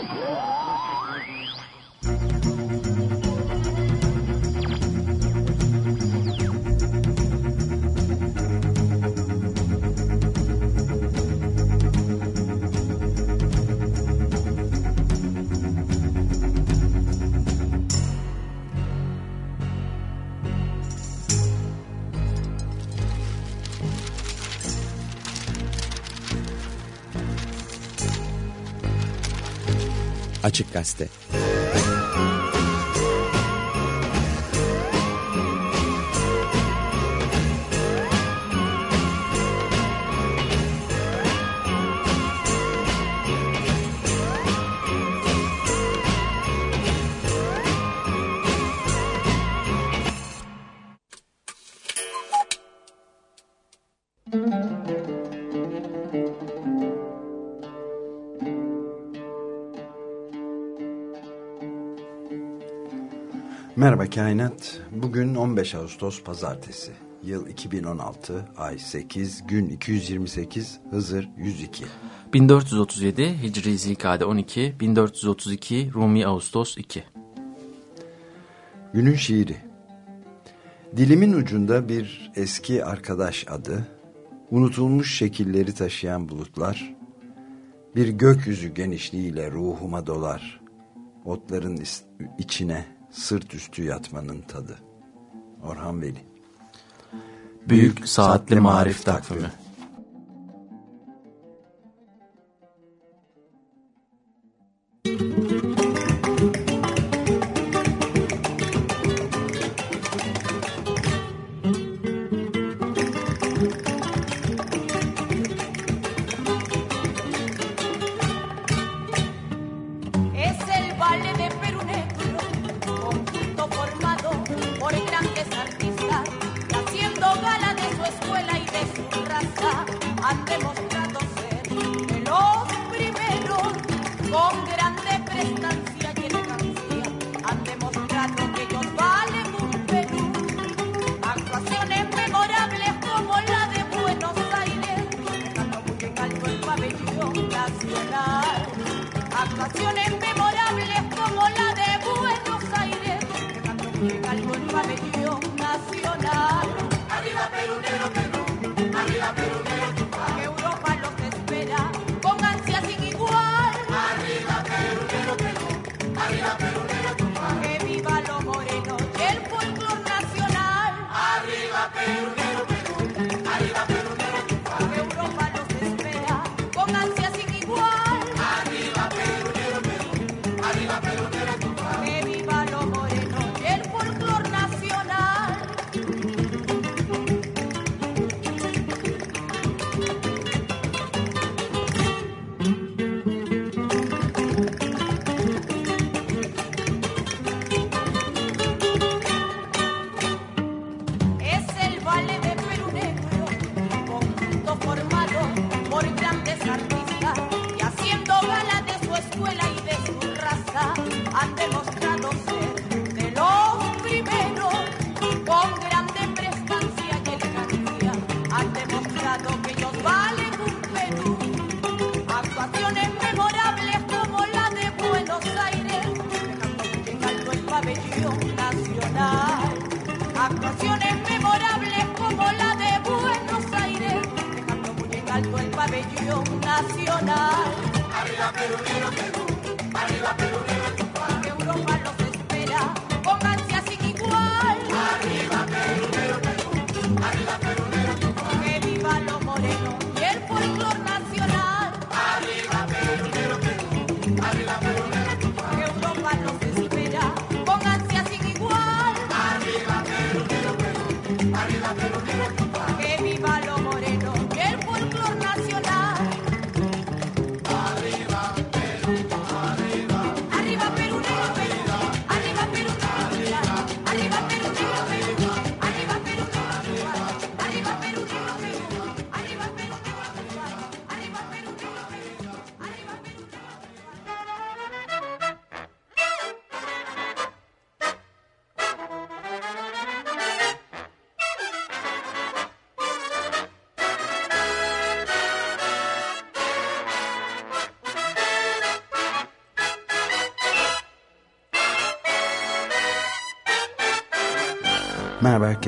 Oh! Açık Gazete Merhaba Kainat. Bugün 15 Ağustos Pazartesi. Yıl 2016, ay 8, gün 228, Hızır 102. 1437 Hicri Zilkade 12, 1432 Rumi Ağustos 2. Günün şiiri. Dilimin ucunda bir eski arkadaş adı, unutulmuş şekilleri taşıyan bulutlar, bir gökyüzü genişliğiyle ruhuma dolar, otların içine sırt üstü yatmanın tadı. Orhan Veli. Büyük Saatli Marif Takvimi Merhaba nacional. Arriba.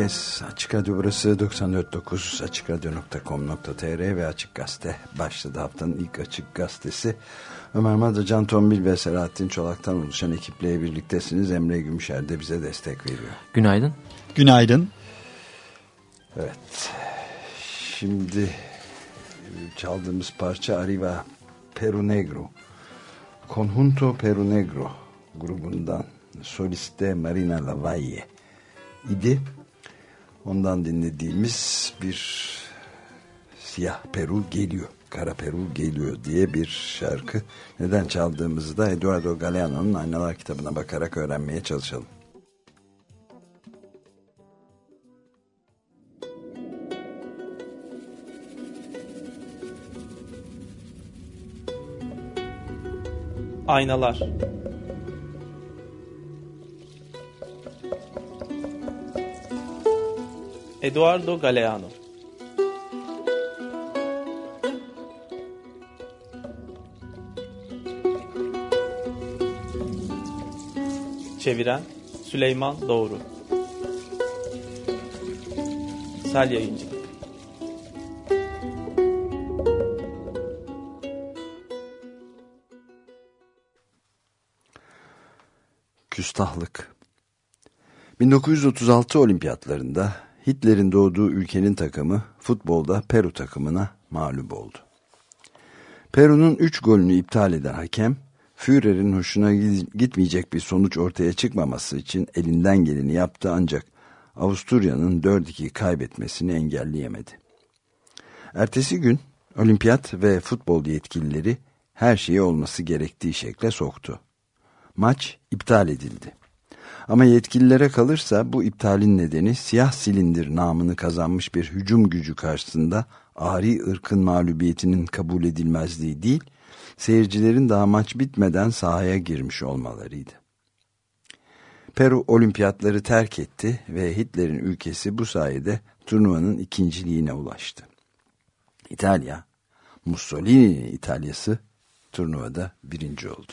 Herkes. Açık Radyo burası 94.9 AçıkRadyo.com.tr ve Açık Gazete başladı haftanın ilk Açık Gazetesi. Ömer Madra, Can Tombil ve Selahattin Çolak'tan oluşan ekiple birliktesiniz. Emre Gümüşer de bize destek veriyor. Günaydın. Günaydın. Evet. Şimdi çaldığımız parça Arriva Peru Negro. Conjunto Peru Negro grubundan soliste Marina Lavalle idi. Ondan dinlediğimiz bir siyah Peru geliyor, kara Peru geliyor diye bir şarkı. Neden çaldığımızı da Eduardo Galeano'nun Aynalar kitabına bakarak öğrenmeye çalışalım. Aynalar Eduardo Galeano. Çeviren Süleyman Doğru. Sel Yayıncı. Küstahlık. 1936 olimpiyatlarında Hitler'in doğduğu ülkenin takımı futbolda Peru takımına mağlup oldu. Peru'nun 3 golünü iptal eden hakem, Führer'in hoşuna gitmeyecek bir sonuç ortaya çıkmaması için elinden geleni yaptı ancak Avusturya'nın 4-2 kaybetmesini engelleyemedi. Ertesi gün olimpiyat ve futbol yetkilileri her şeyi olması gerektiği şekle soktu. Maç iptal edildi. Ama yetkililere kalırsa bu iptalin nedeni siyah silindir namını kazanmış bir hücum gücü karşısında ari ırkın mağlubiyetinin kabul edilmezliği değil, seyircilerin daha maç bitmeden sahaya girmiş olmalarıydı. Peru olimpiyatları terk etti ve Hitler'in ülkesi bu sayede turnuvanın ikinciliğine ulaştı. İtalya, Mussolini'nin İtalyası turnuvada birinci oldu.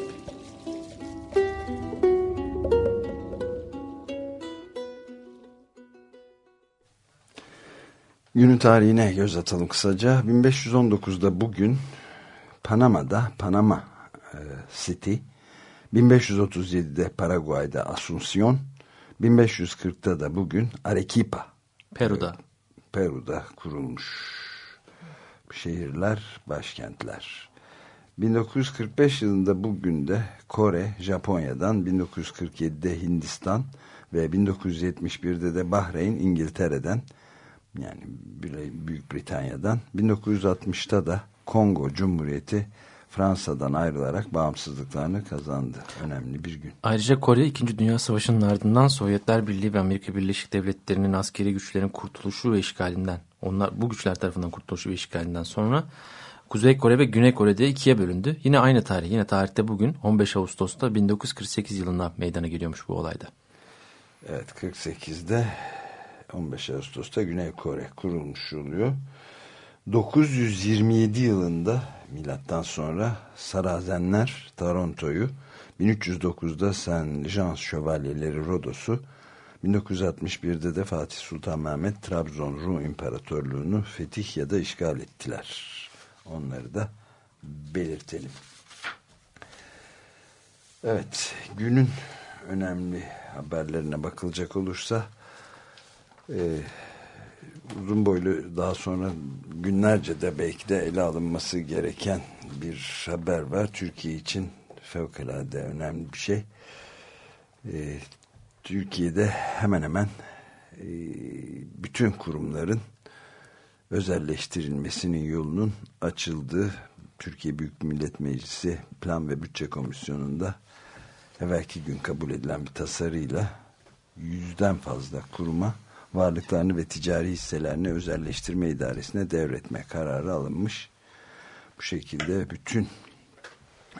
Günün tarihine göz atalım kısaca. 1519'da bugün Panama'da Panama e, City, 1537'de Paraguay'da Asunción, 1540'da da bugün Arequipa, Peru'da. E, Peru'da kurulmuş şehirler, başkentler. 1945 yılında bugün de Kore, Japonya'dan, 1947'de Hindistan ve 1971'de de Bahreyn, İngiltere'den yani Büyük Britanya'dan 1960'ta da Kongo Cumhuriyeti Fransa'dan ayrılarak bağımsızlıklarını kazandı. Önemli bir gün. Ayrıca Kore 2. Dünya Savaşı'nın ardından Sovyetler Birliği ve Amerika Birleşik Devletleri'nin askeri güçlerin kurtuluşu ve işgalinden, onlar bu güçler tarafından kurtuluşu ve işgalinden sonra Kuzey Kore ve Güney Kore'de ikiye bölündü. Yine aynı tarih, yine tarihte bugün 15 Ağustos'ta 1948 yılında meydana geliyormuş bu olayda. Evet 48'de 15 Ağustos'ta Güney Kore kurulmuş oluyor. 927 yılında milattan sonra Sarazenler Toronto'yu 1309'da Saint Jean Şövalyeleri Rodos'u 1961'de de Fatih Sultan Mehmet Trabzon Rum İmparatorluğunu fetih ya da işgal ettiler. Onları da belirtelim. Evet, günün önemli haberlerine bakılacak olursa e, uzun boylu daha sonra günlerce de belki de ele alınması gereken bir haber var. Türkiye için fevkalade önemli bir şey. E, Türkiye'de hemen hemen e, bütün kurumların özelleştirilmesinin yolunun açıldığı Türkiye Büyük Millet Meclisi Plan ve Bütçe Komisyonu'nda evvelki gün kabul edilen bir tasarıyla yüzden fazla kuruma varlıklarını ve ticari hisselerini özelleştirme idaresine devretme kararı alınmış. Bu şekilde bütün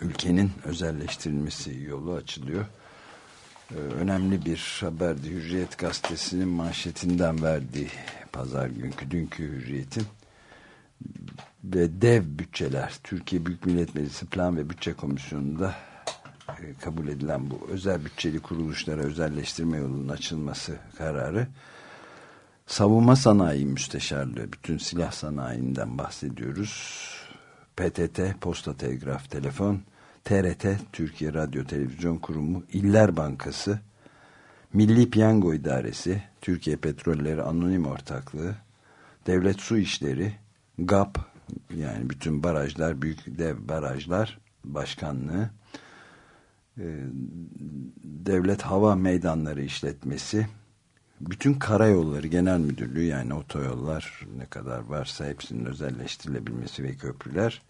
ülkenin özelleştirilmesi yolu açılıyor. Ee, önemli bir haberdi. Hürriyet gazetesinin manşetinden verdiği pazar günkü dünkü hürriyetin ve dev bütçeler Türkiye Büyük Millet Meclisi Plan ve Bütçe Komisyonu'nda e, kabul edilen bu özel bütçeli kuruluşlara özelleştirme yolunun açılması kararı savunma sanayi müsteşarlığı bütün silah sanayinden bahsediyoruz. PTT, Posta Telgraf Telefon TRT, Türkiye Radyo Televizyon Kurumu, İller Bankası, Milli Piyango İdaresi, Türkiye Petrolleri Anonim Ortaklığı, Devlet Su İşleri, GAP, yani bütün barajlar, büyük dev barajlar başkanlığı, e, Devlet Hava Meydanları işletmesi, bütün karayolları genel müdürlüğü yani otoyollar ne kadar varsa hepsinin özelleştirilebilmesi ve köprüler,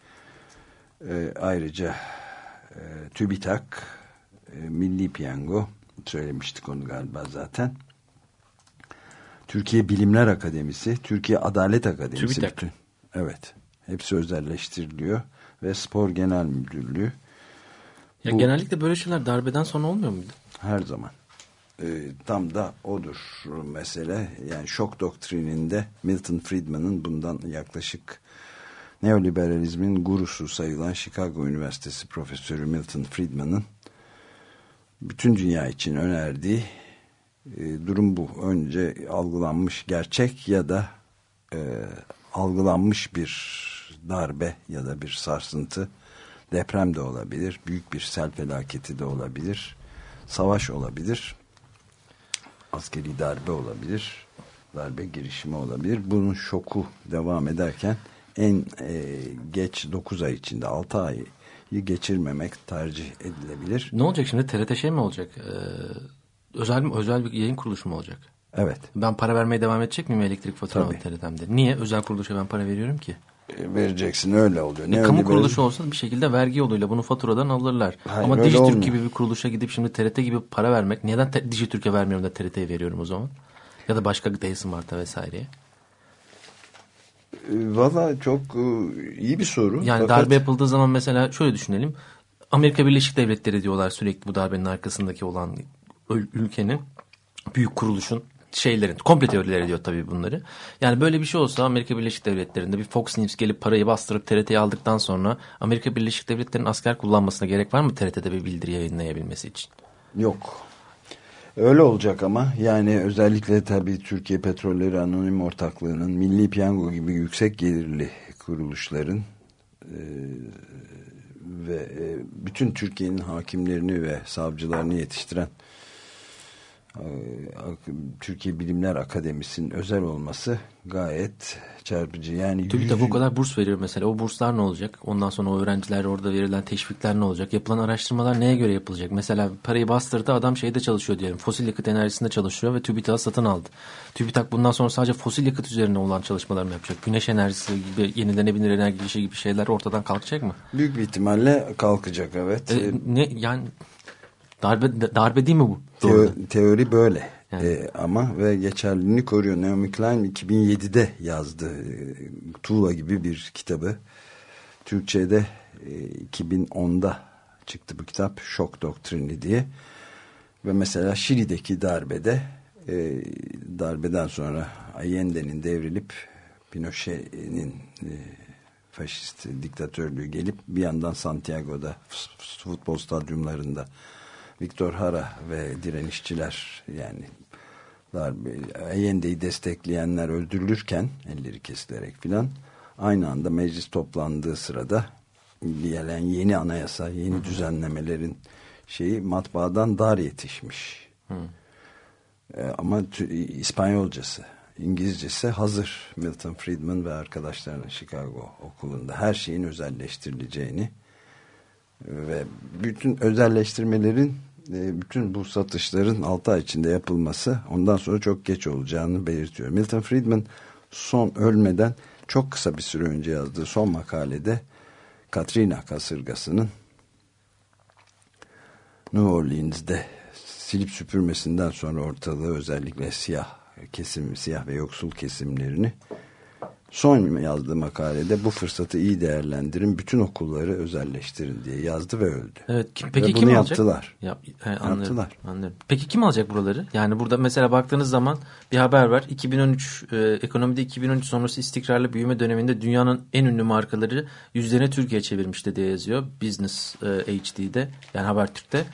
e, ayrıca e, TÜBİTAK, e, Milli Piyango söylemiştik onu galiba zaten. Türkiye Bilimler Akademisi, Türkiye Adalet Akademisi. TÜBİTAK. Bütün, evet. Hepsi özelleştiriliyor ve Spor Genel Müdürlüğü Ya Bu- genellikle böyle şeyler darbeden sonra olmuyor muydu? her zaman. Ee, tam da odur mesele. Yani şok doktrininde Milton Friedman'ın bundan yaklaşık neoliberalizmin gurusu sayılan Chicago Üniversitesi Profesörü Milton Friedman'ın bütün dünya için önerdiği e, durum bu. Önce algılanmış gerçek ya da e, algılanmış bir darbe ya da bir sarsıntı deprem de olabilir. Büyük bir sel felaketi de olabilir. Savaş olabilir. Askeri darbe olabilir. Darbe girişimi olabilir. Bunun şoku devam ederken en e, geç 9 ay içinde 6 ayı geçirmemek tercih edilebilir. Ne olacak şimdi? TRT şey mi olacak? Ee, özel mi, özel bir yayın kuruluşu mu olacak? Evet. Ben para vermeye devam edecek miyim elektrik faturamı. TRT'mde? Niye? Özel kuruluşa ben para veriyorum ki. E, vereceksin öyle oluyor. E, Ne kamu öyle kuruluşu olsa bir şekilde vergi yoluyla bunu faturadan alırlar. Hayır, Ama Dijitürk olmuyor. gibi bir kuruluşa gidip şimdi TRT gibi para vermek. Neden Dijitürk'e vermiyorum da TRT'ye veriyorum o zaman? Ya da başka D-Smart'a vesaireye. E, Valla çok e, iyi bir soru. Yani Fakat- darbe yapıldığı zaman mesela şöyle düşünelim. Amerika Birleşik Devletleri diyorlar sürekli bu darbenin arkasındaki olan ül- ülkenin büyük kuruluşun şeylerin komple teorileri diyor tabii bunları. Yani böyle bir şey olsa Amerika Birleşik Devletleri'nde bir Fox News gelip parayı bastırıp TRT'yi aldıktan sonra Amerika Birleşik Devletleri'nin asker kullanmasına gerek var mı TRT'de bir bildiri yayınlayabilmesi için? Yok. Öyle olacak ama yani özellikle tabii Türkiye Petrolleri Anonim Ortaklığı'nın Milli Piyango gibi yüksek gelirli kuruluşların e, ve e, bütün Türkiye'nin hakimlerini ve savcılarını yetiştiren Türkiye Bilimler Akademisi'nin özel olması gayet çarpıcı. Yani TÜBİTAK yüzü- o kadar burs veriyor mesela. O burslar ne olacak? Ondan sonra o öğrenciler orada verilen teşvikler ne olacak? Yapılan araştırmalar neye göre yapılacak? Mesela parayı bastırdı adam şeyde çalışıyor diyelim. Fosil yakıt enerjisinde çalışıyor ve TÜBİTAK'ı satın aldı. TÜBİTAK bundan sonra sadece fosil yakıt üzerine olan çalışmalar mı yapacak? Güneş enerjisi gibi yenilenebilir enerji gibi şeyler ortadan kalkacak mı? büyük bir ihtimalle kalkacak evet. E, ne yani darbe darbe değil mi bu? Teo- teori böyle Yani. Ee, ama ve geçerliliğini koruyor. Naomi Klein 2007'de yazdı e, Tuğla gibi bir kitabı. Türkçe'de e, 2010'da çıktı bu kitap Şok Doktrini diye. Ve mesela Şili'deki darbede e, darbeden sonra Allende'nin devrilip Pinochet'in e, faşist diktatörlüğü gelip bir yandan Santiago'da futbol stadyumlarında Victor Hara ve direnişçiler yani darbe Allende'yi destekleyenler öldürülürken elleri kesilerek filan aynı anda meclis toplandığı sırada gelen yeni anayasa, yeni düzenlemelerin şeyi matbaadan dar yetişmiş. Ee, ama tü- İspanyolcası, İngilizcesi hazır. Milton Friedman ve arkadaşlarının Chicago okulunda her şeyin özelleştirileceğini ve bütün özelleştirmelerin e, bütün bu satışların 6 ay içinde yapılması ondan sonra çok geç olacağını belirtiyor. Milton Friedman son ölmeden çok kısa bir süre önce yazdığı son makalede Katrina kasırgasının New Orleans'de silip süpürmesinden sonra ortalığı özellikle siyah kesim, siyah ve yoksul kesimlerini son yazdığı makalede bu fırsatı iyi değerlendirin, bütün okulları özelleştirin diye yazdı ve öldü. Evet. Peki ve kim bunu alacak? yaptılar. Yap, he, anlıyorum, Yaptılar. Anlıyorum. Peki kim alacak buraları? Yani burada mesela baktığınız zaman bir haber var. 2013 e, ekonomide 2013 sonrası istikrarlı büyüme döneminde dünyanın en ünlü markaları yüzlerini Türkiye çevirmişti diye yazıyor. Business e, HD'de yani Habertürk'te.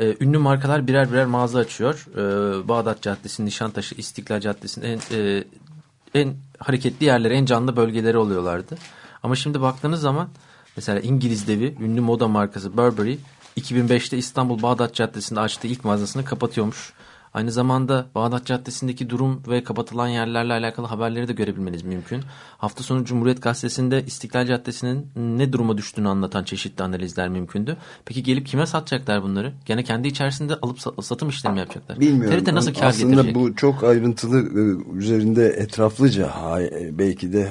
E, ünlü markalar birer birer mağaza açıyor. E, Bağdat Caddesi, Nişantaşı, İstiklal Caddesi'nin en, e, en hareketli yerleri, en canlı bölgeleri oluyorlardı. Ama şimdi baktığınız zaman mesela İngiliz devi, ünlü moda markası Burberry 2005'te İstanbul Bağdat Caddesi'nde açtığı ilk mağazasını kapatıyormuş. Aynı zamanda Bağdat Caddesi'ndeki durum ve kapatılan yerlerle alakalı haberleri de görebilmeniz mümkün. Hafta sonu Cumhuriyet Gazetesi'nde İstiklal Caddesi'nin ne duruma düştüğünü anlatan çeşitli analizler mümkündü. Peki gelip kime satacaklar bunları? Gene kendi içerisinde alıp sa- satım işlemi yapacaklar. Bilmiyorum. TRT nasıl kar Aslında getirecek? bu çok ayrıntılı e, üzerinde etraflıca e, belki de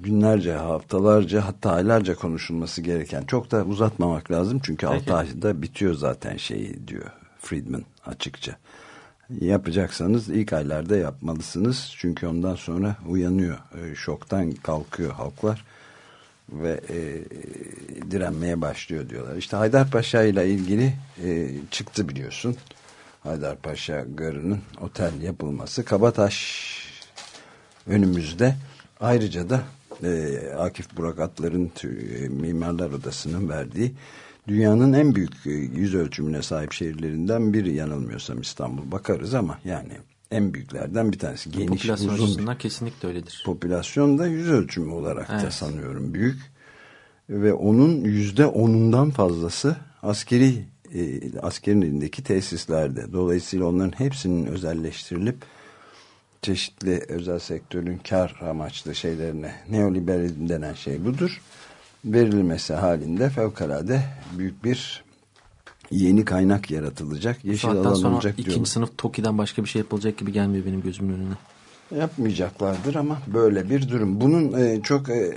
günlerce, haftalarca hatta aylarca konuşulması gereken. Çok da uzatmamak lazım çünkü Peki. 6 ayda bitiyor zaten şey diyor Friedman açıkça. Yapacaksanız ilk aylarda yapmalısınız çünkü ondan sonra uyanıyor, e, şoktan kalkıyor halklar ve e, direnmeye başlıyor diyorlar. İşte Haydarpaşa ile ilgili e, çıktı biliyorsun. Haydarpaşa Garı'nın otel yapılması. Kabataş önümüzde. Ayrıca da e, Akif Burak Atlar'ın e, Mimarlar Odası'nın verdiği dünyanın en büyük e, yüz ölçümüne sahip şehirlerinden biri yanılmıyorsam İstanbul. Bakarız ama yani en büyüklerden bir tanesi. Geniş, Popülasyon uzun bir kesinlikle öyledir. popülasyon da yüz ölçümü olarak da Evet. sanıyorum büyük ve onun yüzde onundan fazlası askeri e, askerin elindeki tesislerde. Dolayısıyla onların hepsinin özelleştirilip çeşitli özel sektörün kar amaçlı şeylerine neoliberalizm denen şey budur. Verilmesi halinde fevkalade büyük bir yeni kaynak yaratılacak. Yeşil alan olacak ikinci diyorlar. sınıf TOKİ'den başka bir şey yapılacak gibi gelmiyor benim gözümün önüne. Yapmayacaklardır ama böyle bir durum. Bunun e, çok e,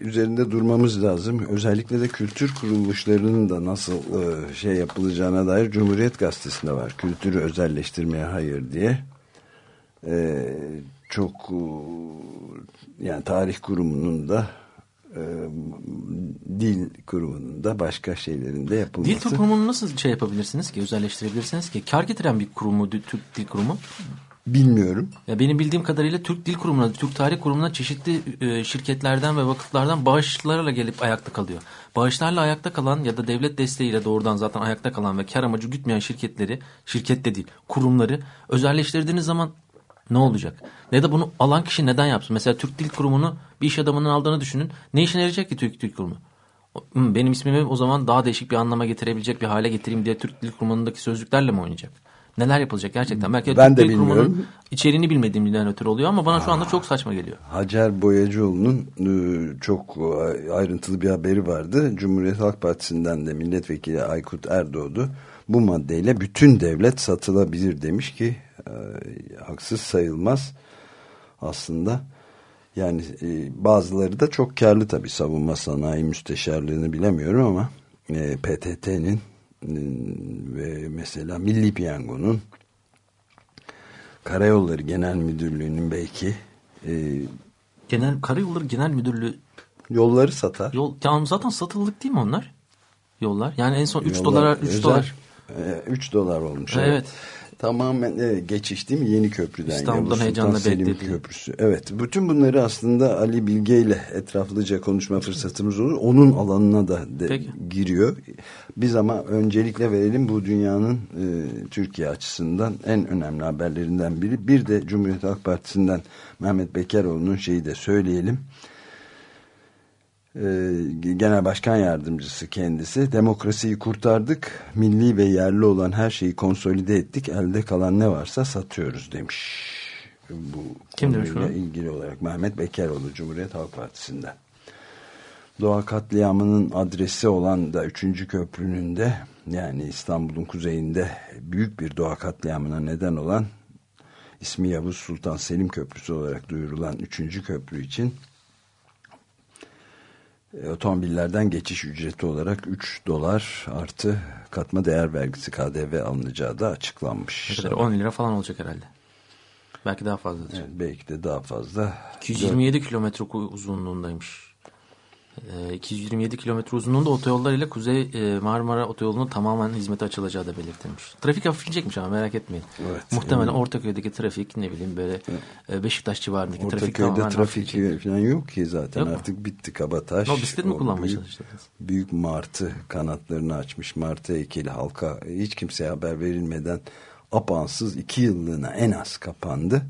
üzerinde durmamız lazım. Özellikle de kültür kuruluşlarının da nasıl e, şey yapılacağına dair Cumhuriyet Gazetesi'nde var. Kültürü özelleştirmeye hayır diye. E, çok e, yani tarih kurumunun da e, dil kurumunun da başka şeylerin de yapılması. Dil kurumunu nasıl şey yapabilirsiniz ki, özelleştirebilirsiniz ki? Kar getiren bir kurum mu Türk Dil Kurumu? Bilmiyorum. Ya benim bildiğim kadarıyla Türk Dil Kurumu'na, Türk Tarih Kurumu'na çeşitli e, şirketlerden ve vakıflardan bağışlarla gelip ayakta kalıyor. Bağışlarla ayakta kalan ya da devlet desteğiyle doğrudan zaten ayakta kalan ve kar amacı gütmeyen şirketleri, şirket de değil, kurumları özelleştirdiğiniz zaman ne olacak? Ya da bunu alan kişi neden yapsın? Mesela Türk Dil Kurumu'nu bir iş adamının aldığını düşünün. Ne işine yarayacak ki Türk Dil Kurumu? Benim ismimi o zaman daha değişik bir anlama getirebilecek bir hale getireyim diye Türk Dil Kurumu'ndaki sözlüklerle mi oynayacak? Neler yapılacak gerçekten? Belki de Ben Türk de Dil Kurumu'nun bilmiyorum. içeriğini bilmediğimden ötürü oluyor ama bana şu anda çok saçma geliyor. Hacer Boyacıoğlu'nun e, çok e, ayrıntılı bir haberi vardı. Cumhuriyet Halk Partisi'nden de milletvekili Aykut Erdoğdu bu maddeyle bütün devlet satılabilir demiş ki e, haksız sayılmaz aslında. Yani e, bazıları da çok karlı tabii savunma sanayi müsteşarlığını bilemiyorum ama e, PTT'nin e, ve mesela Milli Piyango'nun Karayolları Genel Müdürlüğü'nün belki e, Genel Karayolları Genel Müdürlüğü yolları satar. yol yani zaten satıldık değil mi onlar? Yollar. Yani en son 3 Yollar dolara 3 özel, dolar. e, 3 dolar olmuş. Evet. Tamamen e, geçiş değil mi? Yeni köprüden. İstanbul'dan heyecanla Selim beklediği. Köprüsü. Evet. Bütün bunları aslında Ali Bilge ile etraflıca konuşma fırsatımız olur. Onun alanına da de Peki. giriyor. Biz ama öncelikle verelim bu dünyanın e, Türkiye açısından en önemli haberlerinden biri. Bir de Cumhuriyet Halk Partisi'nden Mehmet Bekeroğlu'nun şeyi de söyleyelim. Ee, Genel Başkan Yardımcısı kendisi. Demokrasiyi kurtardık. Milli ve yerli olan her şeyi konsolide ettik. Elde kalan ne varsa satıyoruz demiş. Bu Kim demiş bunu? ilgili olarak Mehmet Bekeroğlu Cumhuriyet Halk Partisi'nden. Doğa katliamının adresi olan da 3. köprünün de yani İstanbul'un kuzeyinde büyük bir doğa katliamına neden olan ismi Yavuz Sultan Selim Köprüsü olarak duyurulan 3. köprü için otomobillerden geçiş ücreti olarak 3 dolar artı katma değer vergisi KDV alınacağı da açıklanmış. Kadar? 10 lira falan olacak herhalde. Belki daha fazladır. Evet, belki de daha fazla. 227 kilometre uzunluğundaymış. E, 227 kilometre uzunluğunda otoyollar ile Kuzey e, Marmara Otoyolu'nun tamamen hizmete açılacağı da belirtilmiş. Trafik hafifleyecekmiş ama merak etmeyin. Evet, Muhtemelen yani- Ortaköy'deki trafik ne bileyim böyle e, Beşiktaş civarındaki trafik Ortaköy'de tamamen trafik falan yok ki zaten Yok mu? artık bitti kabataş. Oldu, bisiklet mi kullanmaya büyük- çalıştınız? Büyük martı kanatlarını açmış martı heykeli halka hiç kimseye haber verilmeden apansız iki yıllığına en az kapandı.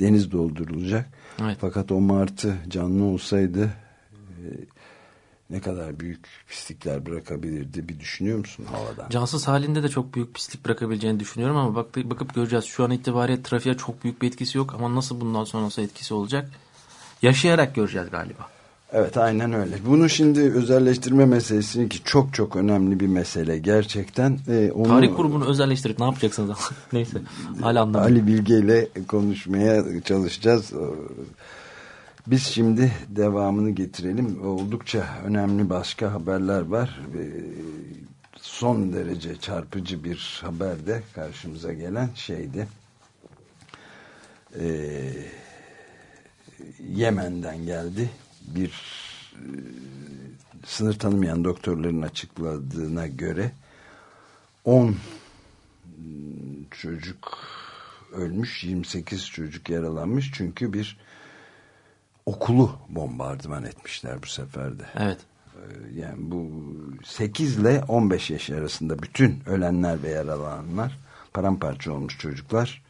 Deniz doldurulacak. Evet. Fakat o martı canlı olsaydı e, ne kadar büyük pislikler bırakabilirdi bir düşünüyor musun havadan? Cansız halinde de çok büyük pislik bırakabileceğini düşünüyorum ama bak, bakıp göreceğiz. Şu an itibariyle trafiğe çok büyük bir etkisi yok ama nasıl bundan sonrası etkisi olacak? Yaşayarak göreceğiz galiba. Evet aynen öyle. Bunu şimdi özelleştirme meselesinin ki çok çok önemli bir mesele gerçekten. E, onu Tarih kurumunu özelleştirip ne yapacaksınız? Neyse. Hala anlamadım. Ali Bilge ile konuşmaya çalışacağız. Biz şimdi devamını getirelim. Oldukça önemli başka haberler var. E, Son derece çarpıcı bir haber de karşımıza gelen şeydi. E, Yemen'den geldi. Bir e, sınır tanımayan doktorların açıkladığına göre 10 çocuk ölmüş, 28 çocuk yaralanmış çünkü bir okulu bombardıman etmişler bu seferde. Evet. Ee, Yani bu 8 ile 15 yaş arasında bütün ölenler ve yaralananlar paramparça olmuş çocuklar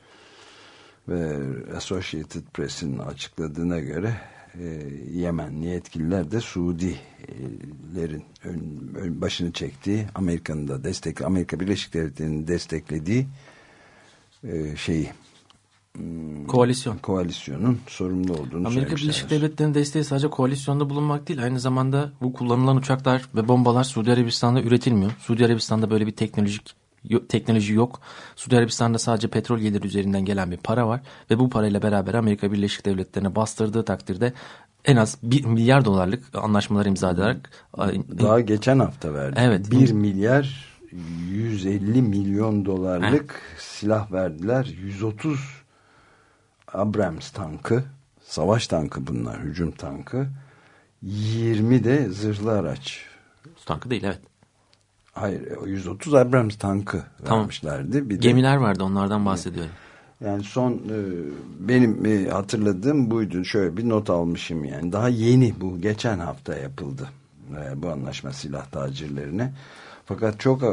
ve Associated Press'in açıkladığına göre e, Yemenli yetkililer de Suudilerin ön, ön- başını çektiği Amerika'nın da destek Amerika Birleşik Devletleri'nin desteklediği e, şeyi Koalisyon. koalisyonun sorumlu olduğunu Amerika. Birleşik Devletleri'nin desteği sadece koalisyonda bulunmak değil. Aynı zamanda bu kullanılan uçaklar ve bombalar Suudi Arabistan'da üretilmiyor. Suudi Arabistan'da böyle bir teknolojik teknoloji yok. Suudi Arabistan'da sadece petrol geliri üzerinden gelen bir para var. Ve bu parayla beraber Amerika Birleşik Devletleri'ne bastırdığı takdirde en az 1 milyar dolarlık anlaşmalar imza ederek Daha geçen hafta verdi. Evet. 1 milyar 150 milyon dolarlık silah verdiler. 130 Abrams tankı, savaş tankı bunlar, hücum tankı. 20 de zırhlı araç. tankı değil evet. Hayır, o 130 Abrams tankı Tamam. vermişlerdi. Bir de- Gemiler vardı onlardan bahsediyorum. Yani son e, benim e, hatırladığım buydu. Şöyle bir not almışım yani. Daha yeni bu geçen hafta yapıldı. E, bu anlaşma silah tacirlerine. Fakat çok e,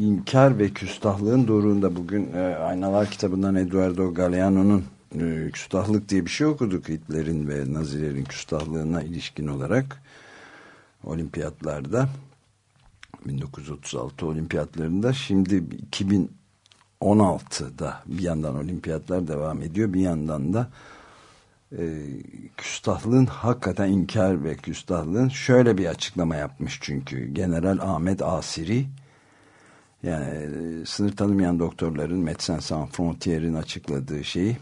inkar ve küstahlığın doruğunda bugün e, Aynalar kitabından Eduardo Galeano'nun e, küstahlık diye bir şey okuduk. Hitler'in ve Nazilerin küstahlığına ilişkin olarak olimpiyatlarda 1936 olimpiyatlarında şimdi 2016'da bir yandan olimpiyatlar devam ediyor bir yandan da e, küstahlığın hakikaten inkar ve küstahlığın şöyle bir açıklama yapmış çünkü General Ahmet Asiri yani e, sınır tanımayan doktorların Médecins Sans Frontiers'in açıkladığı şeyi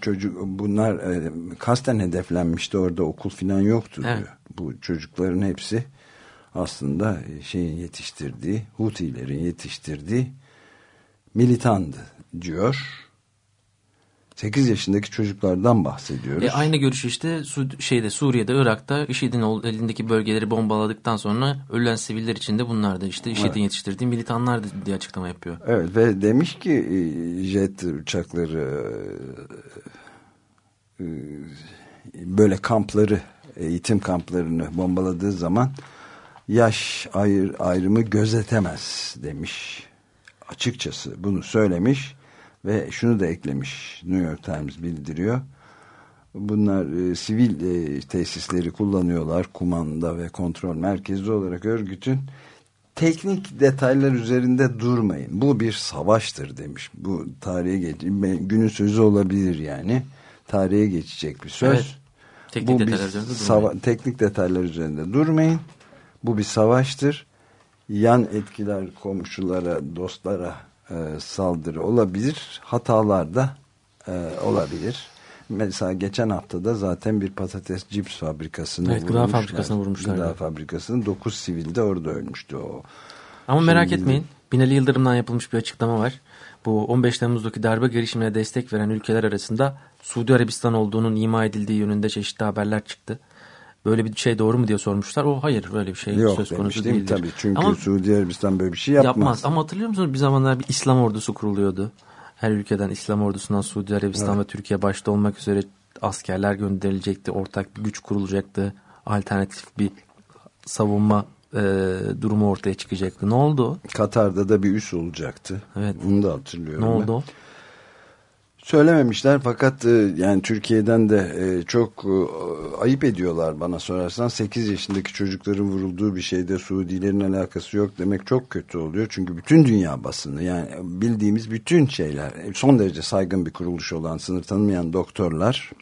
çocuk bunlar e, kasten hedeflenmişti orada okul filan yoktu Evet. diyor. Bu çocukların hepsi aslında e, şeyin yetiştirdiği Hutilerin yetiştirdiği militandı diyor. 8 yaşındaki çocuklardan bahsediyoruz. E, aynı görüş işte Su şeyde Suriye'de, Irak'ta IŞİD'in elindeki bölgeleri bombaladıktan sonra ölen siviller içinde bunlar da işte IŞİD'in yetiştirdiği militanlar diye açıklama yapıyor. Evet ve demiş ki e, jet uçakları e, böyle kampları eğitim kamplarını bombaladığı zaman yaş ayrımı gözetemez demiş. Açıkçası bunu söylemiş ve şunu da eklemiş New York Times bildiriyor. Bunlar e, sivil e, tesisleri kullanıyorlar kumanda ve kontrol merkezi olarak örgütün teknik detaylar üzerinde durmayın. Bu bir savaştır demiş. Bu tarihe geç günün sözü olabilir yani. Tarihe geçecek bir söz. Evet. Teknik Bu detaylar üzerinde durmayın. teknik detaylar üzerinde durmayın. Bu bir savaştır. Yan etkiler komşulara, dostlara saldırı olabilir. Hatalar da e, olabilir. Mesela geçen haftada zaten bir patates cips fabrikasını evet, gıda fabrikasına vurmuşlar. Gıda fabrikasının 9 sivil de orada ölmüştü o. Ama Şimdi... merak etmeyin. Binali Yıldırım'dan yapılmış bir açıklama var. Bu 15 Temmuz'daki darbe girişimine destek veren ülkeler arasında Suudi Arabistan olduğunun ima edildiği yönünde çeşitli haberler çıktı. Böyle bir şey doğru mu diye sormuşlar. O hayır böyle bir şey Yok, söz konusu değildir. Tabii çünkü ama, Suudi Arabistan böyle bir şey yapmaz. Yapmaz ama hatırlıyor musunuz bir zamanlar bir İslam ordusu kuruluyordu. Her ülkeden İslam ordusundan Suudi Arabistan evet. ve Türkiye başta olmak üzere askerler gönderilecekti. Ortak bir güç kurulacaktı. Alternatif bir savunma e, durumu ortaya çıkacaktı. Ne oldu? Katar'da da bir üs olacaktı. Evet. Bunu da hatırlıyorum. Ne oldu? Ben. Söylememişler fakat e, yani Türkiye'den de e, çok e, ayıp ediyorlar bana sorarsan 8 yaşındaki çocukların vurulduğu bir şeyde Suudilerin alakası yok demek çok kötü oluyor. Çünkü bütün dünya basını yani bildiğimiz bütün şeyler son derece saygın bir kuruluş olan sınır tanımayan doktorlar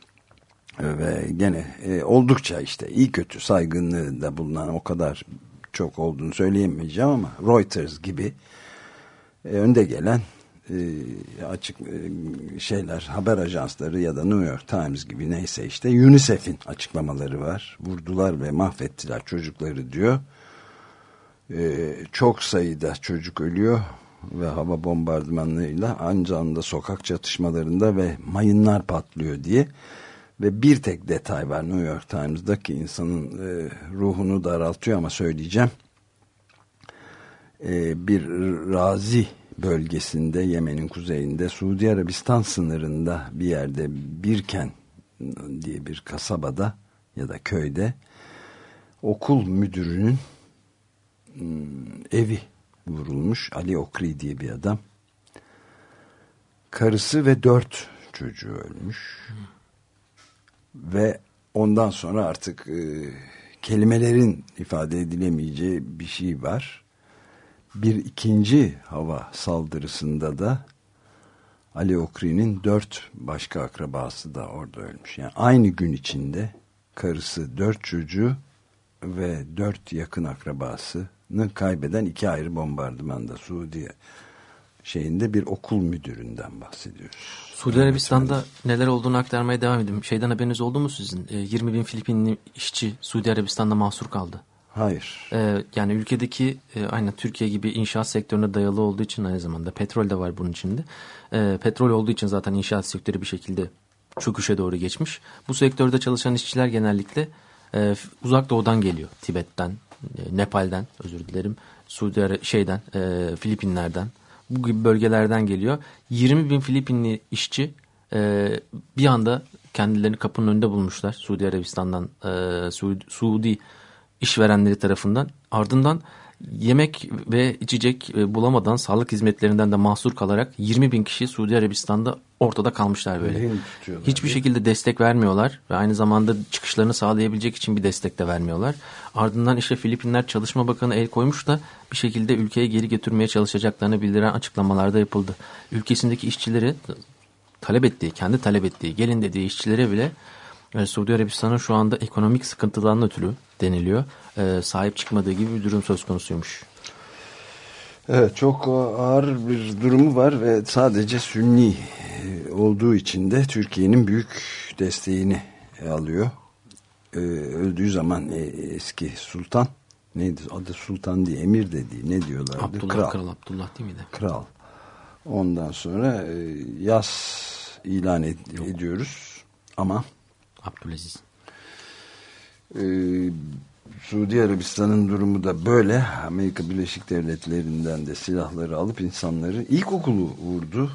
ve gene oldukça işte iyi kötü saygınlığı da bulunan o kadar çok olduğunu söyleyemeyeceğim ama Reuters gibi önde gelen e, açık e, şeyler haber ajansları ya da New York Times gibi neyse işte UNICEF'in açıklamaları var. Vurdular ve mahvettiler çocukları diyor. E, çok sayıda çocuk ölüyor ve hava bombardımanlarıyla aynı anda sokak çatışmalarında ve mayınlar patlıyor diye. Ve bir tek detay var New York Times'daki insanın e, ruhunu daraltıyor ama söyleyeceğim. E, bir razi bölgesinde Yemen'in kuzeyinde Suudi Arabistan sınırında bir yerde Birken diye bir kasabada ya da köyde okul müdürünün hmm, evi vurulmuş. Ali Okri diye bir adam. Karısı ve dört çocuğu ölmüş. Ve ondan sonra artık e, kelimelerin ifade edilemeyeceği bir şey var bir ikinci hava saldırısında da Ali Okri'nin dört başka akrabası da orada ölmüş. Yani aynı gün içinde karısı, dört çocuğu ve dört yakın akrabasını kaybeden iki ayrı bombardımanda Suudi şeyinde bir okul müdüründen bahsediyoruz. Suudi Arabistan'da evet. neler olduğunu aktarmaya devam edeyim. Şeyden haberiniz oldu mu sizin? 20 bin Filipinli işçi Suudi Arabistan'da mahsur kaldı. Hayır. Ee, yani ülkedeki e, aynı Türkiye gibi inşaat sektörüne dayalı olduğu için aynı zamanda petrol de var bunun içinde. Ee, petrol olduğu için zaten inşaat sektörü bir şekilde çöküşe doğru geçmiş. Bu sektörde çalışan işçiler genellikle e, uzak doğudan geliyor. Tibet'ten, e, Nepal'den özür dilerim. Suudi şeyden, e, Filipinler'den. Bu gibi bölgelerden geliyor. 20 bin Filipinli işçi e, bir anda kendilerini kapının önünde bulmuşlar. Suudi Arabistan'dan, e, Suudi, Suudi işverenleri tarafından ardından yemek ve içecek e, bulamadan sağlık hizmetlerinden de mahsur kalarak 20 bin kişi Suudi Arabistan'da ortada kalmışlar böyle. Hiçbir şekilde destek vermiyorlar ve aynı zamanda çıkışlarını sağlayabilecek için bir destek de vermiyorlar. Ardından işte Filipinler Çalışma Bakanı el koymuş da bir şekilde ülkeye geri götürmeye çalışacaklarını bildiren açıklamalarda yapıldı. Ülkesindeki işçileri talep ettiği, kendi talep ettiği, gelin dediği işçilere bile e, Suudi Arabistan'ın şu anda ekonomik sıkıntıdan ötürü deniliyor. E, sahip çıkmadığı gibi bir durum söz konusuymuş. Evet çok ağır bir durumu var ve sadece Sünni e, olduğu için de Türkiye'nin büyük desteğini alıyor. Ee, öldüğü zaman e, eski sultan neydi adı sultan diye emir dediği ne diyorlardı? Abdullah Kral, Kral Abdullah değil miydi? Kral. Ondan sonra e, yaz ilan ed ediyoruz ama Abdülaziz. Ee, Suudi Arabistan'ın durumu da böyle. Amerika Birleşik Devletleri'nden de silahları alıp insanları ilkokulu vurdu.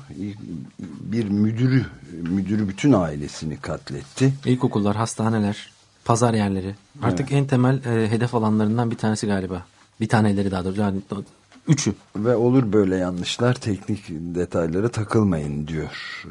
Bir müdürü, müdürü bütün ailesini katletti. İlkokullar, hastaneler, pazar yerleri. Artık evet. en temel e, hedef alanlarından bir tanesi galiba. Bir taneleri daha doğrusu. Yani Üçü. Ve olur böyle yanlışlar teknik detaylara takılmayın diyor.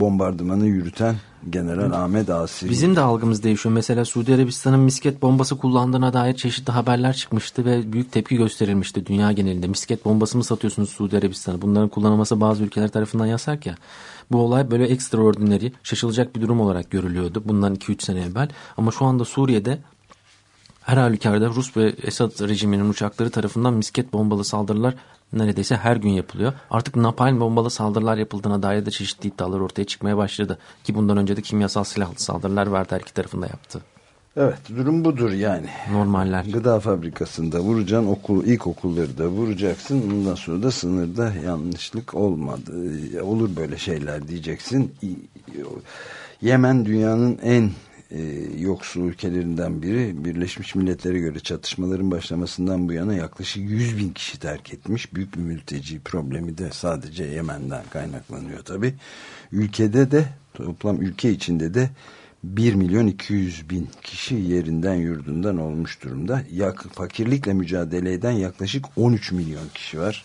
Bombardımanı yürüten General Ahmet Asiri. Bizim de algımız değişiyor. Mesela Suudi Arabistan'ın misket bombası kullandığına dair çeşitli haberler çıkmıştı ve büyük tepki gösterilmişti dünya genelinde. Misket bombası mı satıyorsunuz Suudi Arabistan'a? Bunların kullanılması bazı ülkeler tarafından yasak ya. Bu olay böyle extraordinary, şaşılacak bir durum olarak görülüyordu bundan 2-3 sene evvel. Ama şu anda Suriye'de Her halükarda Rus ve Esad rejiminin uçakları tarafından misket bombalı saldırılar neredeyse her gün yapılıyor. Artık napalm bombalı saldırılar yapıldığına dair de çeşitli iddialar ortaya çıkmaya başladı. Ki bundan önce de kimyasal silahlı saldırılar vardı her iki tarafında yaptı. Evet durum budur yani. Normaller. Gıda fabrikasında vuracaksın, okul, ilk okulları da vuracaksın. Ondan sonra da sınırda yanlışlık olmadı. Olur böyle şeyler diyeceksin. Yemen dünyanın en e, yoksul ülkelerinden biri. Birleşmiş Milletler'e göre çatışmaların başlamasından bu yana yaklaşık 100 bin kişi terk etmiş. Büyük bir mülteci problemi de sadece Yemen'den kaynaklanıyor tabi. Ülkede de toplam ülke içinde de 1 milyon 200 bin kişi yerinden yurdundan olmuş durumda. Yak, fakirlikle mücadele eden yaklaşık 13 milyon kişi var.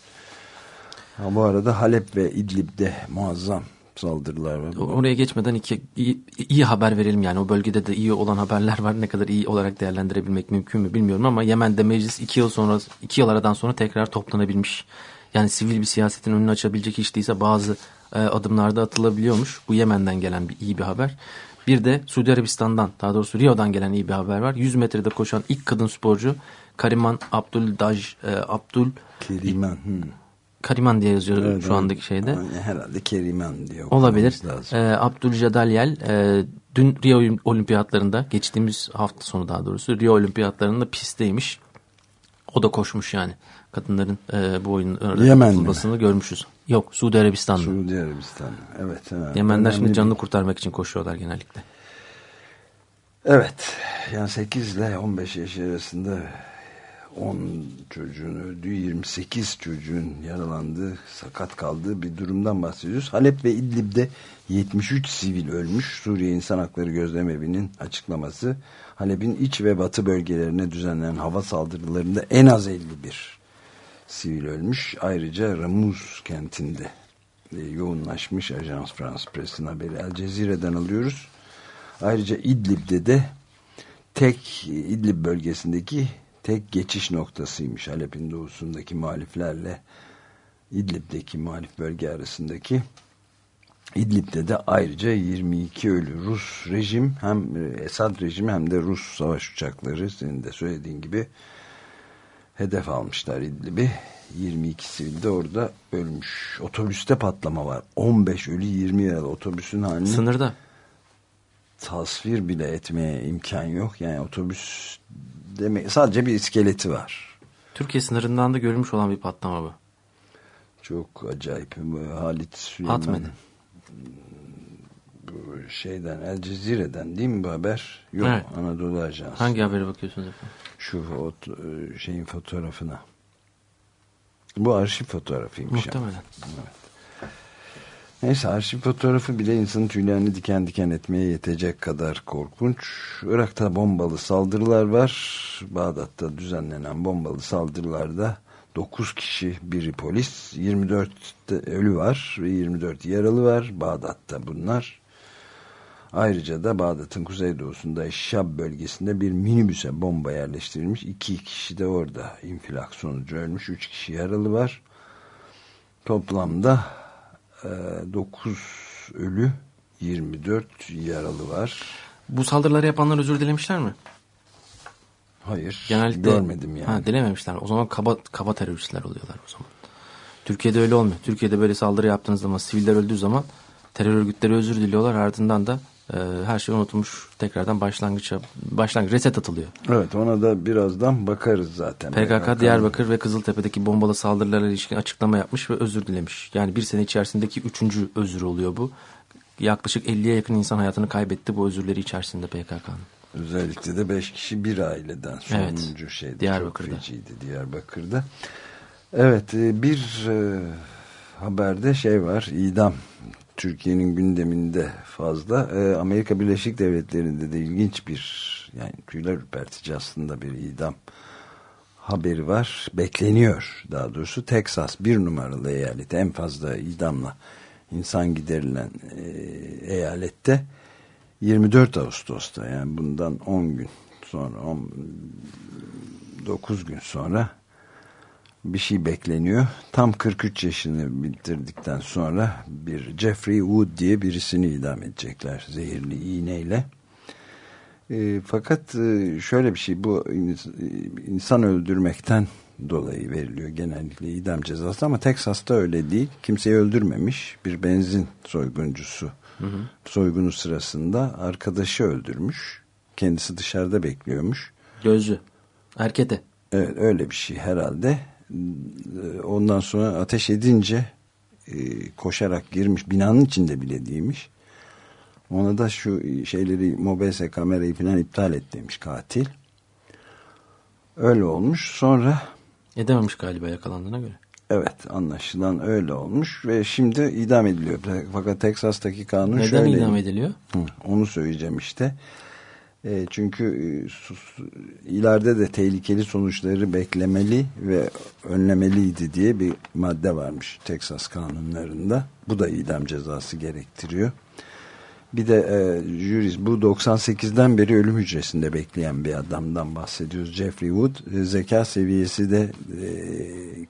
Ha, bu arada Halep ve İdlib'de muazzam saldırılar var. Oraya geçmeden iki iyi, iyi haber verelim yani o bölgede de iyi olan haberler var. Ne kadar iyi olarak değerlendirebilmek mümkün mü bilmiyorum ama Yemen'de meclis iki yıl sonra iki yıl aradan sonra tekrar toplanabilmiş. Yani sivil bir siyasetin önünü açabilecek hiç değilse bazı e, adımlarda atılabiliyormuş. Bu Yemen'den gelen bir iyi bir haber. Bir de Suudi Arabistan'dan daha doğrusu Rio'dan gelen iyi bir haber var. 100 metrede koşan ilk kadın sporcu Kariman Abdul Daj e, Abdul Keriman. Hmm. Kariman diye yazıyor evet, şu andaki şeyde. Herhalde Keriman diye Olabilir. E, Abdul Jadalyel e, dün Rio Olimpiyatlarında geçtiğimiz hafta sonu daha doğrusu Rio Olimpiyatlarında pistteymiş. O da koşmuş yani. Kadınların e, bu oyunun tutulmasını görmüşüz. Yok Suudi Arabistan'da. Suudi Arabistan. Evet. Ha. Yemenler şimdi canını kurtarmak için koşuyorlar genellikle. Evet. Yani 8 ile 15 yaş arasında 10 çocuğun öldüğü 28 çocuğun yaralandığı sakat kaldığı bir durumdan bahsediyoruz. Halep ve İdlib'de 73 sivil ölmüş. Suriye İnsan Hakları Gözlem Evi'nin açıklaması. Halep'in iç ve batı bölgelerine düzenlenen hava saldırılarında en az 51 sivil ölmüş. Ayrıca Ramuz kentinde e, yoğunlaşmış Ajans France Press'in haberi El Cezire'den alıyoruz. Ayrıca İdlib'de de tek İdlib bölgesindeki tek geçiş noktasıymış Halep'in doğusundaki muhaliflerle İdlib'deki muhalif bölge arasındaki İdlib'de de ayrıca 22 ölü Rus rejim hem Esad rejimi hem de Rus savaş uçakları senin de söylediğin gibi hedef almışlar İdlib'i. 22 sivil de orada ölmüş. Otobüste patlama var. 15 ölü 20 yaralı otobüsün halini sınırda tasvir bile etmeye imkan yok. Yani otobüs demek sadece bir iskeleti var. Türkiye sınırından da görülmüş olan bir patlama bu. Çok acayip. Halit Süleyman Atmedi. Bu şeyden El Cezire'den değil mi bu haber? Yok evet. Anadolu Ajansı. Hangi habere bakıyorsunuz efendim? Şu o şeyin fotoğrafına. Bu arşiv fotoğrafıymış. Muhtemelen. Yani. Evet. Neyse arşiv fotoğrafı bile insanın tüylerini diken diken etmeye yetecek kadar korkunç. Irak'ta bombalı saldırılar var. Bağdat'ta düzenlenen bombalı saldırılarda 9 kişi biri polis 24 ölü var ve 24 yaralı var. Bağdat'ta bunlar. Ayrıca da Bağdat'ın kuzeydoğusunda Şab bölgesinde bir minibüse bomba yerleştirilmiş. İki kişi de orada infilak sonucu ölmüş. Üç kişi yaralı var. Toplamda 9 ölü 24 yaralı var. Bu saldırıları yapanlar özür dilemişler mi? Hayır. Genellikle, görmedim yani. Ha, dilememişler. O zaman kaba, kaba teröristler oluyorlar o zaman. Türkiye'de öyle olmuyor. Türkiye'de böyle saldırı yaptığınız zaman siviller öldüğü zaman terör örgütleri özür diliyorlar. Ardından da e, her şey unutulmuş. Tekrardan başlangıça başlangıç reset atılıyor. Evet ona da birazdan bakarız zaten. PKK, PKK Diyarbakır ve Kızıltepe'deki bombalı saldırılarla ilişkin açıklama yapmış ve özür dilemiş. Yani bir sene içerisindeki üçüncü özür oluyor bu. Yaklaşık 50'ye yakın insan hayatını kaybetti bu özürleri içerisinde PKK'nın. Özellikle de 5 kişi bir aileden sonuncu evet, şeydi. Diyarbakır'da. Çok feciydi Diyarbakır'da. Evet e, bir e, haberde şey var idam Türkiye'nin gündeminde fazla. E, Amerika Birleşik Devletleri'nde de ilginç bir yani tüyler ürpertici aslında bir idam haberi var. Bekleniyor daha doğrusu. Texas bir numaralı eyaleti en fazla idamla insan giderilen e, eyalette 24 Ağustos'ta yani bundan 10 gün sonra 10, 9 gün sonra bir şey bekleniyor. Tam 43 yaşını bitirdikten sonra bir Jeffrey Wood diye birisini idam edecekler zehirli iğneyle. E, fakat e, şöyle bir şey bu insan öldürmekten dolayı veriliyor genellikle idam cezası ama Teksas'ta öyle değil. Kimseyi öldürmemiş bir benzin soyguncusu hı hı. soygunu sırasında arkadaşı öldürmüş. Kendisi dışarıda bekliyormuş. Gözcü. Erkete. Evet öyle bir şey herhalde. Ondan sonra ateş edince e, koşarak girmiş. Binanın içinde bile değilmiş. Ona da şu şeyleri mobese kamerayı falan iptal et demiş katil. Öyle olmuş. Sonra edememiş galiba yakalandığına göre. Evet anlaşılan öyle olmuş ve şimdi idam ediliyor. Fakat Teksas'taki kanun Neden şöyle. Neden idam ediliyor? Hı, onu söyleyeceğim işte. E, çünkü e, ileride de tehlikeli sonuçları beklemeli ve önlemeliydi diye bir madde varmış Teksas kanunlarında. Bu da idam cezası gerektiriyor. Bir de e, jüris bu 98'den beri ölüm hücresinde bekleyen bir adamdan bahsediyoruz. Jeffrey Wood. E, zeka seviyesi de e,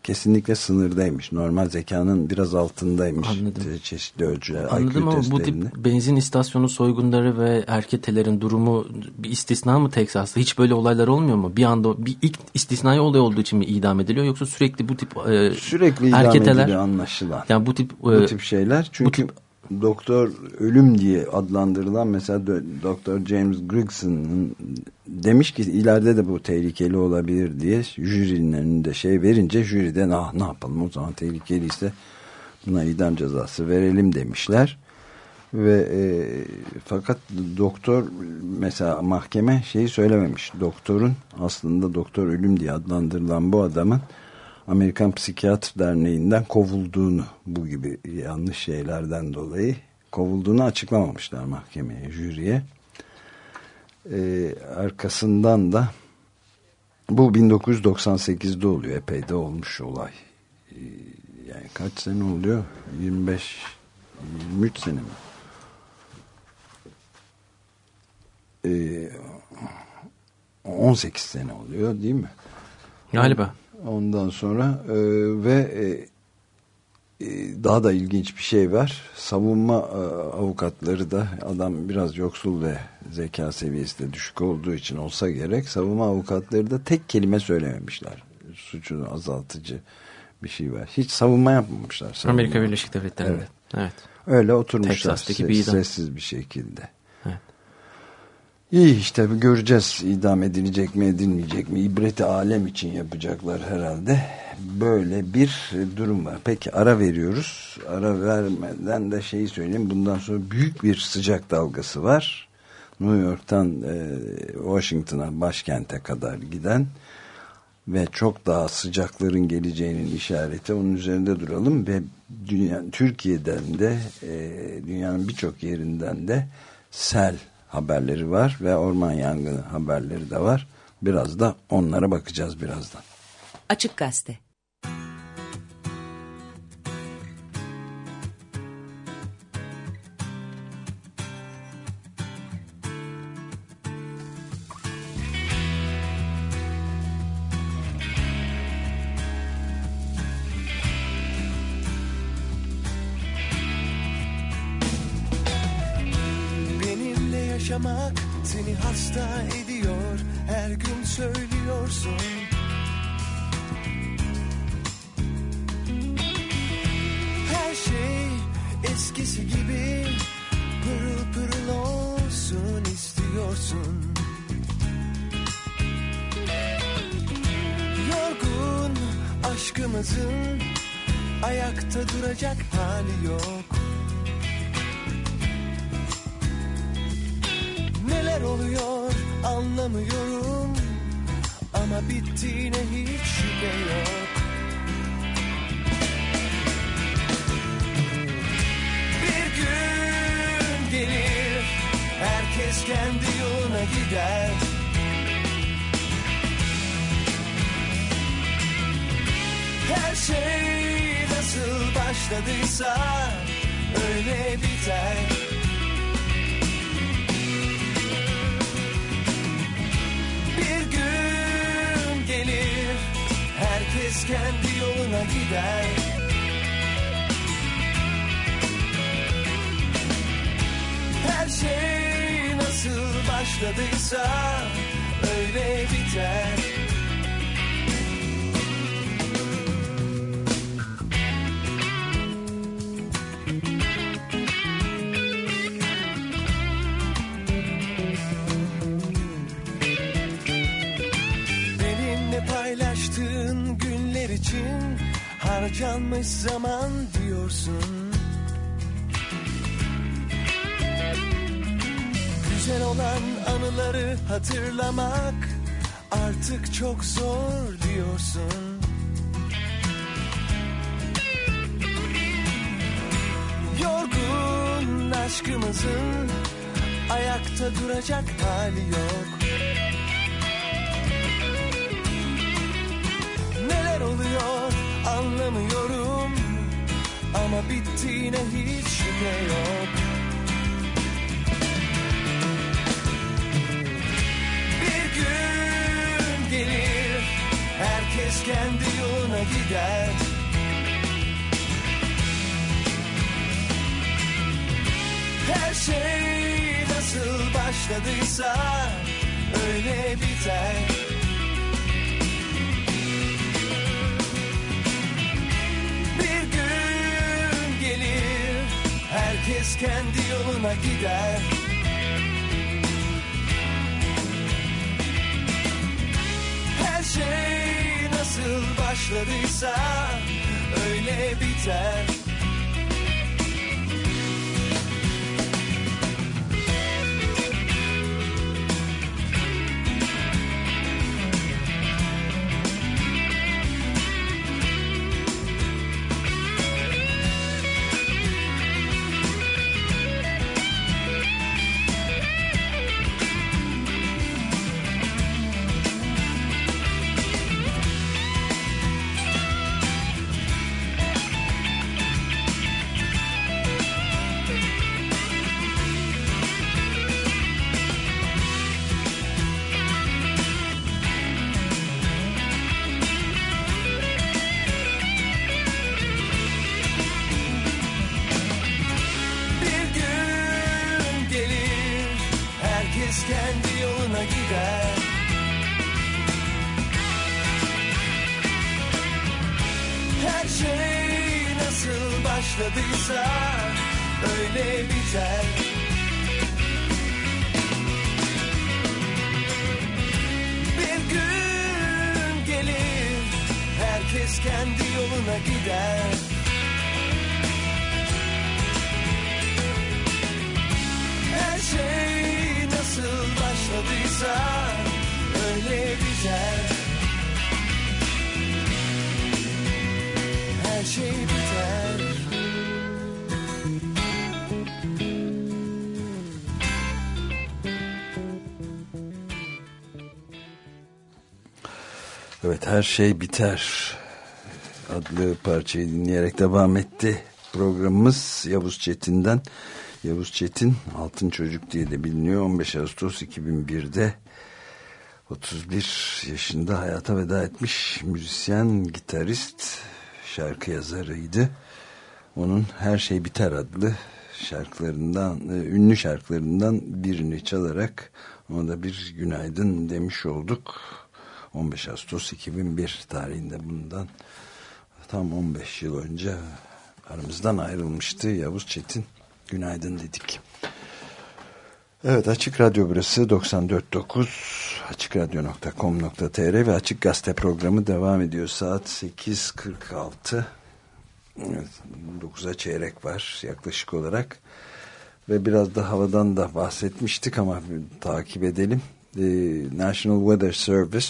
kesinlikle sınırdaymış. Normal zekanın biraz altındaymış. Anladım. Çeşitli ölçüler. Anladım ama bu tip benzin istasyonu soygunları ve erketelerin durumu bir istisna mı Teksas'ta? Hiç böyle olaylar olmuyor mu? Bir anda bir ilk istisnai olay olduğu için mi idam ediliyor yoksa sürekli bu tip e, sürekli idam erketeler, ediliyor anlaşılan. Yani bu tip e, bu tip şeyler çünkü bu tip, doktor ölüm diye adlandırılan mesela doktor James Grigson demiş ki ileride de bu tehlikeli olabilir diye jürinin önünde şey verince jüriden ah ne yapalım o zaman tehlikeliyse buna idam cezası verelim demişler. Ve e, fakat doktor mesela mahkeme şeyi söylememiş. Doktorun aslında doktor ölüm diye adlandırılan bu adamın Amerikan Psikiyatr Derneği'nden kovulduğunu bu gibi yanlış şeylerden dolayı kovulduğunu açıklamamışlar mahkemeye, jüriye. Ee, arkasından da bu 1998'de oluyor. Epey de olmuş olay. Ee, yani kaç sene oluyor? 25 23 sene mi? Ee, 18 sene oluyor değil mi? Galiba. Ondan sonra e, ve e, e, daha da ilginç bir şey var. Savunma e, avukatları da adam biraz yoksul ve zeka seviyesi de düşük olduğu için olsa gerek savunma avukatları da tek kelime söylememişler. Suçunu azaltıcı bir şey var. Hiç savunma yapmamışlar. Savunma. Amerika Birleşik Devletleri'nde. Evet. evet. Öyle oturmuşlar ses, bir sessiz bir şekilde. İyi işte göreceğiz idam edilecek mi edilmeyecek mi. İbreti alem için yapacaklar herhalde. Böyle bir durum var. Peki ara veriyoruz. Ara vermeden de şeyi söyleyeyim. Bundan sonra büyük bir sıcak dalgası var. New York'tan e, Washington'a başkente kadar giden ve çok daha sıcakların geleceğinin işareti onun üzerinde duralım ve dünya, Türkiye'den de e, dünyanın birçok yerinden de sel haberleri var ve orman yangını haberleri de var. Biraz da onlara bakacağız birazdan. Açık Gazete başladıysa öyle biter. Benimle paylaştığın günler için harcanmış zaman diyorsun Güzel olan anıları hatırlamak artık çok zor diyorsun. Yorgun aşkımızın ayakta duracak hali yok. Neler oluyor anlamıyorum ama bittiğine hiç şüphe yok. Herkes kendi yoluna gider. Her şey nasıl başladıysa öyle biter. Bir gün gelir herkes kendi yoluna gider nasıl başladıysa öyle biter her şey biter adlı parçayı dinleyerek devam etti programımız Yavuz Çetin'den. Yavuz Çetin Altın Çocuk diye de biliniyor 15 Ağustos 2001'de 31 yaşında hayata veda etmiş müzisyen, gitarist, şarkı yazarıydı. Onun Her Şey Biter adlı şarkılarından, e, ünlü şarkılarından birini çalarak ona da bir günaydın demiş olduk. 15 Ağustos 2001 tarihinde bundan tam 15 yıl önce aramızdan ayrılmıştı Yavuz Çetin. Günaydın dedik. Evet Açık Radyo burası 94.9 açıkradyo.com.tr ve Açık Gazete programı devam ediyor. Saat 8.46 evet, 9'a çeyrek var yaklaşık olarak ve biraz da havadan da bahsetmiştik ama takip edelim. National Weather Service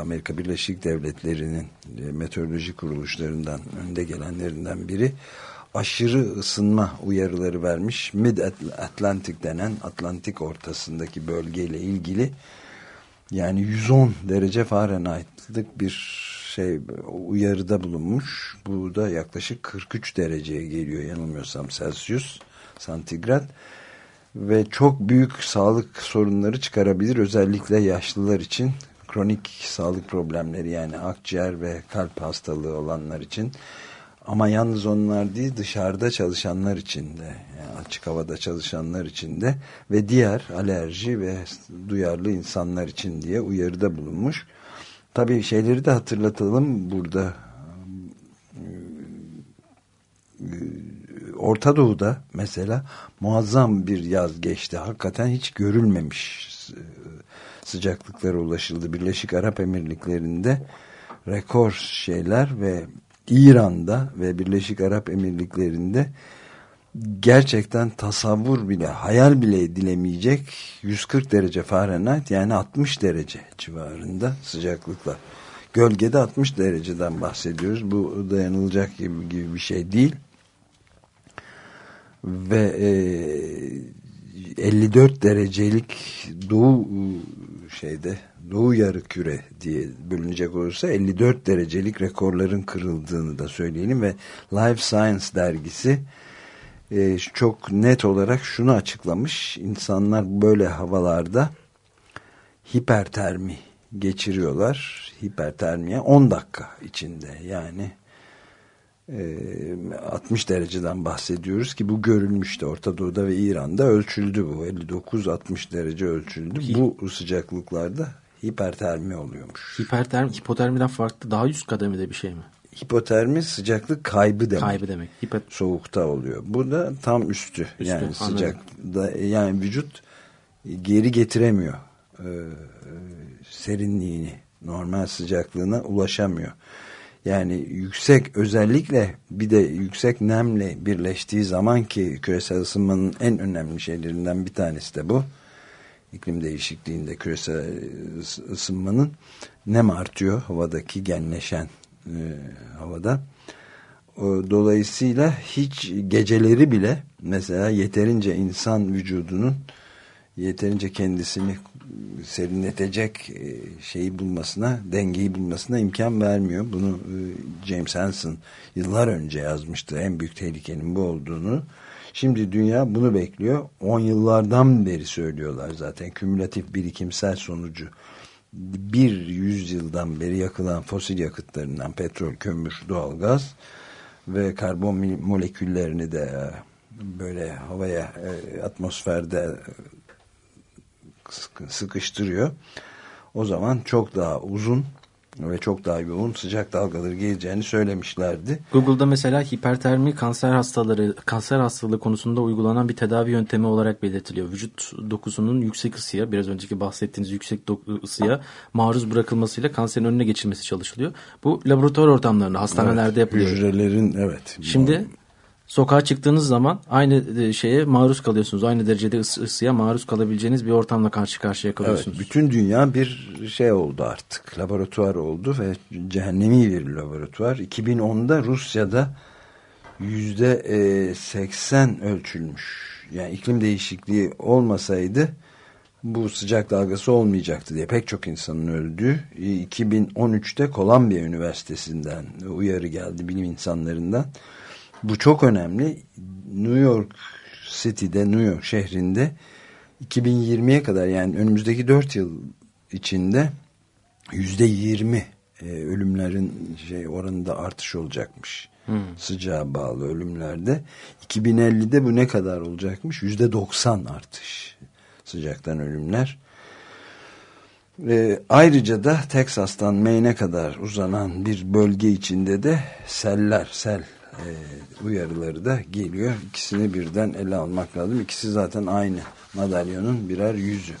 Amerika Birleşik Devletleri'nin meteoroloji kuruluşlarından önde gelenlerinden biri aşırı ısınma uyarıları vermiş. Mid Atlantic denen Atlantik ortasındaki bölgeyle ilgili yani 110 derece Fahrenheit'lık bir şey uyarıda bulunmuş. Bu da yaklaşık 43 dereceye geliyor yanılmıyorsam Celsius santigrat ve çok büyük sağlık sorunları çıkarabilir. Özellikle yaşlılar için kronik sağlık problemleri yani akciğer ve kalp hastalığı olanlar için ama yalnız onlar değil dışarıda çalışanlar için de yani açık havada çalışanlar için de ve diğer alerji ve duyarlı insanlar için diye uyarıda bulunmuş. Tabii şeyleri de hatırlatalım burada Orta Doğu'da mesela muazzam bir yaz geçti. Hakikaten hiç görülmemiş sıcaklıklara ulaşıldı. Birleşik Arap Emirlikleri'nde rekor şeyler ve İran'da ve Birleşik Arap Emirlikleri'nde gerçekten tasavvur bile, hayal bile edilemeyecek 140 derece Fahrenheit yani 60 derece civarında sıcaklıklar. Gölgede 60 dereceden bahsediyoruz. Bu dayanılacak gibi bir şey değil. Ve e, 54 derecelik doğu şeyde doğu yarı küre diye bölünecek olursa 54 derecelik rekorların kırıldığını da söyleyelim ve Life Science dergisi e, çok net olarak şunu açıklamış. İnsanlar böyle havalarda hipertermi geçiriyorlar. Hipertermiye 10 dakika içinde yani 60 dereceden bahsediyoruz ki bu görülmüştü Orta Doğu'da ve İran'da ölçüldü bu 59-60 derece ölçüldü bu sıcaklıklarda hipertermi oluyormuş. Hipertermi, hipotermiden farklı daha üst kademede bir şey mi? Hipotermi sıcaklık kaybı demek. Kaybı demek. Hipot Soğukta oluyor. Bu da tam üstü. üstü yani sıcak da yani vücut geri getiremiyor e, serinliğini normal sıcaklığına ulaşamıyor. Yani yüksek özellikle bir de yüksek nemle birleştiği zaman ki küresel ısınmanın en önemli şeylerinden bir tanesi de bu iklim değişikliğinde küresel ısınmanın nem artıyor havadaki genleşen e, havada. Dolayısıyla hiç geceleri bile mesela yeterince insan vücudunun yeterince kendisini serinletecek e, şeyi bulmasına, dengeyi bulmasına imkan vermiyor. Bunu e, James Hansen yıllar önce yazmıştı. En büyük tehlikenin bu olduğunu. Şimdi dünya bunu bekliyor. 10 yıllardan beri söylüyorlar zaten. Kümülatif birikimsel sonucu bir yüzyıldan beri yakılan fosil yakıtlarından petrol, kömür, doğalgaz ve karbon moleküllerini de e, böyle havaya, atmosferde sıkıştırıyor. O zaman çok daha uzun ve çok daha yoğun sıcak dalgaları geleceğini söylemişlerdi. Google'da mesela hipertermi kanser hastaları kanser hastalığı konusunda uygulanan bir tedavi yöntemi olarak belirtiliyor. Vücut dokusunun yüksek ısıya biraz önceki bahsettiğiniz yüksek ısıya maruz bırakılmasıyla kanserin önüne geçilmesi çalışılıyor. Bu laboratuvar ortamlarında hastanelerde evet, yapılıyor. Hücrelerin evet. Şimdi sokağa çıktığınız zaman aynı e, şeye maruz kalıyorsunuz. Aynı derecede ısı, ısıya maruz kalabileceğiniz bir ortamla karşı karşıya kalıyorsunuz. Evet, bütün dünya bir şey oldu artık. Laboratuvar oldu ve cehennemi bir laboratuvar. 2010'da Rusya'da yüzde 80 ölçülmüş. Yani iklim değişikliği olmasaydı bu sıcak dalgası olmayacaktı diye pek çok insanın öldüğü 2013'te Kolombiya Üniversitesi'nden uyarı geldi bilim insanlarından bu çok önemli. New York City'de, New York şehrinde 2020'ye kadar yani önümüzdeki 4 yıl içinde yüzde 20 e, ölümlerin şey oranında artış olacakmış. Hmm. Sıcağa bağlı ölümlerde. 2050'de bu ne kadar olacakmış? Yüzde 90 artış sıcaktan ölümler. E, ayrıca da Teksas'tan Maine'e kadar uzanan bir bölge içinde de seller, sel uyarıları da geliyor. İkisini birden ele almak lazım. İkisi zaten aynı madalyonun birer yüzü.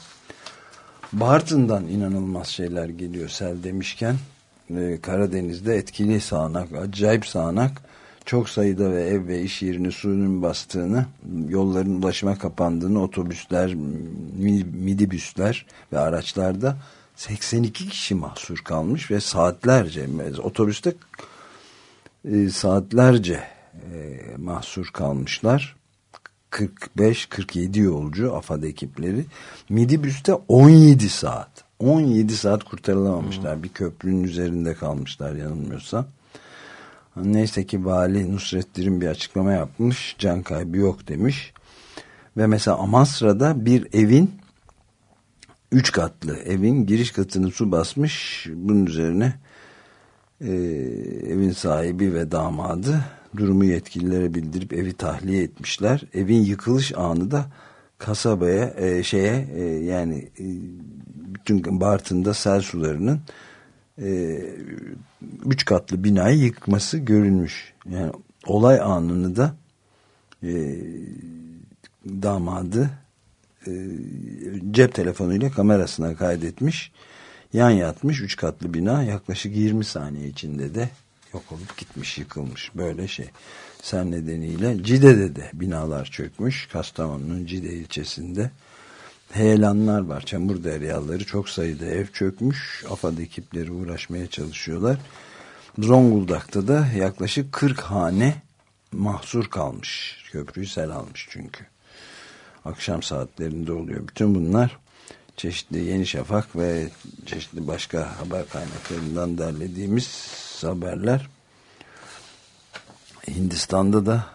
Bartın'dan inanılmaz şeyler geliyor sel demişken e, Karadeniz'de etkili sağanak, acayip sağanak çok sayıda ve ev ve iş yerini suyun bastığını, yolların ulaşıma kapandığını, otobüsler, midibüsler ve araçlarda 82 kişi mahsur kalmış ve saatlerce otobüste e, saatlerce e, mahsur kalmışlar. 45-47 yolcu AFAD ekipleri. Midibüste 17 saat. 17 saat kurtarılamamışlar. Hmm. Bir köprünün üzerinde kalmışlar yanılmıyorsam. Neyse ki vali Nusret Dirim bir açıklama yapmış. Can kaybı yok demiş. Ve mesela Amasra'da bir evin üç katlı evin giriş katını su basmış. Bunun üzerine e, evin sahibi ve damadı durumu yetkililere bildirip evi tahliye etmişler. Evin yıkılış anı da kasabaya e, şeye e, yani e, bütün Bartın'da sel sularının e, üç katlı binayı yıkması görülmüş. Yani olay anını da e, damadı e, cep telefonuyla kamerasına kaydetmiş. Yan yatmış üç katlı bina yaklaşık 20 saniye içinde de yok olup gitmiş yıkılmış böyle şey. Sen nedeniyle Cide'de de binalar çökmüş. Kastamonu'nun Cide ilçesinde heyelanlar var. Çamur deryaları çok sayıda ev çökmüş. AFAD ekipleri uğraşmaya çalışıyorlar. Zonguldak'ta da yaklaşık 40 hane mahsur kalmış. Köprüyü sel almış çünkü. Akşam saatlerinde oluyor. Bütün bunlar çeşitli Yeni Şafak ve çeşitli başka haber kaynaklarından derlediğimiz haberler. Hindistan'da da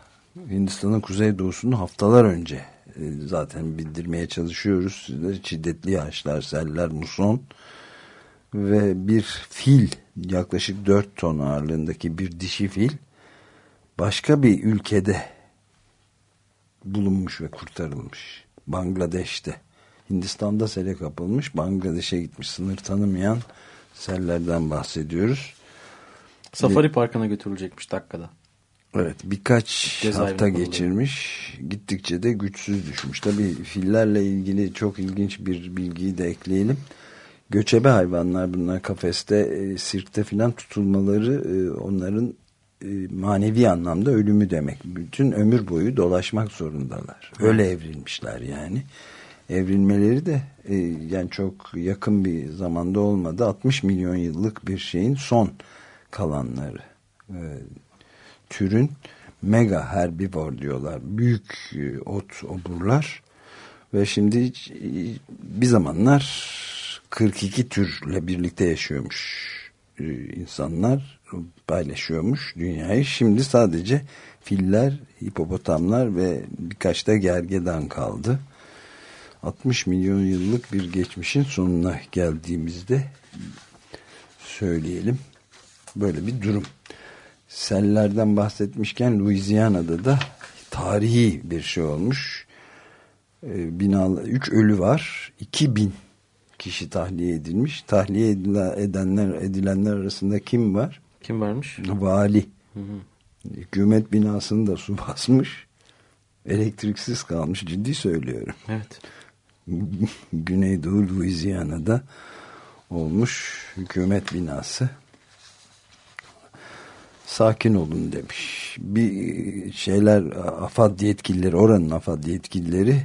Hindistan'ın kuzeydoğusunu haftalar önce e, zaten bildirmeye çalışıyoruz. Sizlere şiddetli yağışlar, seller, muson ve bir fil yaklaşık 4 ton ağırlığındaki bir dişi fil başka bir ülkede bulunmuş ve kurtarılmış. Bangladeş'te. Hindistan'da sele kapılmış. Bangladeş'e gitmiş. Sınır tanımayan sellerden bahsediyoruz. Safari Parkı'na götürülecekmiş dakikada. Evet birkaç Cezaevine hafta geçirmiş. Gittikçe de güçsüz düşmüş. Tabii fillerle ilgili çok ilginç bir bilgiyi de ekleyelim. Göçebe hayvanlar bunlar kafeste, e, sirkte filan tutulmaları e, onların e, manevi anlamda ölümü demek. Bütün ömür boyu dolaşmak zorundalar. Öyle evrilmişler yani. Evrilmeleri de e, yani çok yakın bir zamanda olmadı. 60 milyon yıllık bir şeyin son kalanları. E, türün mega herbivor diyorlar. Büyük e, ot oburlar. Ve şimdi hiç- e, bir zamanlar 42 türle birlikte yaşıyormuş e, insanlar paylaşıyormuş dünyayı. Şimdi sadece filler, hipopotamlar ve birkaç da gergedan kaldı. 60 milyon yıllık bir geçmişin sonuna geldiğimizde söyleyelim. Böyle bir durum. Sellerden bahsetmişken Louisiana'da da tarihi bir şey olmuş. Ee, binalar, 3 ölü var. 2000 kişi tahliye edilmiş. Tahliye edenler, edilenler arasında kim var? Kim varmış? Vali. Hükümet binasını da su basmış. Elektriksiz kalmış. Ciddi söylüyorum. Evet. Güneydoğu Louisiana'da olmuş hükümet binası. Sakin olun demiş. Bir şeyler AFAD yetkilileri, oranın AFAD yetkilileri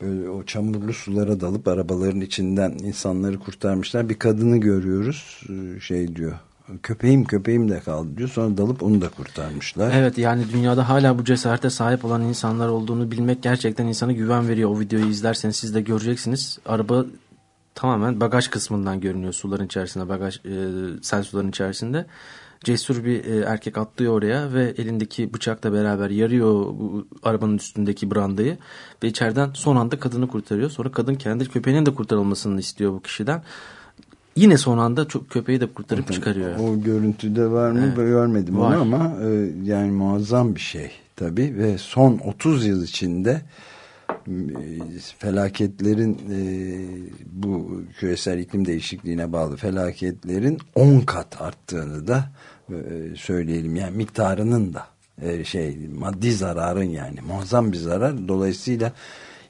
böyle o çamurlu sulara dalıp arabaların içinden insanları kurtarmışlar. Bir kadını görüyoruz. Şey diyor. Köpeğim köpeğim de kaldı diyor. Sonra dalıp onu da kurtarmışlar. Evet yani dünyada hala bu cesarete sahip olan insanlar olduğunu bilmek gerçekten insana güven veriyor. O videoyu izlerseniz siz de göreceksiniz. Araba tamamen bagaj kısmından görünüyor suların içerisinde, bagaj e, sel suların içerisinde. Cesur bir e, erkek atlıyor oraya ve elindeki bıçakla beraber yarıyor bu arabanın üstündeki brandayı ve içeriden son anda kadını kurtarıyor. Sonra kadın kendi köpeğinin de kurtarılmasını istiyor bu kişiden. Yine son anda çok köpeği de kurtarıp çıkarıyor. O görüntüde var mı Evet. görmedim Var. onu ama e, yani muazzam bir şey tabii ve son 30 yıl içinde e, felaketlerin e, bu küresel iklim değişikliğine bağlı felaketlerin 10 kat arttığını da e, söyleyelim yani miktarının da e, şey maddi zararın yani muazzam bir zarar dolayısıyla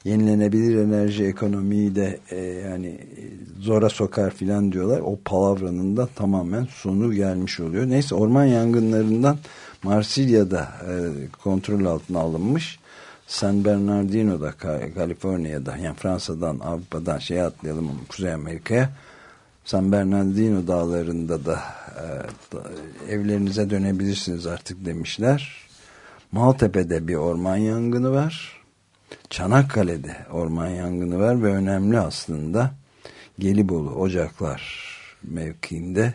yenilenebilir enerji ekonomiyi de e, yani e, zora sokar filan diyorlar. O palavranın da tamamen sonu gelmiş oluyor. Neyse orman yangınlarından Marsilya'da e, kontrol altına alınmış. San Bernardino'da Ka- Kaliforniya'da yani Fransa'dan Avrupa'dan şeye atlayalım Kuzey Amerika'ya San Bernardino dağlarında da, e, da evlerinize dönebilirsiniz artık demişler. Maltepe'de bir orman yangını var. Çanakkale'de orman yangını var ve önemli aslında Gelibolu Ocaklar mevkiinde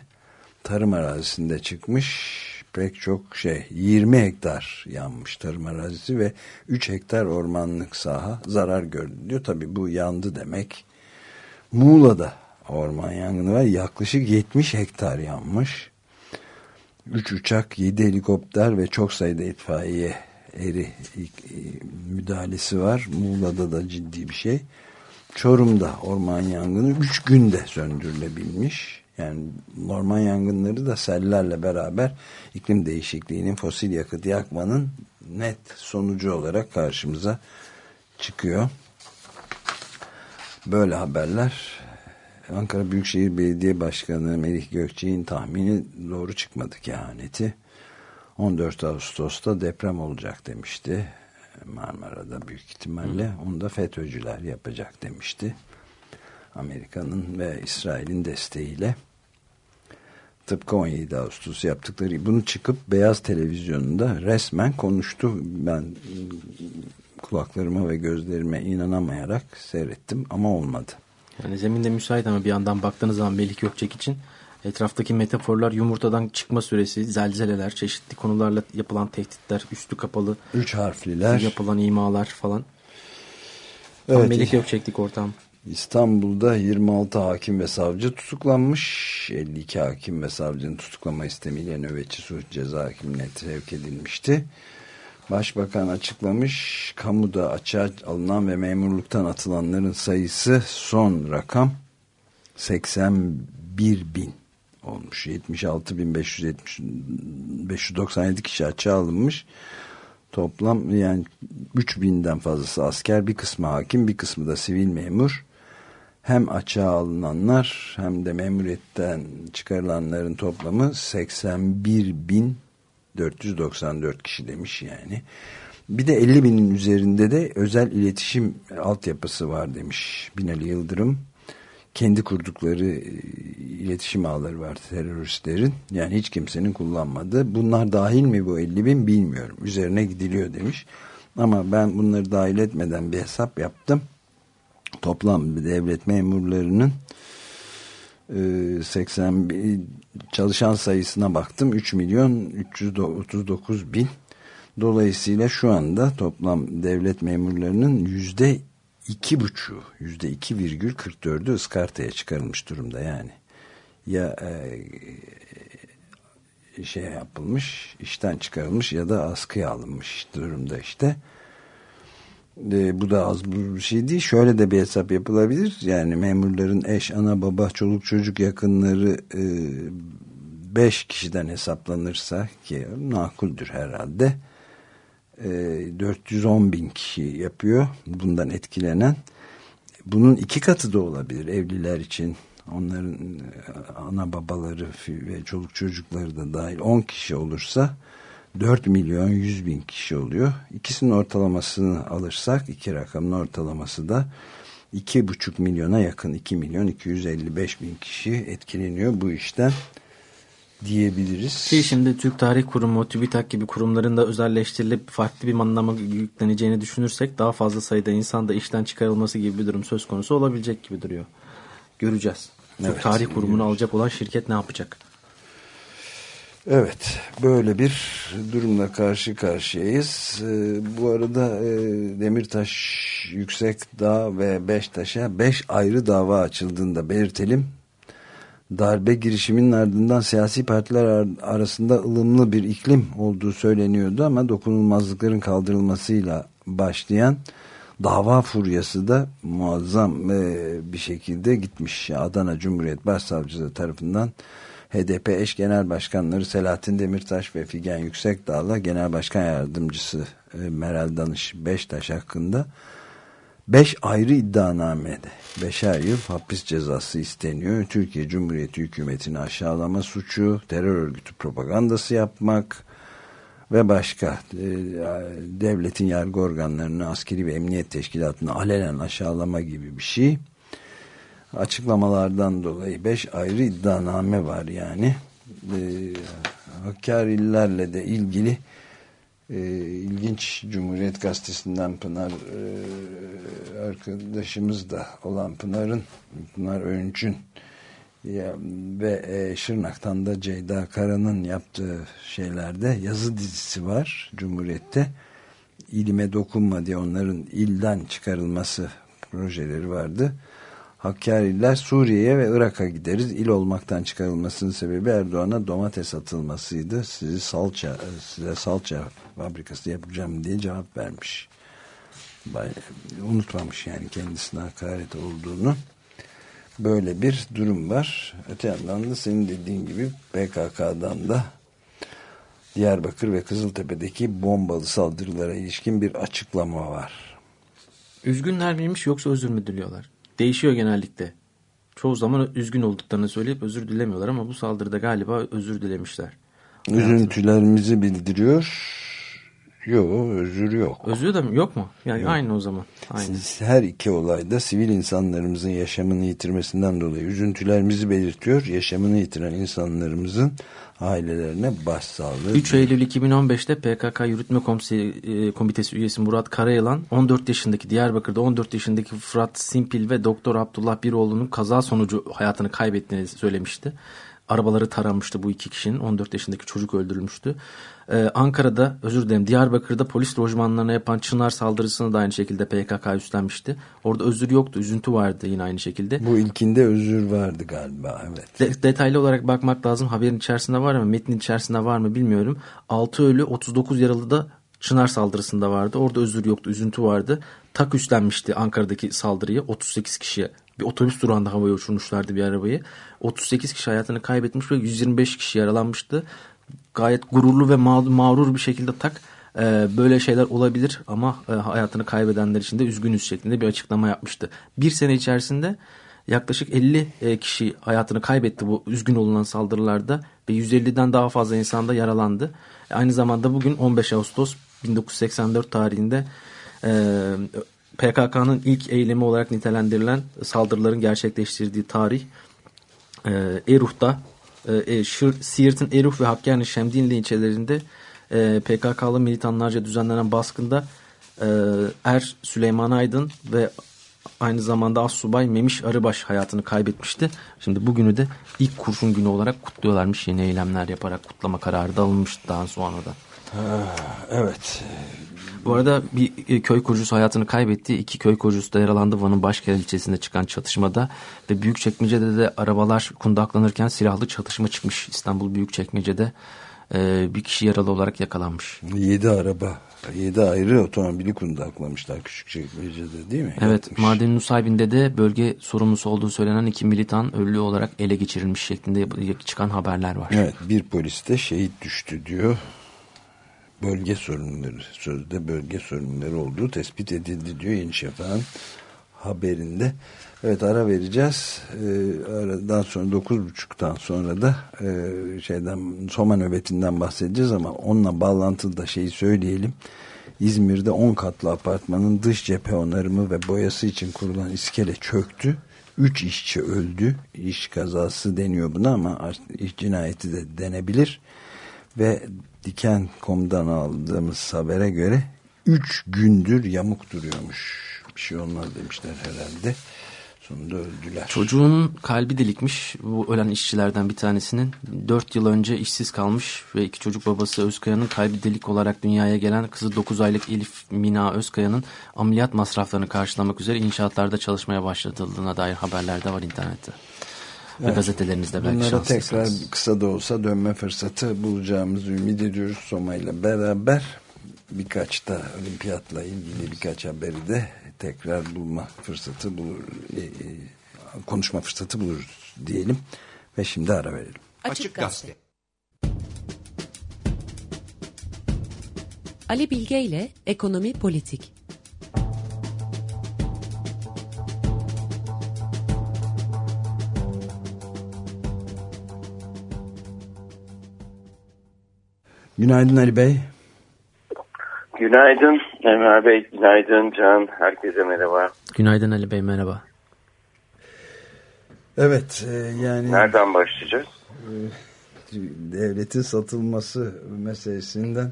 tarım arazisinde çıkmış pek çok şey 20 hektar yanmış tarım arazisi ve 3 hektar ormanlık saha zarar gördü diyor. Tabi bu yandı demek. Muğla'da orman yangını var yaklaşık 70 hektar yanmış. 3 uçak, 7 helikopter ve çok sayıda itfaiye eri e, müdahalesi var. Muğla'da da ciddi bir şey. Çorum'da orman yangını 3 günde söndürülebilmiş. Yani orman yangınları da sellerle beraber iklim değişikliğinin fosil yakıt yakmanın net sonucu olarak karşımıza çıkıyor. Böyle haberler Ankara Büyükşehir Belediye Başkanı Melih Gökçe'nin tahmini doğru çıkmadı kehaneti. 14 Ağustos'ta deprem olacak demişti. Marmara'da büyük ihtimalle. Onu da FETÖ'cüler yapacak demişti. Amerika'nın ve İsrail'in desteğiyle. Tıpkı 17 Ağustos yaptıkları bunu çıkıp Beyaz Televizyonu'nda resmen konuştu. Ben kulaklarıma ve gözlerime inanamayarak seyrettim ama olmadı. Yani zeminde müsait ama bir yandan baktığınız zaman Melik Gökçek için etraftaki metaforlar yumurtadan çıkma süresi, zelzeleler, çeşitli konularla yapılan tehditler, üstü kapalı Üç harfliler. yapılan imalar falan. Evet. Evet. Melik Gökçeklik ortam. İstanbul'da 26 hakim ve savcı tutuklanmış. 52 hakim ve savcının tutuklama istemiyle nöbetçi suç ceza hakimine sevk edilmişti. Başbakan açıklamış, kamuda açığa alınan ve memurluktan atılanların sayısı son rakam 81 bin olmuş. 76.597 kişi açığa alınmış. Toplam yani 3 binden fazlası asker, bir kısmı hakim, bir kısmı da sivil memur. Hem açığa alınanlar hem de memuriyetten çıkarılanların toplamı 81 bin 494 kişi demiş yani. Bir de 50 binin üzerinde de özel iletişim altyapısı var demiş Binali Yıldırım. Kendi kurdukları e, iletişim ağları var teröristlerin. Yani hiç kimsenin kullanmadığı. Bunlar dahil mi bu 50 bin bilmiyorum. Üzerine gidiliyor demiş. Ama ben bunları dahil etmeden bir hesap yaptım. Toplam devlet memurlarının 80 çalışan sayısına baktım 3 milyon 339 bin dolayısıyla şu anda toplam devlet memurlarının yüzde iki buçu yüzde iki virgül 44'ü ıskartaya çıkarılmış durumda yani ya e, şey yapılmış işten çıkarılmış ya da askıya alınmış durumda işte e, bu da az bir şey değil. Şöyle de bir hesap yapılabilir. Yani memurların eş, ana, baba, çoluk, çocuk yakınları 5 e, kişiden hesaplanırsa ki nakuldür herhalde. 410 bin kişi yapıyor. Bundan etkilenen. Bunun iki katı da olabilir evliler için. Onların e, ana babaları ve çoluk çocukları da dahil 10 kişi olursa 4 milyon 100 bin kişi oluyor. İkisinin ortalamasını alırsak iki rakamın ortalaması da 2,5 milyona yakın 2 milyon 255 bin kişi etkileniyor bu işten diyebiliriz. Ki şimdi Türk Tarih Kurumu, TÜBİTAK gibi kurumların da özelleştirilip farklı bir anlama yükleneceğini düşünürsek daha fazla sayıda insan da işten çıkarılması gibi bir durum söz konusu olabilecek gibi duruyor. Göreceğiz. Türk Evet, Tarih Kurumu'nu göreceğiz. alacak olan şirket ne yapacak? Evet, böyle bir durumla karşı karşıyayız. Ee, bu arada e, Demirtaş, Yüksekdağ ve Beştaş'a beş ayrı dava açıldığını da belirtelim. Darbe girişiminin ardından siyasi partiler ar- arasında ılımlı bir iklim olduğu söyleniyordu ama dokunulmazlıkların kaldırılmasıyla başlayan dava furyası da muazzam e, bir şekilde gitmiş. Adana Cumhuriyet Başsavcılığı tarafından HDP eş genel başkanları Selahattin Demirtaş ve Figen Yüksekdağ'la genel başkan yardımcısı e, Meral Danış Beştaş hakkında beş ayrı iddianamede beşer yıl hapis cezası isteniyor. Türkiye Cumhuriyeti hükümetini aşağılama suçu, terör örgütü propagandası yapmak ve başka e, devletin yargı organlarını, askeri ve emniyet teşkilatını alenen aşağılama gibi bir şey açıklamalardan dolayı beş ayrı iddianame var yani. E, Hakkari'lilerle de ilgili e, ilginç Cumhuriyet Gazetesi'nden Pınar e, arkadaşımız da olan Pınar'ın Pınar Öncü'nün ya, ve e, Şırnak'tan da Ceyda Kara'nın yaptığı şeylerde yazı dizisi var Cumhuriyet'te. İlime dokunma diye onların ilden çıkarılması projeleri vardı. Hakkariler Suriye'ye ve Irak'a gideriz. İl olmaktan çıkarılmasının sebebi Erdoğan'a domates atılmasıydı. Sizi salça, size salça fabrikası yapacağım diye cevap vermiş. Unutmamış yani kendisine hakaret olduğunu. Böyle bir durum var. Öte yandan da senin dediğin gibi PKK'dan da Diyarbakır ve Kızıltepe'deki bombalı saldırılara ilişkin bir açıklama var. Üzgünler miymiş yoksa özür mü diliyorlar? Değişiyor genellikle. Çoğu zaman üzgün olduklarını söyleyip özür dilemiyorlar ama bu saldırıda galiba özür dilemişler. Üzüntülerimizi bildiriyor. Yok özür yok. Özür de mi? Yok mu? Yani Yok. aynı o zaman. Aynı. Her iki olayda sivil insanlarımızın yaşamını yitirmesinden dolayı üzüntülerimizi belirtiyor. Yaşamını yitiren insanlarımızın ailelerine başsağlığı. 3 Eylül 2015'te PKK Yürütme e, Komitesi üyesi Murat Karayalan 14 yaşındaki Diyarbakır'da 14 yaşındaki Fırat Simpil ve Doktor Abdullah Biroğlu'nun kaza sonucu hayatını kaybettiğini söylemişti. Arabaları taranmıştı bu iki kişinin. 14 yaşındaki çocuk öldürülmüştü. Ee, Ankara'da özür dilerim Diyarbakır'da polis lojmanlarına yapan Çınar saldırısını da aynı şekilde PKK üstlenmişti. Orada özür yoktu. Üzüntü vardı yine aynı şekilde. Bu ilkinde özür vardı galiba evet. De- detaylı olarak bakmak lazım. Haberin içerisinde var mı? Metnin içerisinde var mı bilmiyorum. 6 ölü 39 yaralı da Çınar saldırısında vardı. Orada özür yoktu. Üzüntü vardı. Tak üstlenmişti Ankara'daki saldırıyı. 38 kişiye bir otobüs durağında havaya uçurmuşlardı bir arabayı. 38 kişi hayatını kaybetmiş ve 125 kişi yaralanmıştı. Gayet gururlu ve ma- mağrur bir şekilde tak e, böyle şeyler olabilir ama e, hayatını kaybedenler için de üzgünüz şeklinde bir açıklama yapmıştı. Bir sene içerisinde yaklaşık 50 e, kişi hayatını kaybetti bu üzgün olunan saldırılarda ve 150'den daha fazla insan da yaralandı. Aynı zamanda bugün 15 Ağustos 1984 tarihinde PKK'nın ilk eylemi olarak nitelendirilen saldırıların gerçekleştirdiği tarih e, e, e, Siirt'in Eruh ve Hakkari Şemdinli ilçelerinde e, PKK'lı militanlarca düzenlenen baskında e, Er Süleyman Aydın ve aynı zamanda Assubay Memiş Arıbaş hayatını kaybetmişti. Şimdi bugünü de ilk kurşun günü olarak kutluyorlarmış. Yeni eylemler yaparak kutlama kararı da alınmıştı daha sonra da. Evet. Bu arada bir e, köy korucusu hayatını kaybetti. İki köy korucusu da yaralandı Van'ın Başkent ilçesinde çıkan çatışmada. Ve Büyükçekmece'de de arabalar kundaklanırken silahlı çatışma çıkmış. İstanbul Büyükçekmece'de e, bir kişi yaralı olarak yakalanmış. Yedi araba, yedi ayrı otomobili kundaklamışlar Küçükçekmece'de değil mi? Evet, Yapmış. madenin Nusaybin'de de bölge sorumlusu olduğu söylenen iki militan ölü olarak ele geçirilmiş şeklinde çıkan haberler var. Evet bir polis de şehit düştü diyor. Bölge sorunları sözde bölge sorunları olduğu tespit edildi diyor Yeni haberinde. Evet ara vereceğiz. Ee, aradan sonra 9.30'dan sonra da e, şeyden Soma nöbetinden bahsedeceğiz ama onunla bağlantılı da şeyi söyleyelim. İzmir'de 10 katlı apartmanın dış cephe onarımı ve boyası için kurulan iskele çöktü. 3 işçi öldü. İş kazası deniyor buna ama iş cinayeti de denebilir. Ve Diken.com'dan aldığımız habere göre 3 gündür yamuk duruyormuş. Bir şey olmaz demişler herhalde. Sonunda öldüler. Çocuğun kalbi delikmiş. Bu ölen işçilerden bir tanesinin 4 yıl önce işsiz kalmış ve iki çocuk babası Özkaya'nın kalbi delik olarak dünyaya gelen kızı 9 aylık Elif Mina Özkaya'nın ameliyat masraflarını karşılamak üzere inşaatlarda çalışmaya başlatıldığına dair haberler de var internette. Ve gazetelerinizde belki Bunlara tekrar şanslısınız. kısa da olsa dönme fırsatı bulacağımızı ümit ediyoruz Soma ile beraber. Birkaç da olimpiyatla ilgili birkaç haberi de tekrar bulma fırsatı bulur, e, e, konuşma fırsatı buluruz diyelim. Ve şimdi ara verelim. Açık Gazete. Ali Bilge ile Ekonomi Politik. Günaydın Ali Bey. Günaydın Ömer Bey, günaydın Can. Herkese merhaba. Günaydın Ali Bey merhaba. Evet e, yani Nereden başlayacağız? devletin satılması meselesinden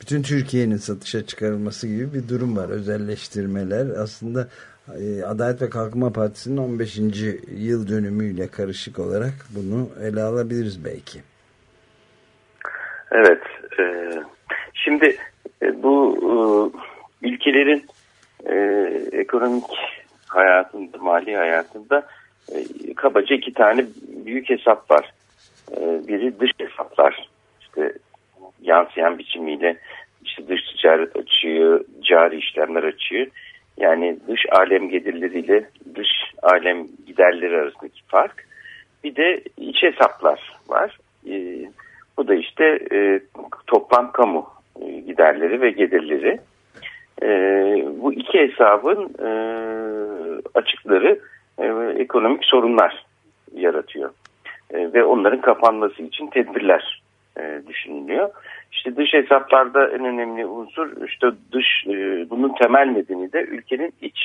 bütün Türkiye'nin satışa çıkarılması gibi bir durum var. Özelleştirmeler aslında e, Adalet ve Kalkınma Partisi'nin 15. yıl dönümüyle karışık olarak bunu ele alabiliriz belki. Evet. e, şimdi e, bu e, ülkelerin e, ekonomik hayatında, mali hayatında e, kabaca iki tane büyük hesap var. E, biri dış hesaplar. İşte yansıyan biçimiyle işte dış ticaret açığı, cari işlemler açığı. Yani dış alem gelirleriyle dış alem giderleri arasındaki fark. Bir de iç hesaplar var. E, bu da işte e, toplam kamu e, giderleri ve gelirleri. E, bu iki hesabın e, açıkları e, ekonomik sorunlar yaratıyor. E, ve onların kapanması için tedbirler e, düşünülüyor. İşte dış hesaplarda en önemli unsur işte dış e, bunun temel nedeni de ülkenin iç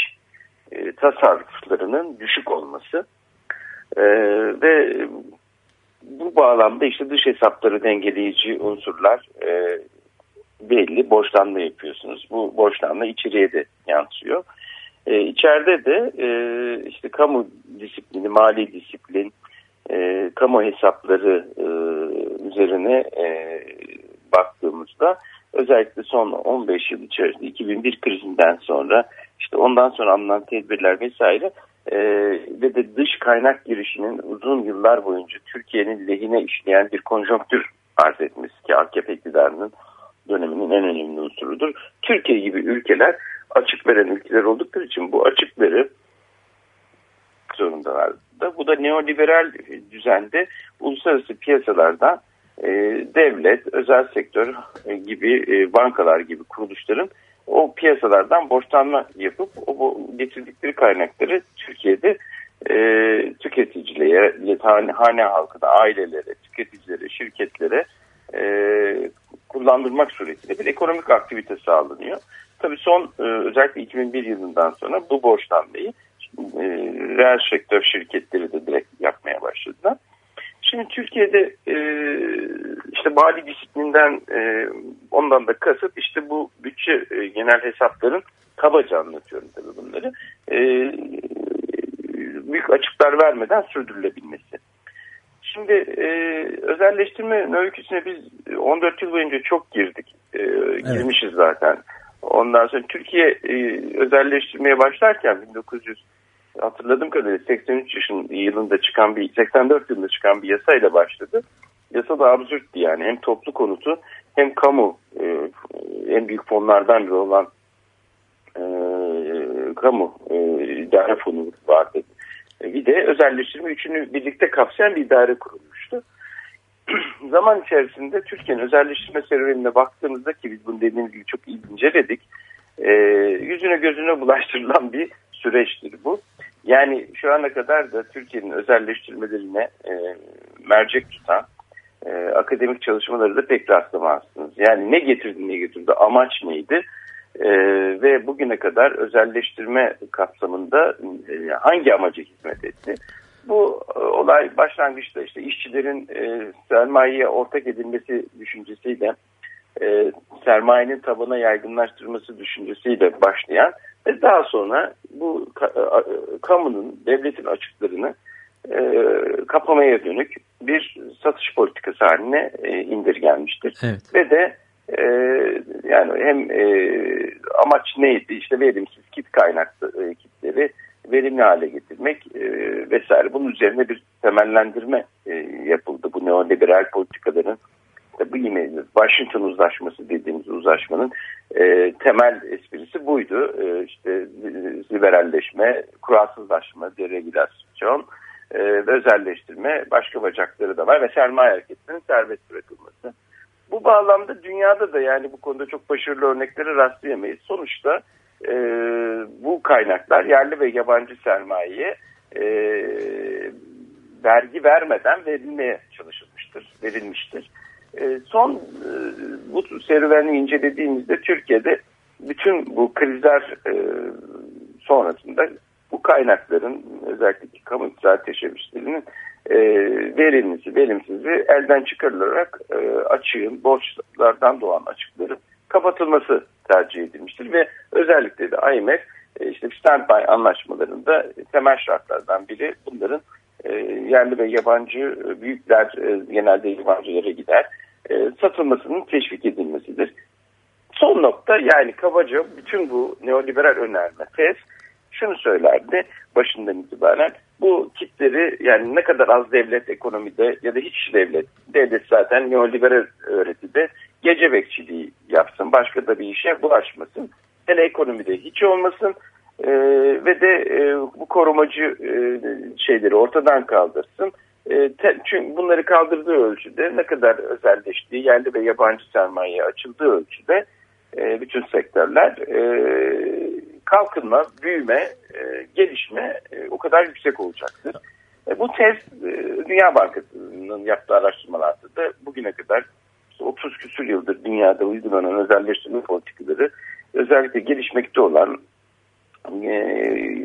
e, tasarruflarının düşük olması. E, ve bu bağlamda işte dış hesapları dengeleyici unsurlar e, belli borçlanma yapıyorsunuz. Bu borçlanma içeriye de yansıyor. E, içeride de e, işte kamu disiplini, mali disiplin, e, kamu hesapları e, üzerine e, baktığımızda özellikle son 15 yıl içerisinde 2001 krizinden sonra işte ondan sonra alınan tedbirler vesaire e, ve de dış kaynak girişinin uzun yıllar boyunca Türkiye'nin lehine işleyen bir konjonktür arz etmesi ki AKP iktidarının döneminin en önemli unsurudur. Türkiye gibi ülkeler açık veren ülkeler oldukları için bu açıkları zorundalar. Da bu da neoliberal düzende uluslararası piyasalardan e, devlet, özel sektör e, gibi e, bankalar gibi kuruluşların o piyasalardan borçlanma yapıp o getirdikleri kaynakları Türkiye'de e, tüketicilere, hane, hane halkına, ailelere, tüketicilere, şirketlere e, kullandırmak suretiyle bir ekonomik aktivite sağlanıyor. Tabii son e, özellikle 2001 yılından sonra bu borçlanmayı e, reel sektör şirketleri de direkt yapmaya başladılar. Şimdi Türkiye'de e, işte mali disiplinden e, ondan da kasıt işte bu bütçe e, genel hesapların kabaca anlatıyorum tabii bunları. E, büyük açıklar vermeden sürdürülebilmesi. Şimdi e, özelleştirme öyküsüne biz 14 yıl boyunca çok girdik. E, evet. Girmişiz zaten. Ondan sonra Türkiye e, özelleştirmeye başlarken 1900 hatırladığım kadarıyla 83 yaşın yılında çıkan bir 84 yılında çıkan bir yasayla başladı. Yasa da absürttü yani hem toplu konutu hem kamu e, en büyük fonlardan biri olan e, kamu e, idare fonu vardı. E, bir de özelleştirme üçünü birlikte kapsayan bir idare kurulmuştu. Zaman içerisinde Türkiye'nin özelleştirme serüvenine baktığımızda ki biz bunu dediğimiz gibi çok iyi inceledik. E, yüzüne gözüne bulaştırılan bir süreçtir bu. Yani şu ana kadar da Türkiye'nin özelleştirmelerine e, mercek tutan e, akademik çalışmaları da pek rastlamazsınız. Yani ne getirdi ne getirdi amaç neydi e, ve bugüne kadar özelleştirme kapsamında e, hangi amaca hizmet etti? Bu e, olay başlangıçta işte işçilerin e, sermayeye ortak edilmesi düşüncesiyle e, sermayenin tabana yaygınlaştırması düşüncesiyle başlayan ve daha sonra bu e, kamunun, devletin açıklarını e, kapamaya dönük bir satış politikası haline e, indirgenmiştir. Evet. Ve de e, yani hem e, amaç neydi? İşte verimsiz kit kaynaklı e, kitleri verimli hale getirmek e, vesaire. Bunun üzerine bir temellendirme e, yapıldı. Bu neoliberal politikaların bu yine Washington uzlaşması dediğimiz uzlaşmanın e, temel esprisi buydu. E, işte liberalleşme, kuralsızlaşma, deregülasyon e, özelleştirme başka bacakları da var ve sermaye hareketlerinin serbest bırakılması. Bu bağlamda dünyada da yani bu konuda çok başarılı örneklere rastlayamayız. Sonuçta e, bu kaynaklar yerli ve yabancı sermayeye e, vergi vermeden verilmeye çalışılmıştır, verilmiştir. E, son e, bu serüveni incelediğimizde Türkiye'de bütün bu krizler e, sonrasında bu kaynakların özellikle kamu iktisat teşebbüslerinin e, verimsizliği elden çıkarılarak e, açığın, borçlardan doğan açıkların kapatılması tercih edilmiştir. Ve özellikle de IMF işte standby anlaşmalarında temel şartlardan biri bunların yerli ve yabancı büyükler e, genelde yabancılara gider e, satılmasının teşvik edilmesidir. Son nokta yani kabaca bütün bu neoliberal önerme tez şunu söylerdi başından itibaren bu kitleri yani ne kadar az devlet ekonomide ya da hiç devlet devlet zaten neoliberal öğretide gece bekçiliği yapsın başka da bir işe bulaşmasın hele ekonomide hiç olmasın e, ve de e, bu korumacı e, şeyleri ortadan kaldırsın. E, çünkü bunları kaldırdığı ölçüde ne kadar özelleştiği yerli ve yabancı sermayeye açıldığı ölçüde e, bütün sektörler e, kalkınma, büyüme, gelişme o kadar yüksek olacaktır. Bu tez Dünya Bankası'nın yaptığı araştırmalarda da bugüne kadar 30 küsur yıldır dünyada uygulanan özelleştirme politikaları özellikle gelişmekte olan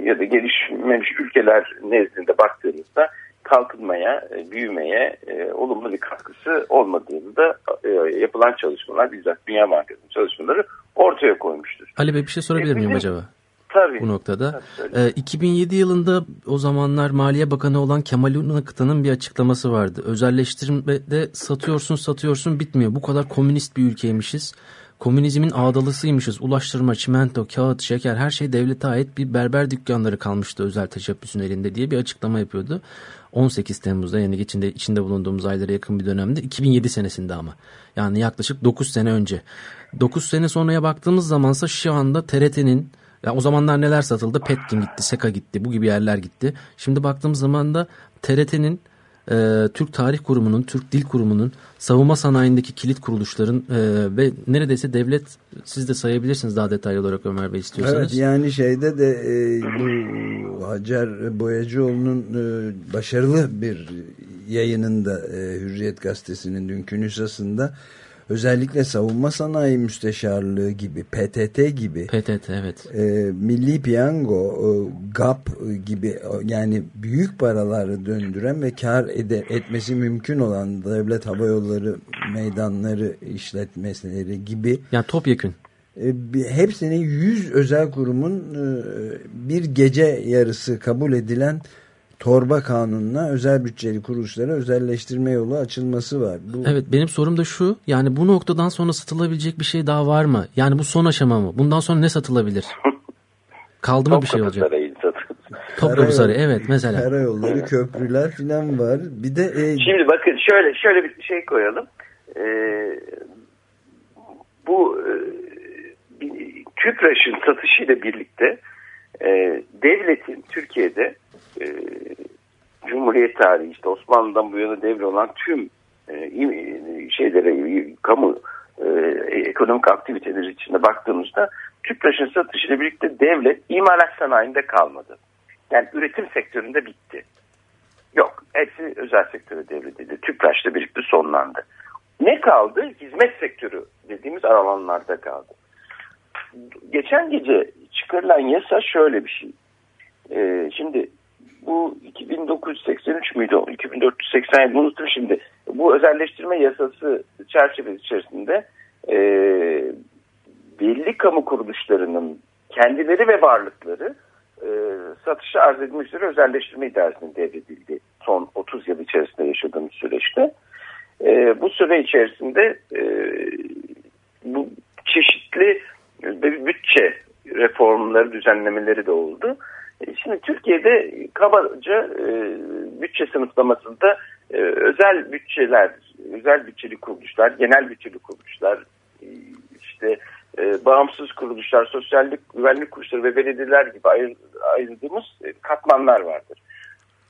ya da gelişmemiş ülkeler nezdinde baktığımızda kalkınmaya, e, büyümeye e, olumlu bir katkısı olmadığını da e, yapılan çalışmalar, bizzat Dünya Bankası'nın çalışmaları ortaya koymuştur. Ali Bey bir şey sorabilir E, miyim acaba? Tabii. bu noktada. Tabii. Ee, 2007 yılında o zamanlar Maliye Bakanı olan Kemal Unakıtan'ın bir açıklaması vardı. Özelleştirmede satıyorsun satıyorsun bitmiyor. Bu kadar komünist bir ülkeymişiz. Komünizmin ağdalısıymışız. Ulaştırma, çimento, kağıt, şeker her şey devlete ait bir berber dükkanları kalmıştı özel teşebbüsün elinde diye bir açıklama yapıyordu. 18 Temmuz'da yani içinde, içinde bulunduğumuz aylara yakın bir dönemde 2007 senesinde ama. Yani yaklaşık 9 sene önce. 9 sene sonraya baktığımız zamansa şu anda TRT'nin ya o zamanlar neler satıldı? Petkim gitti, Seka gitti, bu gibi yerler gitti. Şimdi baktığımız zaman da TRT'nin, e, Türk Tarih Kurumu'nun, Türk Dil Kurumu'nun, savunma sanayindeki kilit kuruluşların e, ve neredeyse devlet, siz de sayabilirsiniz daha detaylı olarak Ömer Bey istiyorsanız. Evet yani şeyde de e, bu Hacer Boyacıoğlu'nun e, başarılı bir yayınında e, Hürriyet Gazetesi'nin dünkü nüshasında özellikle savunma sanayi müsteşarlığı gibi PTT gibi PTT evet. e, Milli Piyango, e, GAP gibi e, yani büyük paraları döndüren ve kar ede, etmesi mümkün olan devlet hava yolları meydanları işletmeleri gibi Yani topyekün. e, hepsinin 100 özel kurumun e, bir gece yarısı kabul edilen torba kanununa özel bütçeli kuruluşlara özelleştirme yolu açılması var. Bu, Evet benim sorum da şu yani bu noktadan sonra satılabilecek bir şey daha var mı? Yani bu son aşama mı? Bundan sonra ne satılabilir? Kaldı mı bir şey olacak? Topkapı Sarayı evet mesela. Karayolları, köprüler filan var. Bir de e, Şimdi bakın şöyle şöyle bir şey koyalım. Ee, bu e, TÜPRAŞ'ın satışıyla birlikte e, devletin Türkiye'de e, Cumhuriyet tarihi işte Osmanlı'dan bu yana devrolan tüm e, im- şeylere kamu e, ekonomik aktiviteler içinde baktığımızda TÜPRAŞ'ın satışıyla birlikte devlet imalat sanayinde kalmadı. Yani üretim sektöründe bitti. Yok. Hepsi özel sektöre devredildi. TÜPRAŞ'la birlikte sonlandı. Ne kaldı? Hizmet sektörü dediğimiz alanlarda kaldı. Geçen gece çıkarılan yasa şöyle bir şey. Ee, şimdi bu 2983 müydü? o? 2487 unuttum şimdi. Bu özelleştirme yasası çerçevesi içerisinde e, belli kamu kuruluşlarının kendileri ve varlıkları e, satışa arz edilmek üzere özelleştirme idaresine devredildi. Son 30 yıl içerisinde yaşadığımız süreçte. E, bu süre içerisinde e, bu çeşitli e, bütçe reformları, düzenlemeleri de oldu. Şimdi Türkiye'de kabaca e, bütçe sınıflamasında e, özel bütçeler, özel bütçeli kuruluşlar, genel bütçeli kuruluşlar, e, işte e, bağımsız kuruluşlar, sosyallik, güvenlik kuruluşları ve belediyeler gibi ayır, ayırdığımız e, katmanlar vardır.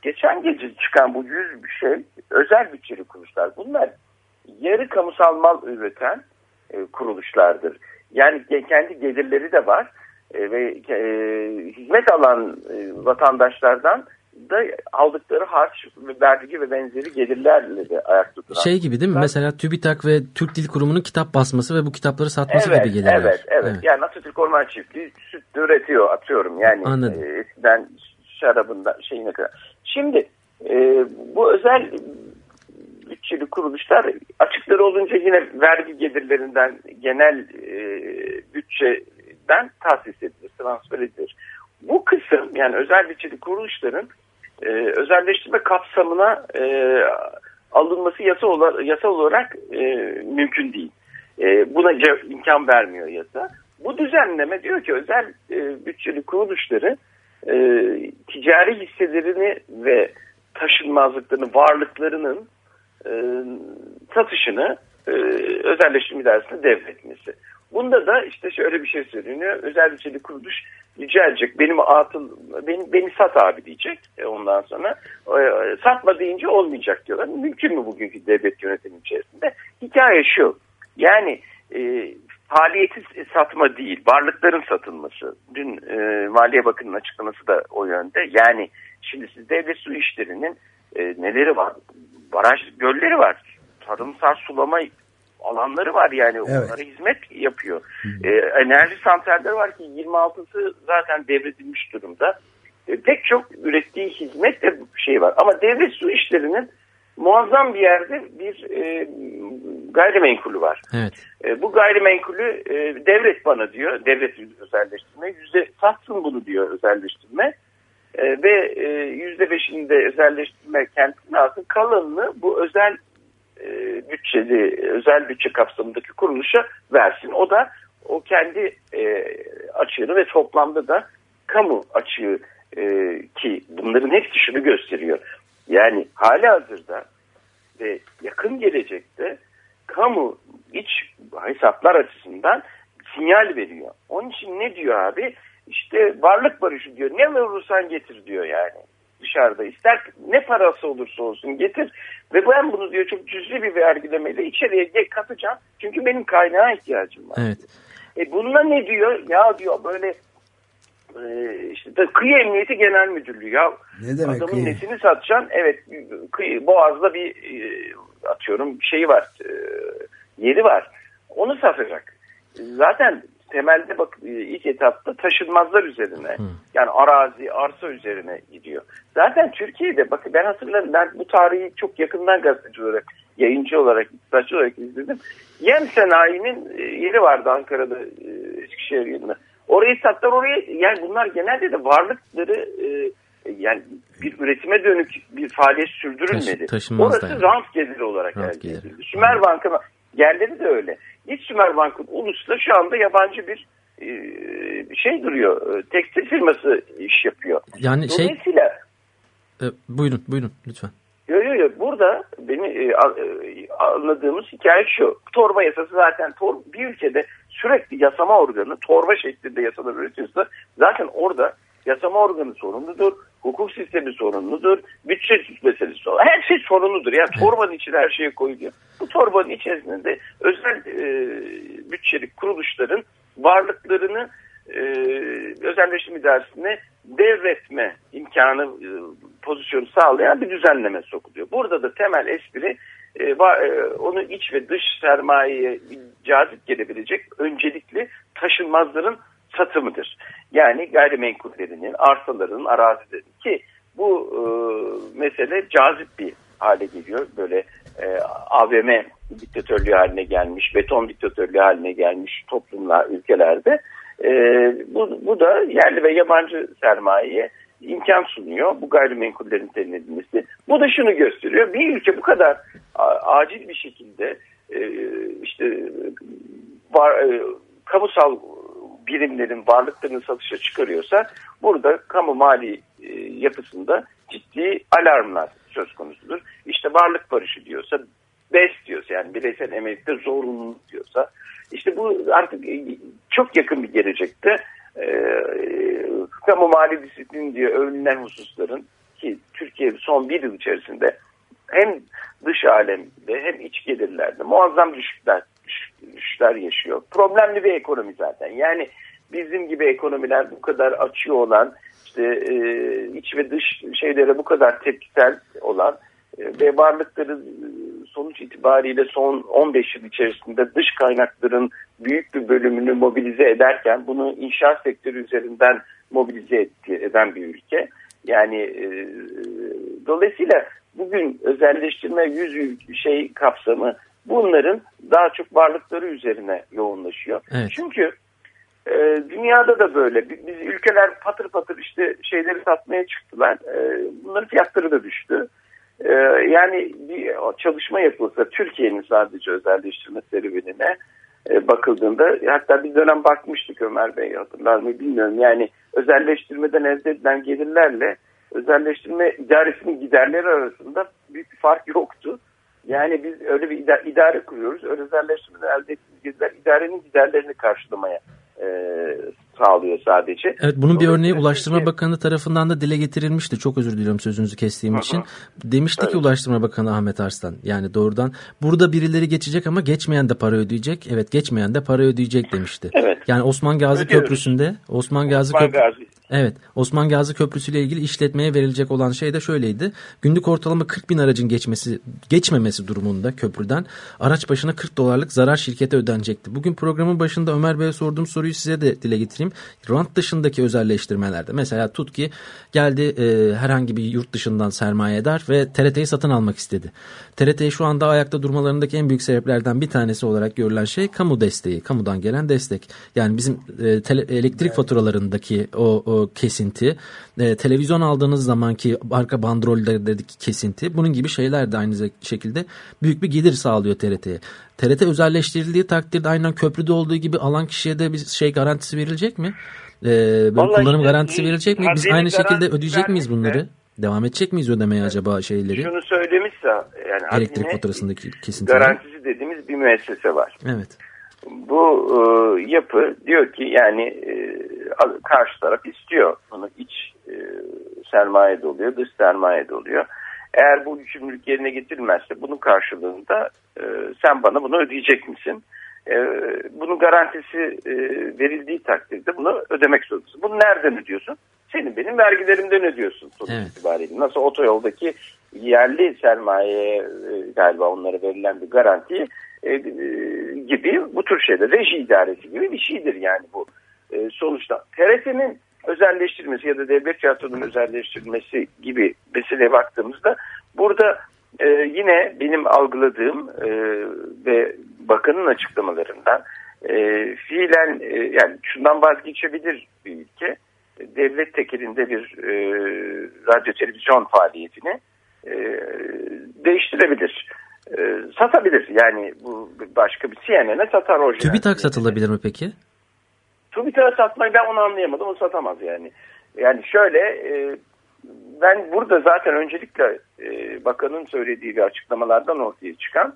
Geçen gece çıkan bu yüz bir şey özel bütçeli kuruluşlar. Bunlar yarı kamusal mal üreten e, kuruluşlardır. Yani kendi gelirleri de var e, ve e, hizmet alan e, vatandaşlardan da aldıkları harç, ve vergi ve benzeri gelirlerle de ayakta duran. Şey gibi değil mi? Mesela TÜBİTAK ve Türk Dil Kurumu'nun kitap basması ve bu kitapları satması evet, gibi gelirler. Evet, evet, Yani Atatürk Orman Çiftliği süt üretiyor atıyorum. Yani Anladım. e, eskiden şarabında şeyine kadar. Şimdi e, bu özel bütçeli kuruluşlar açıkları olunca yine vergi gelirlerinden genel e, bütçeden tahsis edilir, transfer edilir. Bu kısım yani özel bütçeli kuruluşların e, özelleştirme kapsamına e, alınması yasa olarak, yasal olarak e, mümkün değil. E, buna imkan vermiyor yasa. Bu düzenleme diyor ki özel e, bütçeli kuruluşları e, ticari hisselerini ve taşınmazlıklarını, varlıklarının e, satışını e, özelleştirme idaresine devretmesi. Bunda da işte şöyle bir şey söyleniyor. Özel bütçeli kuruluş rica edecek. Benim atıl, beni, beni sat abi diyecek e, ondan sonra. E, satma deyince olmayacak diyorlar. Mümkün mü bugünkü devlet yönetimi içerisinde? Hikaye şu. Yani e, faaliyeti satma değil, varlıkların satılması. Dün e, Maliye Bakanı'nın açıklaması da o yönde. Yani şimdi siz devlet su işlerinin e, neleri var? Baraj gölleri var. Tarımsal sulama alanları var yani Evet. onlara hizmet yapıyor. E, enerji santralleri var ki 26'sı zaten devredilmiş durumda. E, pek çok ürettiği hizmet de şey var. Ama devlet su işlerinin muazzam bir yerde bir e, gayrimenkulü var. Evet. E, bu gayrimenkulü e, devlet bana diyor. Devlet özelleştirme. Yüzde satsın bunu diyor özelleştirme. E, ve yüzde beşini de özelleştirme kendisine alsın. Kalanını bu özel bütçeli, özel bütçe kapsamındaki kuruluşa versin. O da o kendi e, açığını ve toplamda da kamu açığı e, ki bunların hepsi şunu gösteriyor. Yani hali hazırda ve yakın gelecekte kamu iç hesaplar açısından sinyal veriyor. Onun için ne diyor abi? İşte varlık barışı diyor. Ne vurursan getir diyor yani dışarıda. ister ne parası olursa olsun getir. Ve ben bunu diyor çok cüzi bir vergilemeyle içeriye katacağım. Çünkü benim kaynağa ihtiyacım var. Evet. E bununla ne diyor? Ya diyor böyle e, işte de Kıyı Emniyeti Genel Müdürlüğü ya Ne demek adamın kıyı? nesini satacaksın? Evet kıyı, Boğaz'da bir e, atıyorum şeyi var e, yeri var. Onu satacak. Zaten temelde bak e, ilk etapta taşınmazlar üzerine yani arazi arsa üzerine gidiyor. Zaten Türkiye'de bakın ben hatırlarım ben bu tarihi çok yakından gazeteci olarak yayıncı olarak iktisatçı olarak izledim. Yem sanayinin e, yeri vardı Ankara'da e, Eskişehir yerinde. Orayı sattılar oraya yani bunlar genelde de varlıkları yani bir üretime dönük bir faaliyet sürdürülmedi. Da Orası yani. rant geliri olarak Rant elde edildi. Sümer Bank'ın yerleri de öyle. İç Sümer Bank'ın ulusta şu anda yabancı bir e, şey duruyor. e, Tekstil firması iş yapıyor. Yani şey Dolayısıyla e, buyurun buyurun lütfen. Yo yo yo burada benim e, e, anladığımız hikaye şu. Torba yasası zaten tor bir ülkede sürekli yasama organı torba şeklinde yasalar üretiyorsa zaten orada yasama organı sorumludur. Hukuk sistemi sorumludur. Bütçe meselesi sorumludur. Her şey sorumludur. Yani torbanın içine her şeyi koyuyor. Bu torbanın içerisinde de özel e, bütçeli kuruluşların varlıklarını e, özelleştirme idaresine devretme imkanı e, pozisyonu sağlayan bir düzenleme sokuluyor. Burada da temel espri e, va- e, onu iç ve dış sermayeye cazip gelebilecek öncelikli taşınmazların satımıdır. Yani gayrimenkullerinin, arsaların, arazilerin ki bu e, mesele cazip bir hale geliyor. Böyle e, AVM diktatörlüğü haline gelmiş, beton diktatörlüğü haline gelmiş toplumlar, ülkelerde. E, bu, bu da yerli ve yabancı sermayeye imkan sunuyor bu gayrimenkullerin temin edilmesi. Bu da şunu gösteriyor. Bir ülke bu kadar acil bir şekilde e, işte var, e, kamusal birimlerin varlıklarını satışa çıkarıyorsa burada kamu mali e, yapısında ciddi alarmlar söz konusudur. İşte varlık barışı diyorsa, BES diyorsa yani bireysel emeklilikte zorunlu diyorsa işte bu artık e, çok yakın bir gelecekte e, kamu mali disiplin diye övünülen hususların ki Türkiye son bir yıl içerisinde hem dış alemde hem iç gelirlerde muazzam düşükler, düş- düşüşler yaşıyor. Problemli bir ekonomi zaten. Yani bizim gibi ekonomiler bu kadar açıyor olan işte e, iç ve dış şeylere bu kadar tepkisel olan e, ve varlıkları e, sonuç itibariyle son 15 yıl içerisinde dış kaynakların büyük bir bölümünü mobilize ederken bunu inşaat sektörü üzerinden mobilize etti, eden bir ülke. Yani e, dolayısıyla bugün özelleştirme yüz şey kapsamı bunların daha çok varlıkları üzerine yoğunlaşıyor. Evet. Çünkü e, dünyada da böyle. Bi- Biz ülkeler patır patır işte şeyleri satmaya çıktılar. E, bunların fiyatları da düştü. E, yani bir çalışma yapılsa Türkiye'nin sadece özelleştirme serüvenine e, bakıldığında hatta bir dönem bakmıştık Ömer Bey hatırlar mı bilmiyorum. Yani özelleştirmeden elde edilen gelirlerle özelleştirme idaresinin giderleri arasında büyük bir fark yoktu. Yani biz öyle bir idare, idare kuruyoruz. Özelleştirmeden elde ettiğimiz gelirler idarenin giderlerini karşılamaya e, sağlıyor sadece. Evet bunun bir örneği Ulaştırma Bakanı tarafından da dile getirilmişti. Çok özür diliyorum sözünüzü kestiğim için. Demişti ki Evet. Ulaştırma Bakanı Ahmet Arslan yani doğrudan burada birileri geçecek ama geçmeyen de para ödeyecek. Evet geçmeyen de para ödeyecek demişti. Evet. Yani Osman Gazi Ödüyoruz. Köprüsü'nde Osman Gazi Osman Köprü Gazi. Evet Osman Gazi Köprüsü ile ilgili işletmeye verilecek olan şey de şöyleydi. Günlük ortalama 40 bin aracın geçmesi geçmemesi durumunda köprüden araç başına 40 dolarlık zarar şirkete ödenecekti. Bugün programın başında Ömer Bey'e sorduğum soruyu size de dile getireyim. Rant dışındaki özelleştirmelerde mesela tut ki geldi e, herhangi bir yurt dışından sermayedar ve TRT'yi satın almak istedi. TRT'yi şu anda ayakta durmalarındaki en büyük sebeplerden bir tanesi olarak görülen şey kamu desteği, kamudan gelen destek. Yani bizim e, tele- elektrik faturalarındaki o, o kesinti, e, televizyon aldığınız zamanki arka bandrollerdeki kesinti, bunun gibi şeyler de aynı şekilde büyük bir gelir sağlıyor TRT'ye. TRT özelleştirildiği takdirde aynen köprüde olduğu gibi alan kişiye de bir şey garantisi verilecek mi? E, böyle Vallahi kullanım işte, garantisi verilecek mi? Biz aynı şekilde ödeyecek miyiz bunları? Devam edecek miyiz ödemeye acaba şeyleri? Şunu söylemişse yani Elektrik faturasındaki kesintileri. garantisi dediğimiz bir müessese var. Evet. Bu e, yapı diyor ki yani e, karşı taraf istiyor. Bunu iç e, sermaye de oluyor, dış sermaye de oluyor. Eğer bu yükümlülük yerine getirilmezse bunun karşılığında e, sen bana bunu ödeyecek misin? E, bunun garantisi e, verildiği takdirde bunu ödemek zorundasın. Bunu nereden ödüyorsun? Senin benim vergilerimden ödüyorsun sonuç Evet. itibariyle. Nasıl otoyoldaki yerli sermayeye e, galiba onlara verilen bir garantiyi e, e, gibi bu tür şeyler reji idaresi gibi bir şeydir yani bu E, sonuçta. TRT'nin özelleştirilmesi ya da devlet tiyatronun özelleştirilmesi gibi meseleye baktığımızda burada e, yine benim algıladığım e, ve bakanın açıklamalarından e, fiilen e, yani şundan vazgeçebilir bir ülke devlet tekelinde bir e, radyo televizyon faaliyetini e, değiştirebilir. E, satabilir. Yani bu başka bir CNN'e satar orijinal. TÜBİTAK satılabilir mi peki? TÜBİTAK'a satmayı ben onu anlayamadım. O satamaz yani. Yani şöyle e, ben burada zaten öncelikle e, bakanın söylediği bir açıklamalardan ortaya çıkan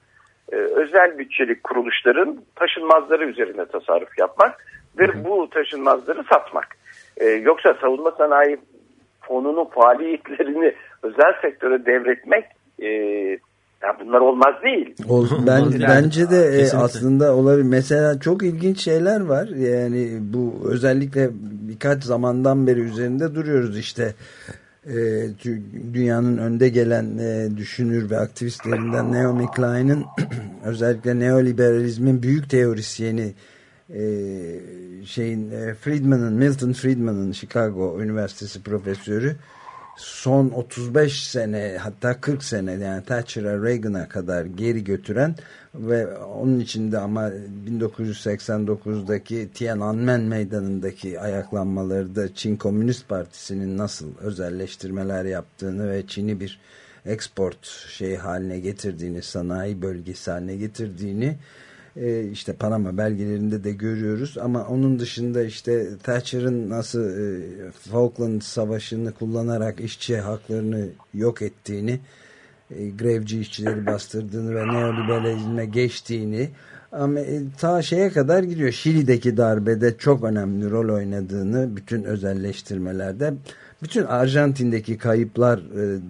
e, özel bütçeli kuruluşların taşınmazları üzerine tasarruf yapmak ve bu taşınmazları satmak. E, yoksa savunma sanayi fonunun faaliyetlerini özel sektöre devretmek e, ya bunlar olmaz değil. Ol- ben Olmaz yani. bence de e, aslında olabilir. Mesela çok ilginç şeyler var. Yani bu özellikle birkaç zamandan beri üzerinde duruyoruz işte. E, dünyanın önde gelen e, düşünür ve aktivistlerinden Naomi Klein'in özellikle neoliberalizmin büyük teorisyeni e, şeyin e, Friedman'ın Milton Friedman'ın Chicago Üniversitesi profesörü son 35 sene hatta 40 sene yani Thatcher'a Reagan'a kadar geri götüren ve onun içinde ama 1989'daki Tiananmen meydanındaki ayaklanmaları da Çin Komünist Partisi'nin nasıl özelleştirmeler yaptığını ve Çin'i bir export şey haline getirdiğini, sanayi bölgesi haline getirdiğini e, işte Panama belgelerinde de görüyoruz ama onun dışında işte Thatcher'ın nasıl e, Falkland Savaşı'nı kullanarak işçi haklarını yok ettiğini e, grevci işçileri bastırdığını ve neoliberalizme geçtiğini ama ta şeye kadar gidiyor. Şili'deki darbede çok önemli rol oynadığını bütün özelleştirmelerde bütün Arjantin'deki kayıplar e,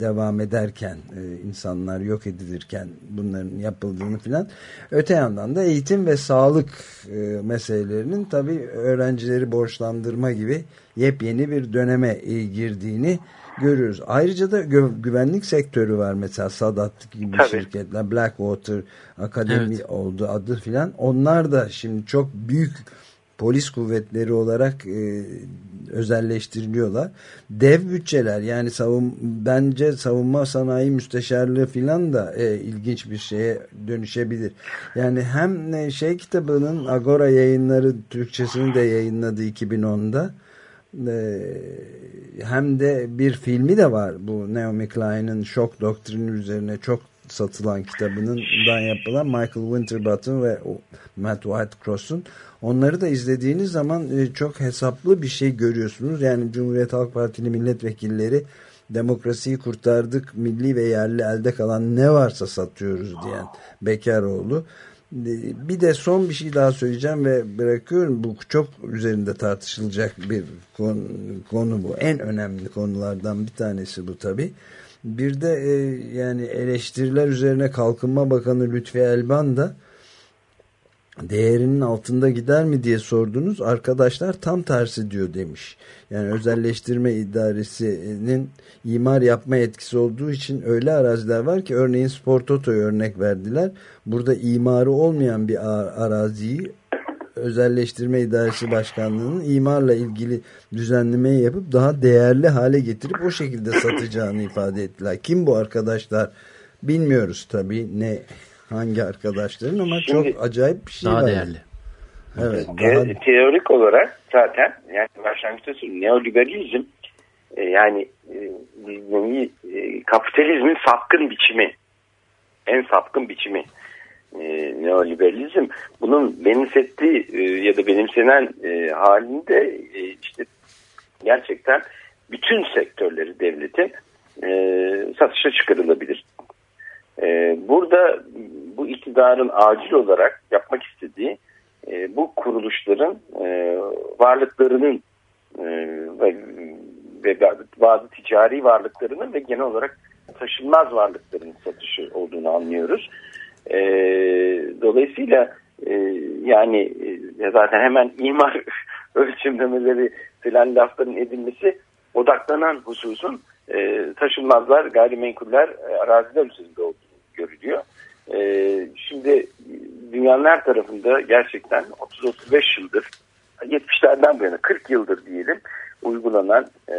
devam ederken e, insanlar yok edilirken bunların yapıldığını filan öte yandan da eğitim ve sağlık e, meselelerinin tabi öğrencileri borçlandırma gibi yepyeni bir döneme e, girdiğini görüyoruz. Ayrıca da gö- güvenlik sektörü var mesela Sadat gibi Tabii. şirketler Blackwater Akademi Evet. oldu adı filan onlar da şimdi çok büyük polis kuvvetleri olarak e, özelleştiriliyorlar. Dev bütçeler yani savun bence savunma sanayi müsteşarlığı filan da e, ilginç bir şeye dönüşebilir. Yani hem e, şey kitabının Agora yayınları Türkçesini de yayınladı 2010'da. E, hem de bir filmi de var bu Naomi Klein'in şok doktrini üzerine çok satılan kitabından yapılan Michael Winterbottom ve Matt Whitecross'un onları da izlediğiniz zaman e, çok hesaplı bir şey görüyorsunuz. Yani Cumhuriyet Halk Partili milletvekilleri demokrasiyi kurtardık milli ve yerli elde kalan ne varsa satıyoruz diyen Bekaroğlu. E, Bir de son bir şey daha söyleyeceğim ve bırakıyorum. Bu çok üzerinde tartışılacak bir konu, konu bu. En önemli konulardan bir tanesi bu tabii. Bir de e, yani eleştiriler üzerine Kalkınma Bakanı Lütfi Elban da değerinin altında gider mi diye sordunuz. Arkadaşlar tam tersi diyor demiş. Yani özelleştirme idaresinin imar yapma etkisi olduğu için öyle araziler var ki örneğin Spor Toto'ya örnek verdiler. Burada imarı olmayan bir araziyi özelleştirme idaresi başkanlığının imarla ilgili düzenlemeyi yapıp daha değerli hale getirip o şekilde satacağını ifade ettiler. Kim bu arkadaşlar bilmiyoruz tabii ne hangi arkadaşların ama Şimdi- çok acayip bir şey Daha var. değerli. Evet, Te- daha, teorik olarak zaten yani başlangıçta neoliberalizm e, yani e, e, kapitalizmin sapkın biçimi en sapkın biçimi e, neoliberalizm bunun benimsettiği e, ya da benimsenen e, halinde e, işte gerçekten bütün sektörleri devletin e, satışa çıkarılabilir. E, burada bu iktidarın acil olarak yapmak istediği e, bu kuruluşların e, varlıklarının e, ve, ve bazı ticari varlıklarının ve genel olarak taşınmaz varlıkların satışı olduğunu anlıyoruz. E, dolayısıyla e, yani e, zaten hemen imar ölçümlemeleri filan lafların edilmesi odaklanan hususun e, taşınmazlar, gayrimenkuller, e, araziler üzerinde olduğu görülüyor. E, şimdi dünyanın her tarafında gerçekten 30-35 yıldır 70'lerden bu yana 40 yıldır diyelim uygulanan e,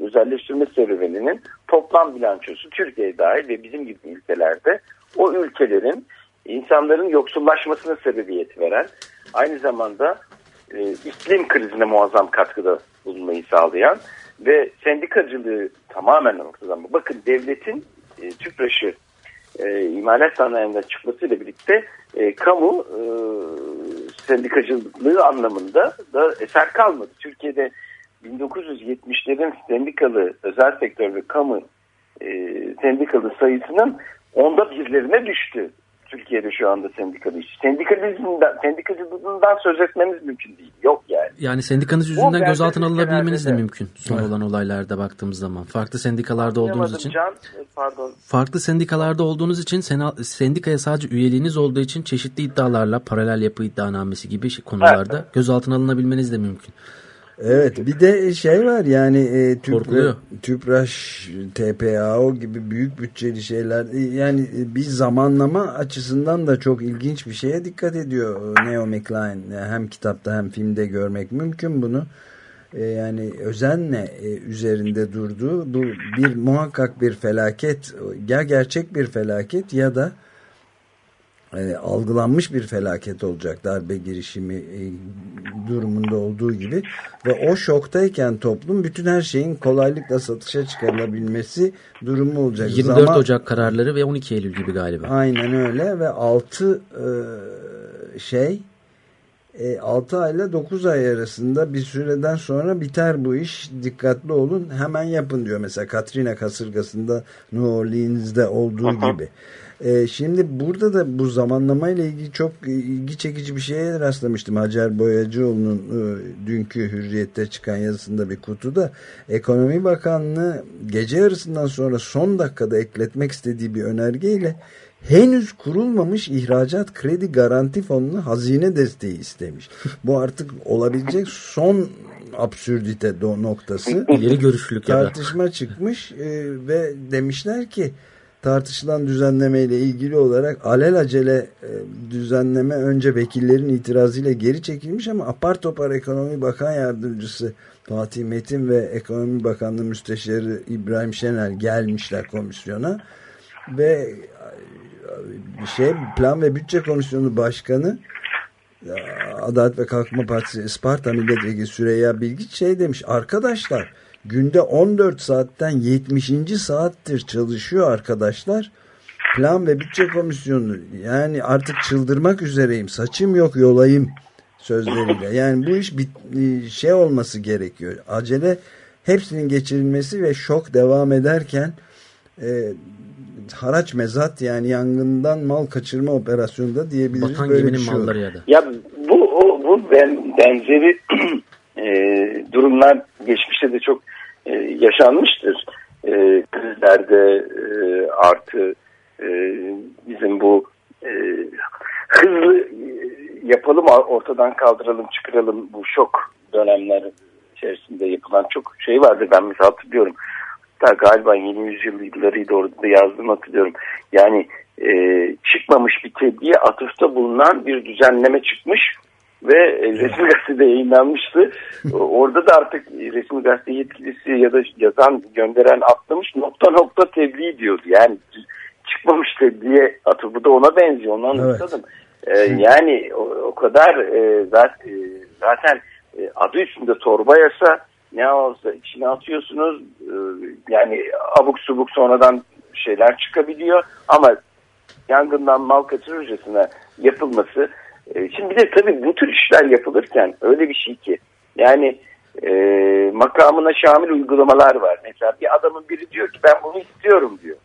özelleştirme serüveninin toplam bilançosu Türkiye dahil ve bizim gibi ülkelerde o ülkelerin insanların yoksullaşmasına sebebiyet veren aynı zamanda e, iklim krizine muazzam katkıda bulunmayı sağlayan ve sendikacılığı tamamen ortadan. Bakın devletin e, tüpraşı e, imalat sanayinden çıkmasıyla birlikte e, kamu e, sendikacılığı anlamında da eser kalmadı. Türkiye'de 1970'lerin sendikalı özel sektör ve kamu e, sendikalı sayısının onda birlerine düştü. Türkiye'de şu anda sendikalı iş. Sendikalizmden, sendikacılığından söz etmemiz mümkün değil. Yok yani. Yani sendikanız yüzünden gözaltına alınabilmeniz de mümkün. Son olan olaylarda baktığımız zaman. Farklı sendikalarda olduğunuz için. Can, e, pardon. Farklı sendikalarda olduğunuz için sena- sendikaya sadece üyeliğiniz olduğu için çeşitli iddialarla paralel yapı iddianamesi gibi şey- konularda gözaltına alınabilmeniz de mümkün. Evet bir de şey var yani e, Tüpra. Tüpraş, TPAO gibi büyük bütçeli şeyler e, yani e, bir zamanlama açısından da çok ilginç bir şeye dikkat ediyor e, Neo McLean. Hem kitapta hem filmde görmek mümkün bunu. E, yani özenle e, üzerinde durduğu bu bir muhakkak bir felaket ya gerçek bir felaket ya da e, algılanmış bir felaket olacak darbe girişimi e, durumunda olduğu gibi ve o şoktayken toplum bütün her şeyin kolaylıkla satışa çıkarılabilmesi durumu olacak. 24 Zaman- Ocak kararları ve 12 Eylül gibi galiba. Aynen öyle ve 6 şey e, 6 ayla 9 ay arasında bir süreden sonra biter bu iş. Dikkatli olun hemen yapın diyor. Mesela Katrina kasırgasında New Orleans'de olduğu gibi. E, şimdi burada da bu zamanlamayla ilgili çok ilgi çekici bir şeye rastlamıştım. Hacer Boyacıoğlu'nun e, dünkü Hürriyet'te çıkan yazısında bir kutuda Ekonomi Bakanlığı gece yarısından sonra son dakikada ekletmek istediği bir önergeyle henüz kurulmamış ihracat kredi garanti fonuna hazine desteği istemiş. Bu artık olabilecek son absürdite noktası. İleri görüşlülük ya da. Tartışma çıkmış e, ve demişler ki tartışılan düzenlemeyle ilgili olarak alelacele e, düzenleme önce vekillerin itirazıyla geri çekilmiş ama apar topar Ekonomi Bakan Yardımcısı Fatih Metin ve Ekonomi Bakanlığı Müsteşarı İbrahim Şener gelmişler komisyona ve bir şey Plan ve Bütçe Komisyonu Başkanı Adalet ve Kalkınma Partisi Isparta Milletvekili Süreyya Bilgiç şey demiş arkadaşlar günde 14 saatten 70. saattir çalışıyor arkadaşlar Plan ve Bütçe Komisyonu yani artık çıldırmak üzereyim. Saçım yok yolayım sözleriyle. Yani bu iş bit- şey olması gerekiyor. Acele hepsinin geçirilmesi ve şok devam ederken e, haraç mezat yani yangından mal kaçırma operasyonu da diyebiliriz. Batan Böyle bir geminin şey malları ya da. Ya bu o, bu ben, benzeri e, durumlar geçmişte de çok e, yaşanmıştır. E, krizlerde e, artı e, bizim bu e, hızlı e, yapalım ortadan kaldıralım çıkaralım bu şok dönemler içerisinde yapılan çok şey vardı ben mesela hatırlıyorum. Hatta galiba yeni yüzyıl yıllarıydı orada da yazdığımı hatırlıyorum. Yani e, çıkmamış bir tedbiye atıfta bulunan bir düzenleme çıkmış ve e, resmi gazetede yayınlanmıştı. Orada da artık resmi gazete yetkilisi ya da yazan gönderen atlamış nokta nokta tebliğ diyordu. Yani çıkmamış tebliğe atıfı da ona benziyor. Onu anımsadım. E, yani o, o kadar e, zaten, zaten e, adı üstünde torba yasa ne olsa içine atıyorsunuz e, yani abuk subuk sonradan şeyler çıkabiliyor ama yangından mal kaçırırcasına yapılması. E, şimdi bir de tabii bu tür işler yapılırken öyle bir şey ki yani e, makamına şamil uygulamalar var. Mesela bir adamın biri diyor ki ben bunu istiyorum diyor.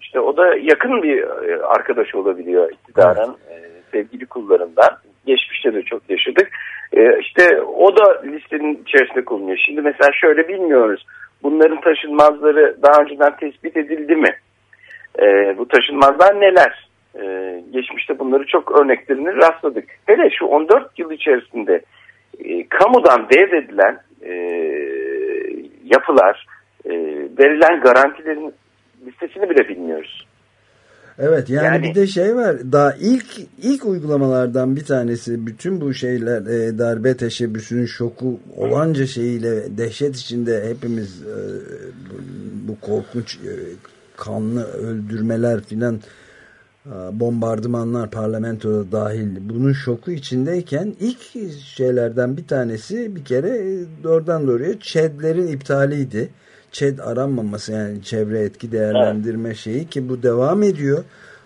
İşte o da yakın bir e, arkadaş olabiliyor iktidarın e, sevgili kullarından. Geçmişte de çok yaşadık. E, işte o da listenin içerisinde konuluyor. Şimdi mesela şöyle bilmiyoruz. Bunların taşınmazları daha önceden tespit edildi mi? E, bu taşınmazlar neler? E, geçmişte bunları çok örneklerini rastladık. Hele şu 14 yıl içerisinde e, kamudan devredilen e, yapılar, e, verilen garantilerin listesini bile bilmiyoruz. Evet yani, Yani- bir de şey var daha ilk ilk uygulamalardan bir tanesi bütün bu şeyler e, darbe teşebbüsünün şoku olanca şeyiyle dehşet içinde hepimiz e, bu, bu korkunç e, kanlı öldürmeler filan bombardımanlar parlamentoda dahil bunun şoku içindeyken ilk şeylerden bir tanesi bir kere e, doğrudan doğruya ÇED'lerin iptaliydi. ÇED aranmaması yani çevre etki değerlendirme şeyi ki bu devam ediyor.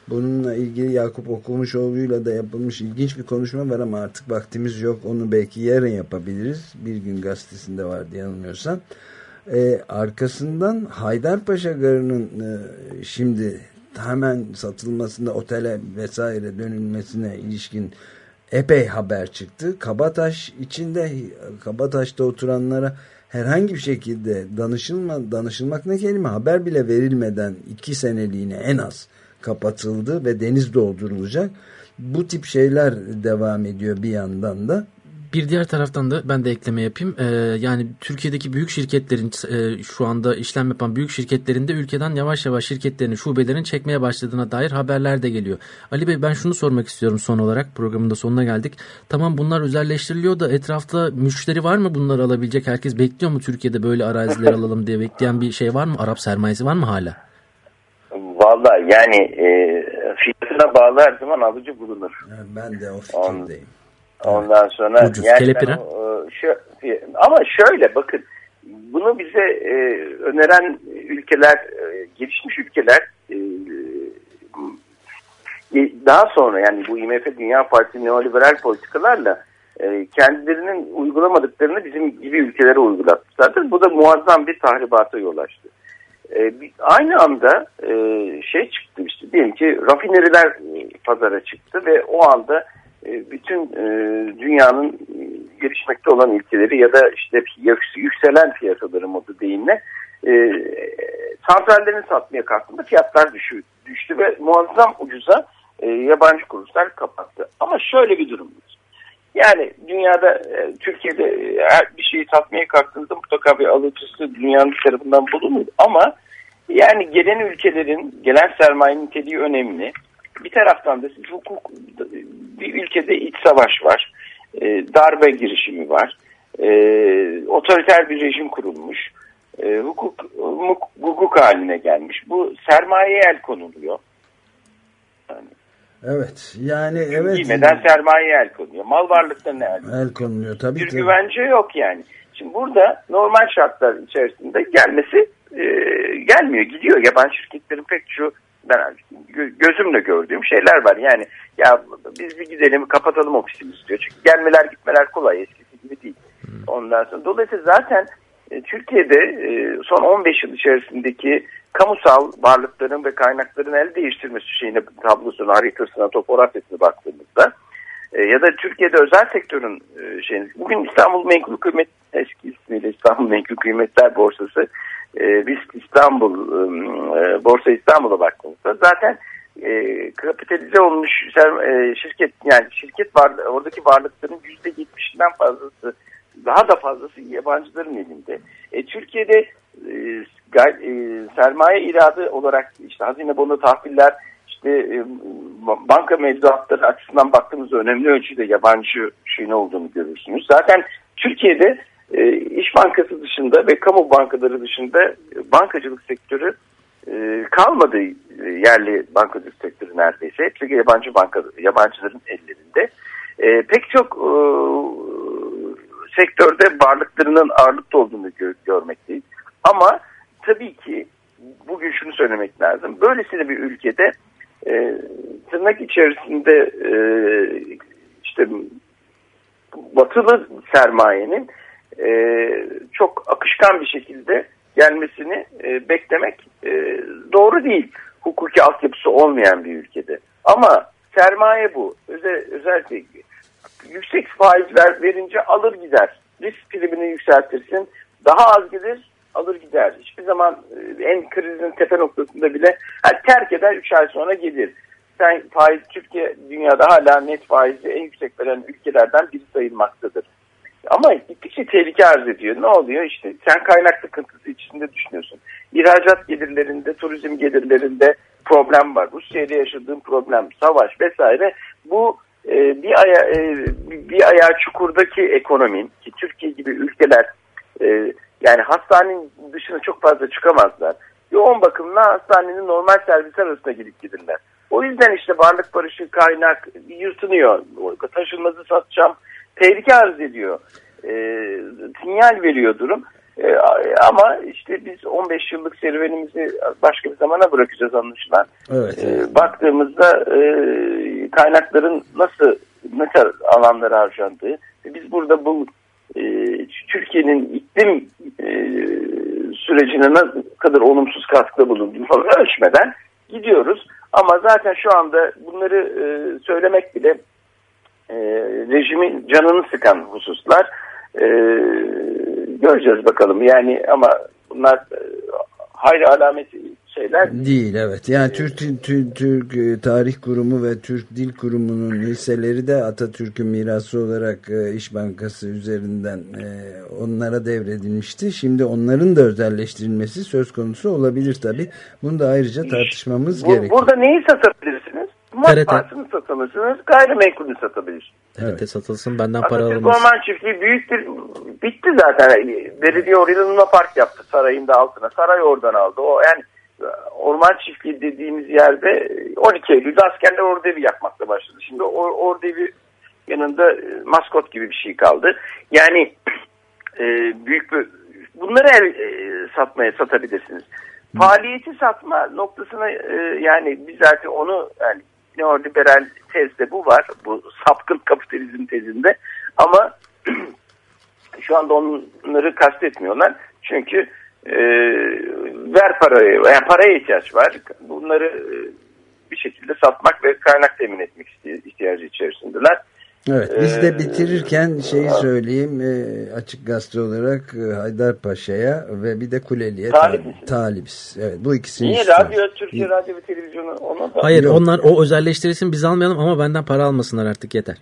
Bununla ilgili Yakup Okumuşoğlu'yla da yapılmış ilginç bir konuşma var ama artık vaktimiz yok. Onu belki yarın yapabiliriz. Bir gün gazetesinde vardı yanılmıyorsam. Ee, arkasından Haydarpaşa Garı'nın e, şimdi hemen satılmasında otele vesaire dönülmesine ilişkin epey haber çıktı. Kabataş içinde Kabataş'ta oturanlara herhangi bir şekilde danışılma, danışılmak ne kelime haber bile verilmeden iki seneliğine en az kapatıldı ve deniz doldurulacak. Bu tip şeyler devam ediyor bir yandan da. Bir diğer taraftan da ben de ekleme yapayım. Ee, yani Türkiye'deki büyük şirketlerin e, şu anda işlem yapan büyük şirketlerin de ülkeden yavaş yavaş şirketlerini, şubelerin çekmeye başladığına dair haberler de geliyor. Ali Bey ben şunu sormak istiyorum son olarak. Programın da sonuna geldik. Tamam bunlar özelleştiriliyor da etrafta müşteri var mı bunları alabilecek? Herkes bekliyor mu Türkiye'de böyle araziler alalım diye bekleyen bir şey var mı? Arap sermayesi var mı hala? Vallahi yani e, fiyatına bağlı her zaman alıcı bulunur. Yani ben de o fikirdeyim. Ondan sonra Ucuz, yani kelepire. e, şu, ama şöyle bakın bunu bize e, öneren ülkeler e, gelişmiş ülkeler e, e, daha sonra yani bu IMF Dünya Partisi neoliberal politikalarla e, kendilerinin uygulamadıklarını bizim gibi ülkelere uygulatmışlardır. Bu da muazzam bir tahribata yol açtı. E, aynı anda e, şey çıktı işte diyelim ki rafineriler e, pazara çıktı ve o anda bütün e, dünyanın e, gelişmekte olan ülkeleri ya da işte yük- yükselen piyasaları modu deyimle e, santrallerini satmaya kalktığında fiyatlar düşü, düştü ve muazzam ucuza e, yabancı kuruluşlar kapattı. Ama şöyle bir durum var. Yani dünyada, e, Türkiye'de e, bir şeyi satmaya kalktığınızda mutlaka bir alıcısı dünyanın tarafından bulunur. Ama yani gelen ülkelerin, gelen sermayenin niteliği önemli. Bir taraftan da hukuk, bir ülkede iç savaş var, e, darbe girişimi var, e, otoriter bir rejim kurulmuş, e, hukuk, hukuk, hukuk haline gelmiş. Bu sermayeye el konuluyor. Yani, Evet yani evet Giymeden sermayeye el konuyor. Mal varlıklarına el el konuluyor tabii. bir tabii. güvence yok yani. Şimdi burada normal şartlar içerisinde gelmesi e, gelmiyor, gidiyor. Yabancı şirketlerin pek şu ben gö- gözümle gördüğüm şeyler var. Yani ya biz bir gidelim kapatalım ofisimizi diyor. Çünkü gelmeler gitmeler kolay eskisi gibi değil. Ondan sonra dolayısıyla zaten e, Türkiye'de e, son 15 yıl içerisindeki kamusal varlıkların ve kaynakların el değiştirmesi şeyine tablosuna, haritasına, topografyasına baktığımızda e, ya da Türkiye'de özel sektörün şeyini, bugün İstanbul Menkul Kıymet eski ismiyle İstanbul Menkul Kıymetler Borsası e, biz İstanbul e, Borsa İstanbul'a baktığımızda zaten e, kapitalize olmuş e, şirket yani şirket var oradaki varlıkların yüzde yetmişinden fazlası daha da fazlası yabancıların elinde. E, Türkiye'de e, e, sermaye iradı olarak işte hazine bonu tahviller işte e, banka mevduatları açısından baktığımızda önemli ölçüde yabancı şeyin olduğunu görürsünüz. Zaten Türkiye'de e, İş Bankası dışında ve kamu bankaları dışında bankacılık sektörü e, kalmadı e, yerli bankacılık sektörü neredeyse. Hepsi yabancı banka, yabancıların ellerinde. Pek çok sektörde varlıklarının ağırlıkta olduğunu gö- görmekteyiz. Ama tabii ki bugün şunu söylemek lazım. Böylesine bir ülkede e, tırnak içerisinde e, işte batılı sermayenin e, çok akışkan bir şekilde gelmesini e, beklemek e, doğru değil. Hukuki altyapısı olmayan bir ülkede. Ama sermaye bu. Özel, özellikle yüksek faiz ver, verince alır gider. Risk primini yükseltirsin. Daha az gelir alır gider. Hiçbir zaman e, en krizin tepe noktasında bile yani terk eder 3 ay sonra gelir. Sen faiz Türkiye dünyada hala net faizi en yüksek veren ülkelerden biri sayılmaktadır. Ama gittikçe tehlike arz ediyor. Ne oluyor? İşte sen kaynak sıkıntısı içinde düşünüyorsun. İhracat gelirlerinde, turizm gelirlerinde problem var. Rusya'da yaşadığın problem, savaş vesaire. Bu e, bir, aya, e, bir ayağı çukurdaki ekonomin ki Türkiye gibi ülkeler e, yani hastanenin dışına çok fazla çıkamazlar. Yoğun bakımla hastanenin normal servis arasında gidip gidirler. O yüzden işte varlık barışı kaynak yırtınıyor. Taşınmazı satacağım tehlike arz ediyor. E, sinyal veriyor durum. E, ama işte biz 15 yıllık serüvenimizi başka bir zamana bırakacağız anlaşılan. Evet, E, evet. baktığımızda e, kaynakların nasıl ne kadar alanlara harcandığı biz burada bu e, Türkiye'nin iklim e, sürecine ne kadar olumsuz katkıda bulunduğunu ölçmeden gidiyoruz. Ama zaten şu anda bunları e, söylemek bile e, rejimin canını sıkan hususlar. E, göreceğiz bakalım. Yani ama bunlar e, hayır alameti şeyler Değil evet. Yani Türk, Türk, Türk e, Tarih Kurumu ve Türk Dil Kurumu'nun hisseleri de Atatürk'ün mirası olarak e, İş Bankası üzerinden e, onlara devredilmişti. Şimdi onların da özelleştirilmesi söz konusu olabilir tabii. Bunu da ayrıca tartışmamız Bu- gerekiyor. Burada neyi satabilirsiniz? Matbaasını satabilirsiniz, gayrimenkulü satabilirsiniz. TRT satılsın benden para Atatürk alınmaz. Orman Çiftliği büyük bir bitti zaten. Belediye oraya Luna Park yaptı sarayın da altına. Saray oradan aldı. O yani orman çiftliği dediğimiz yerde 12 Eylül'de askerler orada evi yapmakla başladı. Şimdi or, orada evi yanında e, maskot gibi bir şey kaldı. Yani e, büyük bir bunları el, e, satmaya satabilirsiniz. Faaliyeti satma noktasına e, yani biz zaten onu yani neoliberal tezde bu var. Bu sapkın kapitalizm tezinde. Ama şu anda onları kastetmiyorlar. Çünkü e, ver parayı, yani paraya ihtiyaç var. Bunları e, bir şekilde satmak ve kaynak temin etmek ihtiyacı, içerisindeler. Evet biz de Ee, bitirirken şeyi söyleyeyim e, açık gazete olarak e, Haydarpaşa'ya ve bir de Kuleli'ye Talip ta- misin? talibiz. Evet bu ikisini Niye istiyoruz. radyo, Türkiye Radyo ve Televizyonu onu da Hayır Yok. onlar o özelleştirilsin biz almayalım ama benden para almasınlar artık yeter.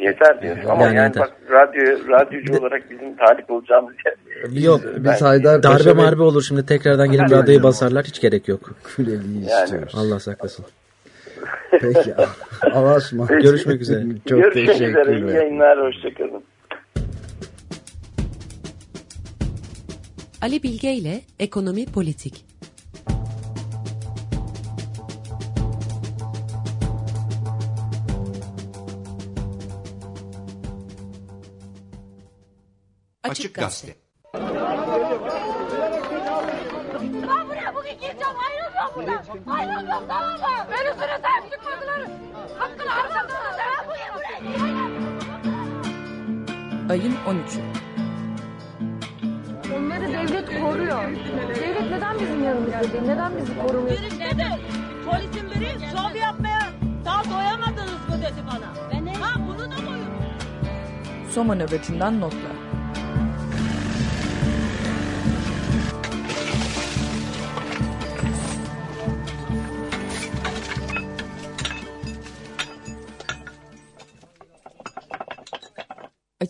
Yeter diyor. Ama Yani yani, yeter. bak radyo, radyocu olarak bizim talip olacağımız yer. Yok, biz ben- Haydarpaşa Darbe marbe olur şimdi tekrardan gelip radyoyu basarlar hiç gerek yok. Kuleli'yi Yani. istiyoruz. Allah saklasın. Peki. Avasma. Görüşmek üzere. Çok Görüşmek üzere. İyi teşekkürler. yayınlar. Hoşçakalın. Ali Bilge ile Ekonomi Politik. Açık Gazete. Ben buraya bugün gireceğim ayrılın. yok burada. Ayrım yok tamam mı? Ölüsüne sahip çıkmadılar. Hakkını aramadılar. Ben bu buraya Ayın 13'ü. Onları devlet koruyor. Devlet neden bizim yanımızda değil? Neden bizi korumuyor? Biri dedi. Polisin biri şov yapmaya daha doyamadınız mı dedi bana. Ben ne? Ha bunu da koyun. Soma nöbetinden notlar.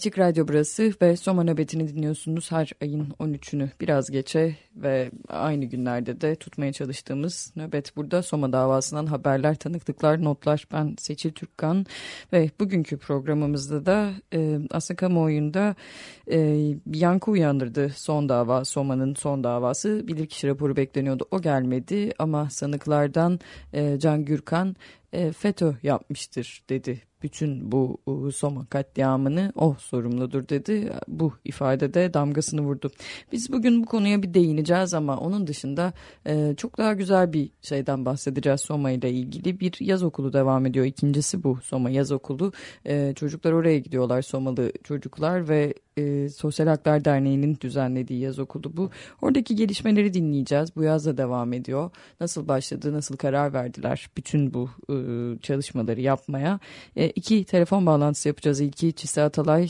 Açık Radyo burası ve Soma nöbetini dinliyorsunuz her ayın 13'ünü biraz geçe ve aynı günlerde de tutmaya çalıştığımız nöbet burada. Soma davasından haberler, tanıklıklar, notlar. Ben Seçil Türkkan ve bugünkü programımızda da e, aslında kamuoyunda e, yankı uyandırdı son dava, Soma'nın son davası. Bilirkişi raporu bekleniyordu, o gelmedi ama sanıklardan e, Can Gürkan e, FETÖ yapmıştır dedi. Bütün bu e, Soma katliamını o sorumludur dedi. Bu ifadede damgasını vurdu. Biz bugün bu konuya bir değineceğiz ama onun dışında e, çok daha güzel bir şeyden bahsedeceğiz Soma ile ilgili. Bir yaz okulu devam ediyor. İkincisi bu Soma yaz okulu. E, çocuklar oraya gidiyorlar Somalı çocuklar ve e, Sosyal Haklar Derneği'nin düzenlediği yaz okulu bu. Oradaki gelişmeleri dinleyeceğiz. Bu yaz da devam ediyor. Nasıl başladı, nasıl karar verdiler bütün bu e, çalışmaları yapmaya. E, iki telefon bağlantısı yapacağız. İlki Çise Atalay,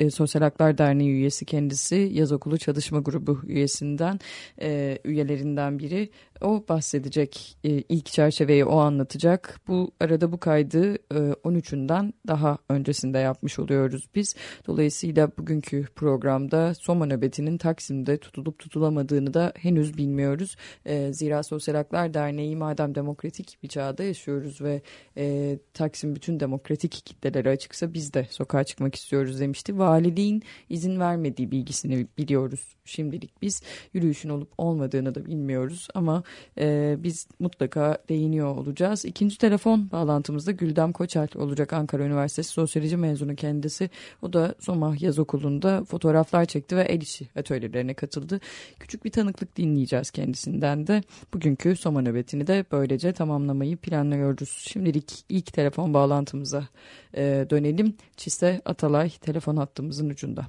e, Sosyal Haklar Derneği üyesi kendisi. Yaz okulu çalışma grubu üyesinden, e, üyelerinden biri. O bahsedecek e, ilk çerçeveyi o anlatacak. Bu arada bu kaydı e, 13'ünden daha öncesinde yapmış oluyoruz biz. Dolayısıyla bugünkü programda Soma nöbetinin Taksim'de tutulup tutulamadığını da henüz bilmiyoruz. E, zira Sosyal Haklar Derneği madem demokratik bir çağda yaşıyoruz ve e, Taksim bütün demokratik kitlelere açıksa biz de sokağa çıkmak istiyoruz demişti. Valiliğin izin vermediği bilgisini biliyoruz şimdilik biz. Yürüyüşün olup olmadığını da bilmiyoruz ama e, biz mutlaka değiniyor olacağız. İkinci telefon bağlantımızda Güldem Koçal olacak Ankara Üniversitesi Sosyoloji mezunu kendisi. O da Soma Yaz Okulu'nda fotoğraflar çekti ve el işi atölyelerine katıldı. Küçük bir tanıklık dinleyeceğiz kendisinden de. Bugünkü Soma nöbetini de böylece tamamlamayı planlıyoruz. Şimdilik ilk telefon bağlantımıza e, dönelim. Çise Atalay telefon hattımızın ucunda.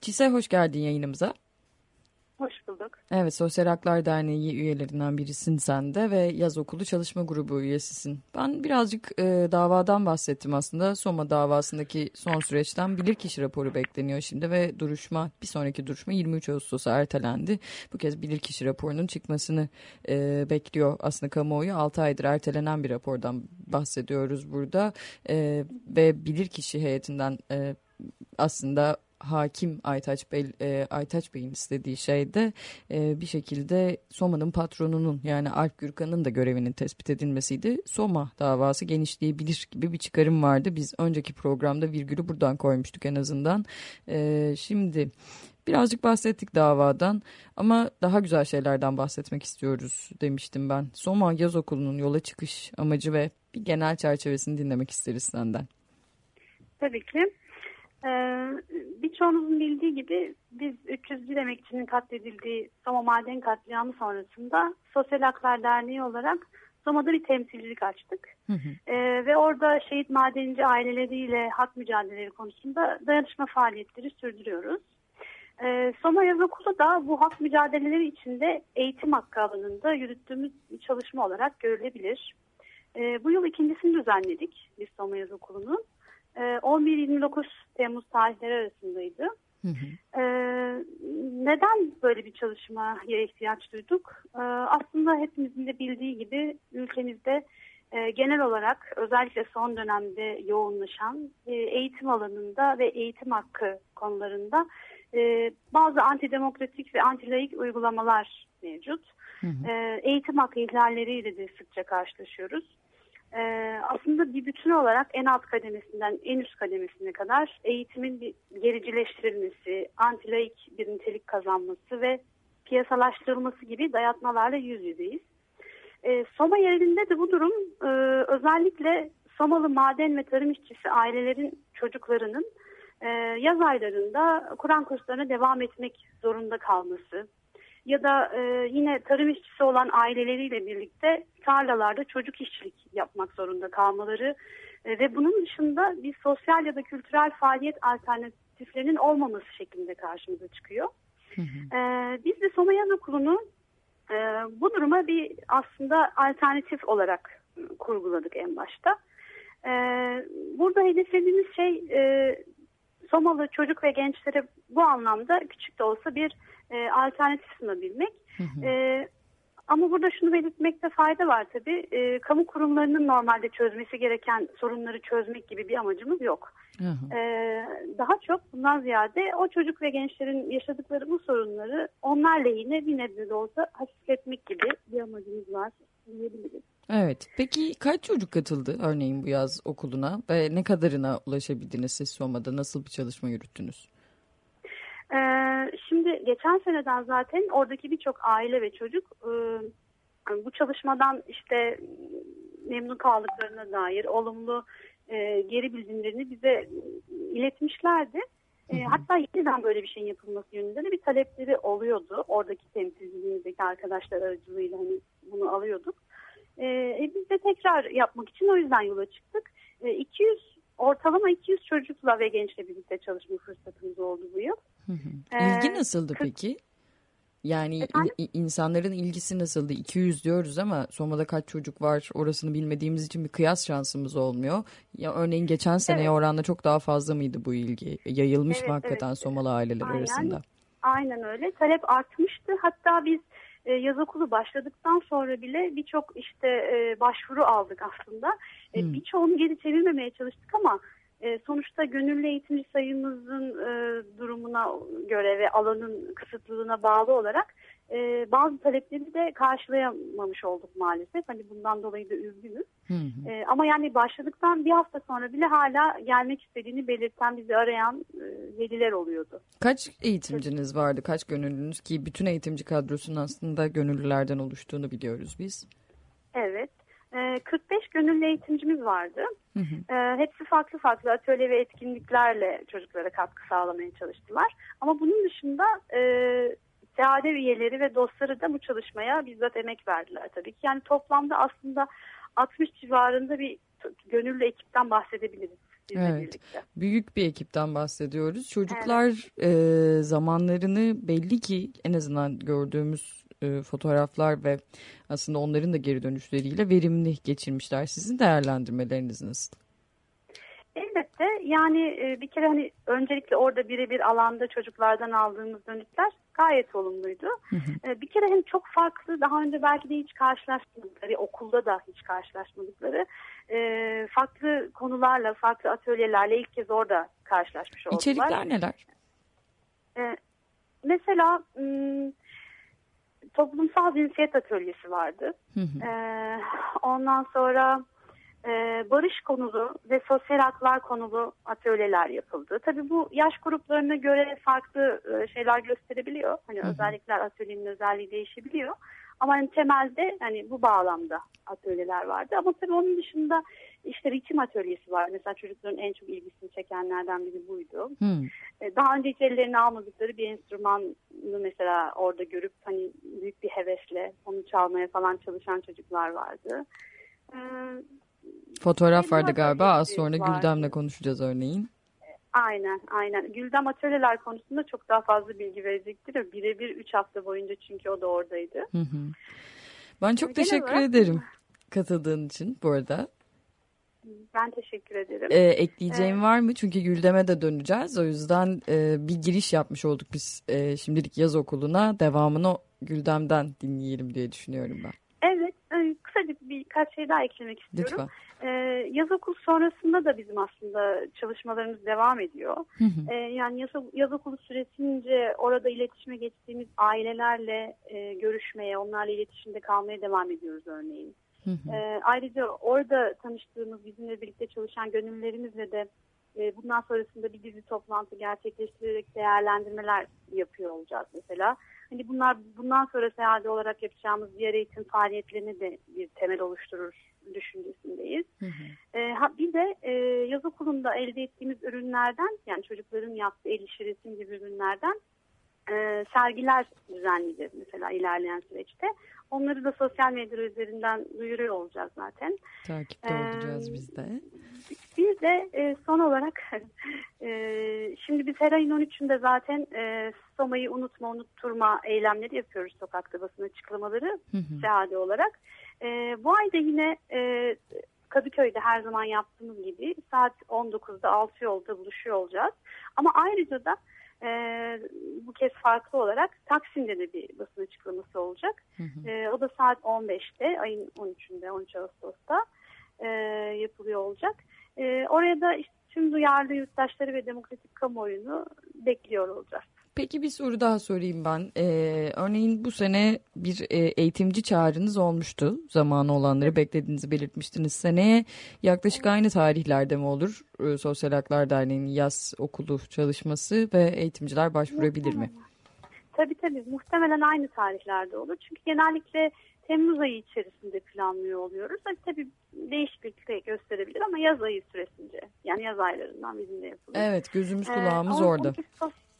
Çise hoş geldin yayınımıza. Hoş bulduk. Evet, Sosyal Haklar Derneği üyelerinden birisin sen de ve yaz okulu çalışma grubu üyesisin. Ben birazcık e, davadan bahsettim aslında. Soma davasındaki son süreçten bilirkişi raporu bekleniyor şimdi ve duruşma, bir sonraki duruşma 23 Ağustos'a ertelendi. Bu kez bilirkişi raporunun çıkmasını e, bekliyor aslında kamuoyu. 6 aydır ertelenen bir rapordan bahsediyoruz burada e, ve bilirkişi heyetinden e, aslında hakim Aytaç Bey e, Aytaç Bey'in istediği şey de e, bir şekilde Soma'nın patronunun yani Alp Gürkan'ın da görevinin tespit edilmesiydi. Soma davası genişleyebilir gibi bir çıkarım vardı. Biz önceki programda virgülü buradan koymuştuk en azından. E, şimdi Birazcık bahsettik davadan ama daha güzel şeylerden bahsetmek istiyoruz demiştim ben. Soma Yaz Okulu'nun yola çıkış amacı ve bir genel çerçevesini dinlemek isteriz senden. Tabii ki. Ee, birçoğunuzun bildiği gibi biz 301 emekçinin katledildiği Soma Maden katliamı sonrasında Sosyal Haklar Derneği olarak Soma'da bir temsilcilik açtık. Hı hı. Ee, ve orada şehit madenci aileleriyle hak mücadeleleri konusunda dayanışma faaliyetleri sürdürüyoruz. Ee, Soma Yaz Okulu da bu hak mücadeleleri içinde eğitim hakkı alanında yürüttüğümüz bir çalışma olarak görülebilir. Ee, bu yıl ikincisini düzenledik biz Soma Yaz Okulu'nun. 11-29 ee, Temmuz tarihleri arasındaydı. Hı hı. Ee, neden böyle bir çalışmaya ihtiyaç duyduk? Ee, aslında hepimizin de bildiği gibi ülkemizde e, genel olarak özellikle son dönemde yoğunlaşan e, eğitim alanında ve eğitim hakkı konularında e, bazı antidemokratik ve antilayık uygulamalar mevcut. Hı hı. E, eğitim hakkı ihlalleriyle de sıkça karşılaşıyoruz e, aslında bir bütün olarak en alt kademesinden en üst kademesine kadar eğitimin bir gericileştirilmesi, antilaik bir nitelik kazanması ve piyasalaştırılması gibi dayatmalarla yüz yüzeyiz. E, Soma yerinde de bu durum e, özellikle Somalı maden ve tarım işçisi ailelerin çocuklarının e, yaz aylarında Kur'an kurslarına devam etmek zorunda kalması, ya da e, yine tarım işçisi olan aileleriyle birlikte tarlalarda çocuk işçilik yapmak zorunda kalmaları e, ve bunun dışında bir sosyal ya da kültürel faaliyet alternatiflerinin olmaması şeklinde karşımıza çıkıyor. E, biz de Soma Yaz Okulu'nu e, bu duruma bir aslında alternatif olarak e, kurguladık en başta. E, burada hedeflediğimiz şey e, Somalı çocuk ve gençlere bu anlamda küçük de olsa bir e, alternatif sunabilmek. E, ama burada şunu belirtmekte fayda var tabii. E, kamu kurumlarının normalde çözmesi gereken sorunları çözmek gibi bir amacımız yok. E, daha çok bundan ziyade o çocuk ve gençlerin yaşadıkları bu sorunları onlar lehine bir nebze de olsa hafifletmek gibi bir amacımız var diyebiliriz. Evet. Peki kaç çocuk katıldı örneğin bu yaz okuluna ve ne kadarına ulaşabildiniz siz Soma'da? Nasıl bir çalışma yürüttünüz? Ee, şimdi geçen seneden zaten oradaki birçok aile ve çocuk e, bu çalışmadan işte memnun kaldıklarına dair olumlu e, geri bildirimlerini bize iletmişlerdi. E, hatta yeniden böyle bir şeyin yapılması yönünde de bir talepleri oluyordu. Oradaki temsilciliğimizdeki arkadaşlar aracılığıyla hani bunu alıyorduk. E, e, biz de tekrar yapmak için o yüzden yola çıktık. E, 200 ortalama 200 çocukla ve gençle birlikte çalışma fırsatımız oldu bu yıl. Ee, İlgi nasıldı peki? Yani in- insanların ilgisi nasıldı? 200 diyoruz ama Soma'da kaç çocuk var orasını bilmediğimiz için bir kıyas şansımız olmuyor. Ya örneğin geçen seneye Evet. oranla çok daha fazla mıydı bu ilgi? Yayılmış Evet, mı hakikaten evet. Somalı aileler Aynen. arasında? Aynen öyle. Talep artmıştı. Hatta biz e, yaz okulu başladıktan sonra bile birçok işte e, başvuru aldık aslında. E, Hmm. Birçoğunu geri çevirmemeye çalıştık ama e, sonuçta gönüllü eğitimci sayımızın e, durumuna göre ve alanın kısıtlılığına bağlı olarak e, bazı talepleri de karşılayamamış olduk maalesef. Hani bundan dolayı da üzgünüz. Hı hı. E, ama yani başladıktan bir hafta sonra bile hala gelmek istediğini belirten bizi arayan e, veliler oluyordu. Kaç eğitimciniz vardı? Kaç gönüllünüz ki bütün eğitimci kadrosunun aslında gönüllülerden oluştuğunu biliyoruz biz. Evet. E, 45 gönüllü eğitimcimiz vardı. Hı hı. E, hepsi farklı farklı atölye ve etkinliklerle çocuklara katkı sağlamaya çalıştılar. Ama bunun dışında e, SEADE üyeleri ve dostları da bu çalışmaya bizzat emek verdiler tabii ki. Yani toplamda aslında 60 civarında bir gönüllü ekipten bahsedebiliriz Evet. birlikte. Büyük bir ekipten bahsediyoruz. Çocuklar e, zamanlarını belli ki en azından gördüğümüz e, fotoğraflar ve aslında onların da geri dönüşleriyle verimli geçirmişler. Sizin değerlendirmeleriniz nasıl? Elbette yani e, bir kere hani öncelikle orada birebir alanda çocuklardan aldığımız dönütler gayet olumluydu. E, Bir kere hem çok farklı daha önce belki de hiç karşılaşmadıkları okulda da hiç karşılaşmadıkları e, farklı konularla farklı atölyelerle ilk kez orada karşılaşmış oldular. İçerikler neler? E, mesela toplumsal cinsiyet atölyesi vardı. Hı hı. E, ondan sonra e, barış konulu ve sosyal haklar konulu atölyeler yapıldı. Tabii bu yaş gruplarına göre farklı e, şeyler gösterebiliyor. Hani özellikler atölyenin özelliği değişebiliyor. Ama hani temelde hani bu bağlamda atölyeler vardı. Ama tabii onun dışında işte ritim atölyesi var. Mesela çocukların en çok ilgisini çekenlerden biri buydu. E, Daha önce hiç ellerine almadıkları bir enstrümanı mesela orada görüp hani büyük bir hevesle onu çalmaya falan çalışan çocuklar vardı. Ee, Fotoğraf vardı galiba. Az sonra vardı. Güldem'le konuşacağız örneğin. Aynen aynen. Güldem atölyeler konusunda çok daha fazla bilgi verecektir. Birebir 3 hafta boyunca çünkü o da oradaydı. Hı hı. Ben çok Genel teşekkür olarak- ederim katıldığın için bu arada. Ben teşekkür ederim. Ee, ekleyeceğim var mı? Çünkü Güldem'e de döneceğiz. O yüzden e, bir giriş yapmış olduk biz e, şimdilik yaz okuluna. Devamını Güldem'den dinleyelim diye düşünüyorum ben. Evet, birkaç şey daha eklemek istiyorum. Lütfen. E, yaz okul sonrasında da bizim aslında çalışmalarımız devam ediyor. Hı hı. E, yani yaz, yaz okulu süresince orada iletişime geçtiğimiz ailelerle e, görüşmeye, onlarla iletişimde kalmaya devam ediyoruz örneğin. Hı hı. E, ayrıca orada tanıştığımız bizimle birlikte çalışan gönüllülerimizle de e, bundan sonrasında bir dizi toplantı gerçekleştirerek değerlendirmeler yapıyor olacağız mesela. Hani bunlar bundan sonra seyahate olarak yapacağımız diğer eğitim faaliyetlerini de bir temel oluşturur düşüncesindeyiz. Hı hı. E, ha, bir de e, yaz okulunda elde ettiğimiz ürünlerden yani çocukların yaptığı el işi resim gibi ürünlerden e, sergiler düzenleyeceğiz mesela ilerleyen süreçte. Onları da sosyal medya üzerinden duyuruyor olacağız zaten. Takipte Ee, olacağız biz de. Bir de e, son olarak e, şimdi biz her ayın 13'ünde zaten e, Soma'yı unutma unutturma eylemleri yapıyoruz sokakta basın açıklamaları şehade olarak. E, bu ayda yine e, Kadıköy'de her zaman yaptığımız gibi saat 19'da altı yolda buluşuyor olacağız. Ama ayrıca da e, bu kez farklı olarak Taksim'de de bir basın açıklaması olacak. Hı hı. E, o da saat 15'te ayın 13'ünde 13 Ağustos'ta e, yapılıyor olacak. E, oraya da işte tüm duyarlı yurttaşları ve demokratik kamuoyunu bekliyor olacağız. Peki bir soru daha sorayım ben. Ee, örneğin bu sene bir e, eğitimci çağrınız olmuştu. Zamanı olanları beklediğinizi belirtmiştiniz. Seneye yaklaşık aynı tarihlerde mi olur e, Sosyal Haklar Derneği'nin yaz okulu çalışması ve eğitimciler başvurabilir mi? Tabii tabii muhtemelen aynı tarihlerde olur. Çünkü genellikle Temmuz ayı içerisinde planlıyor oluyoruz. Tabii, tabii değişiklik gösterebilir ama yaz ayı süresince yani yaz aylarından birinde yapılır. Evet gözümüz Ee, kulağımız ama orada. biz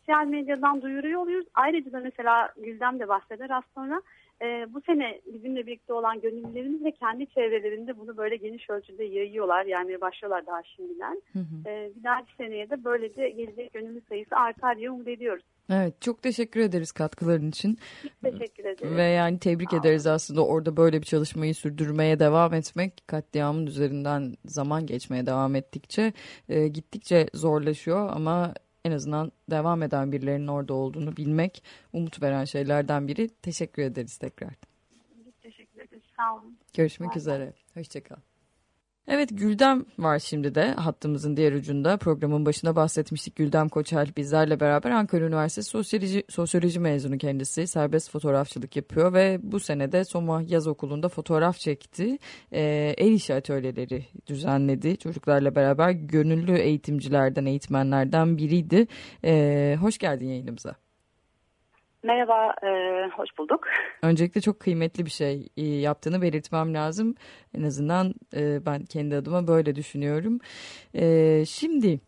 sosyal medyadan duyuruyor oluyoruz. Ayrıca da mesela Güldem de bahseder az sonra. Ee, bu sene bizimle birlikte olan gönüllülerimiz de kendi çevrelerinde bunu böyle geniş ölçüde yayıyorlar. Yani başlıyorlar daha şimdiden. Hı hı. Ee, bir dahaki seneye de böylece gelecek gönüllü sayısı artar diye umut ediyoruz. Evet çok teşekkür ederiz katkıların için. Teşekkür ederim. Ve yani tebrik ederiz aslında orada böyle bir çalışmayı sürdürmeye devam etmek katliamın üzerinden zaman geçmeye devam ettikçe e, gittikçe zorlaşıyor ama en azından devam eden birilerinin orada olduğunu bilmek umut veren şeylerden biri. Teşekkür ederiz tekrar. Teşekkür ederiz. Sağ olun. Görüşmek Bay bay. üzere. Hoşçakal. Evet Güldem var şimdi de hattımızın diğer ucunda. Programın başında bahsetmiştik Güldem Koçel bizlerle beraber Ankara Üniversitesi Sosyoloji, Sosyoloji mezunu kendisi. Serbest fotoğrafçılık yapıyor ve bu senede Soma Yaz Okulu'nda fotoğraf çekti. Ee, el işi atölyeleri düzenledi. Çocuklarla beraber gönüllü eğitimcilerden, eğitmenlerden biriydi. Ee, hoş geldin yayınımıza. Merhaba, e, hoş bulduk. Öncelikle çok kıymetli bir şey e, yaptığını belirtmem lazım. En azından e, ben kendi adıma böyle düşünüyorum. E, şimdi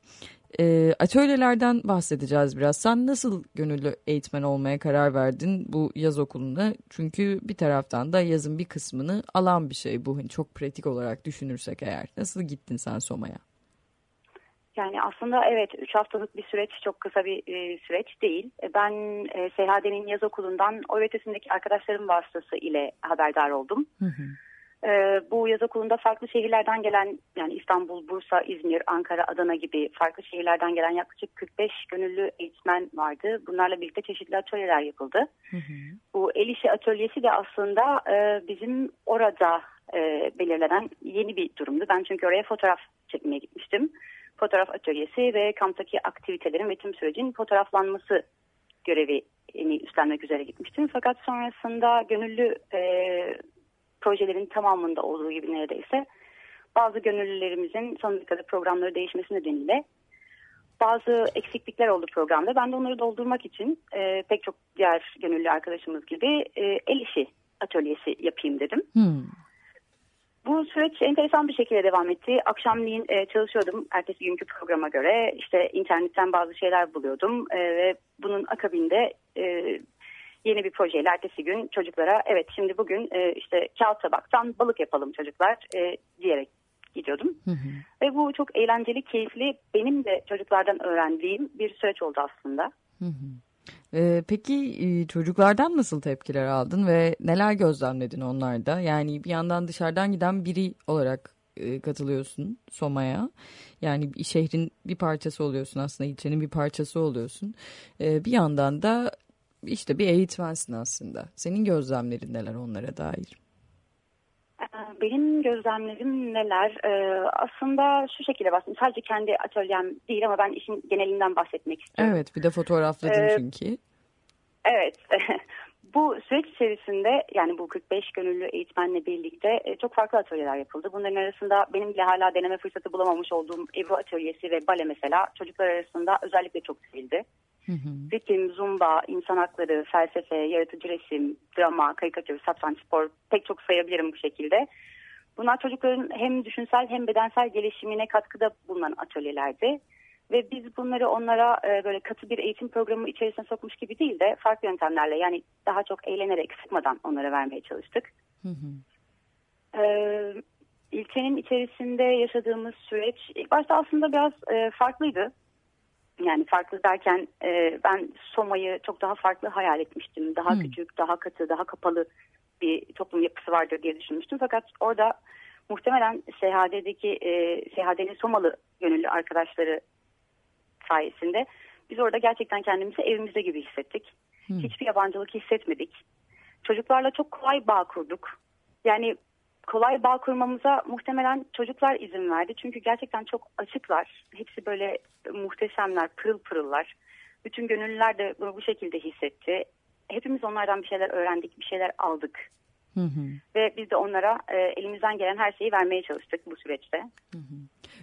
e, atölyelerden bahsedeceğiz biraz. Sen nasıl gönüllü eğitmen olmaya karar verdin bu yaz okulunda? Çünkü bir taraftan da yazın bir kısmını alan bir şey bu. Hani çok pratik olarak düşünürsek eğer. Nasıl gittin sen Soma'ya? Yani aslında evet 3 haftalık bir süreç çok kısa bir e, süreç değil. E, Ben e, SHD'nin yaz okulundan öğretisindeki arkadaşlarım vasıtası ile haberdar oldum. E, bu yaz okulunda farklı şehirlerden gelen yani İstanbul, Bursa, İzmir, Ankara, Adana gibi farklı şehirlerden gelen yaklaşık 45 gönüllü eğitmen vardı. Bunlarla birlikte çeşitli atölyeler yapıldı. Bu el işi atölyesi de aslında e, bizim orada e, belirlenen yeni bir durumdu. Ben çünkü oraya fotoğraf çekmeye gitmiştim. Fotoğraf atölyesi ve kamptaki aktivitelerin ve tüm sürecin fotoğraflanması görevini üstlenmek üzere gitmiştim. Fakat sonrasında gönüllü e, projelerin tamamında olduğu gibi neredeyse bazı gönüllülerimizin son dakikada programları değişmesi nedeniyle bazı eksiklikler oldu programda. Ben de onları doldurmak için e, pek çok diğer gönüllü arkadaşımız gibi e, el işi atölyesi yapayım dedim. Bu süreç enteresan bir şekilde devam etti. Akşamleyin e, çalışıyordum ertesi günkü programa göre. İşte internetten bazı şeyler buluyordum e, ve bunun akabinde e, yeni bir projeyle ertesi gün çocuklara evet şimdi bugün e, işte kağıt tabaktan balık yapalım çocuklar e, diyerek gidiyordum. Ve bu çok eğlenceli, keyifli, benim de çocuklardan öğrendiğim bir süreç oldu aslında. Ee, peki e, çocuklardan nasıl tepkiler aldın ve neler gözlemledin onlarda? Yani bir yandan dışarıdan giden biri olarak e, katılıyorsun Soma'ya. Yani şehrin bir parçası oluyorsun aslında ilçenin bir parçası oluyorsun. Ee, bir yandan da işte bir eğitmensin aslında. Senin gözlemlerin neler onlara dair? Benim gözlemlerim neler? Ee, aslında şu şekilde bahsedeyim. Sadece kendi atölyem değil ama ben işin genelinden bahsetmek istiyorum. Evet bir de fotoğrafladın Ee, çünkü. Evet. bu süreç içerisinde yani bu 45 gönüllü eğitmenle birlikte e, çok farklı atölyeler yapıldı. Bunların arasında benim bile hala deneme fırsatı bulamamış olduğum Ebru atölyesi ve bale mesela çocuklar arasında özellikle çok sevildi. Ritim, zumba, insan hakları, felsefe, yaratıcı resim, drama, karikatür, satranç, spor pek çok sayabilirim bu şekilde. Bunlar çocukların hem düşünsel hem bedensel gelişimine katkıda bulunan atölyelerdi. Ve biz bunları onlara e, böyle katı bir eğitim programı içerisine sokmuş gibi değil de farklı yöntemlerle yani daha çok eğlenerek sıkmadan onlara vermeye çalıştık. Hı hı. Ee, ilçenin içerisinde yaşadığımız süreç ilk başta aslında biraz e, farklıydı. Yani farklı derken e, ben Soma'yı çok daha farklı hayal etmiştim. Daha Hmm. küçük, daha katı, daha kapalı bir toplum yapısı vardır diye düşünmüştüm. Fakat orada muhtemelen SHD'deki e, SHD'nin Somalı gönüllü arkadaşları sayesinde biz orada gerçekten kendimizi evimizde gibi hissettik. Hiçbir yabancılık hissetmedik. Çocuklarla çok kolay bağ kurduk. Yani kolay bağ kurmamıza muhtemelen çocuklar izin verdi. Çünkü gerçekten çok açıklar. Hepsi böyle muhteşemler, pırıl pırıllar. Bütün gönüllüler de bunu bu şekilde hissetti. Hepimiz onlardan bir şeyler öğrendik, bir şeyler aldık. Hı hı. Ve biz de onlara e, elimizden gelen her şeyi vermeye çalıştık bu süreçte.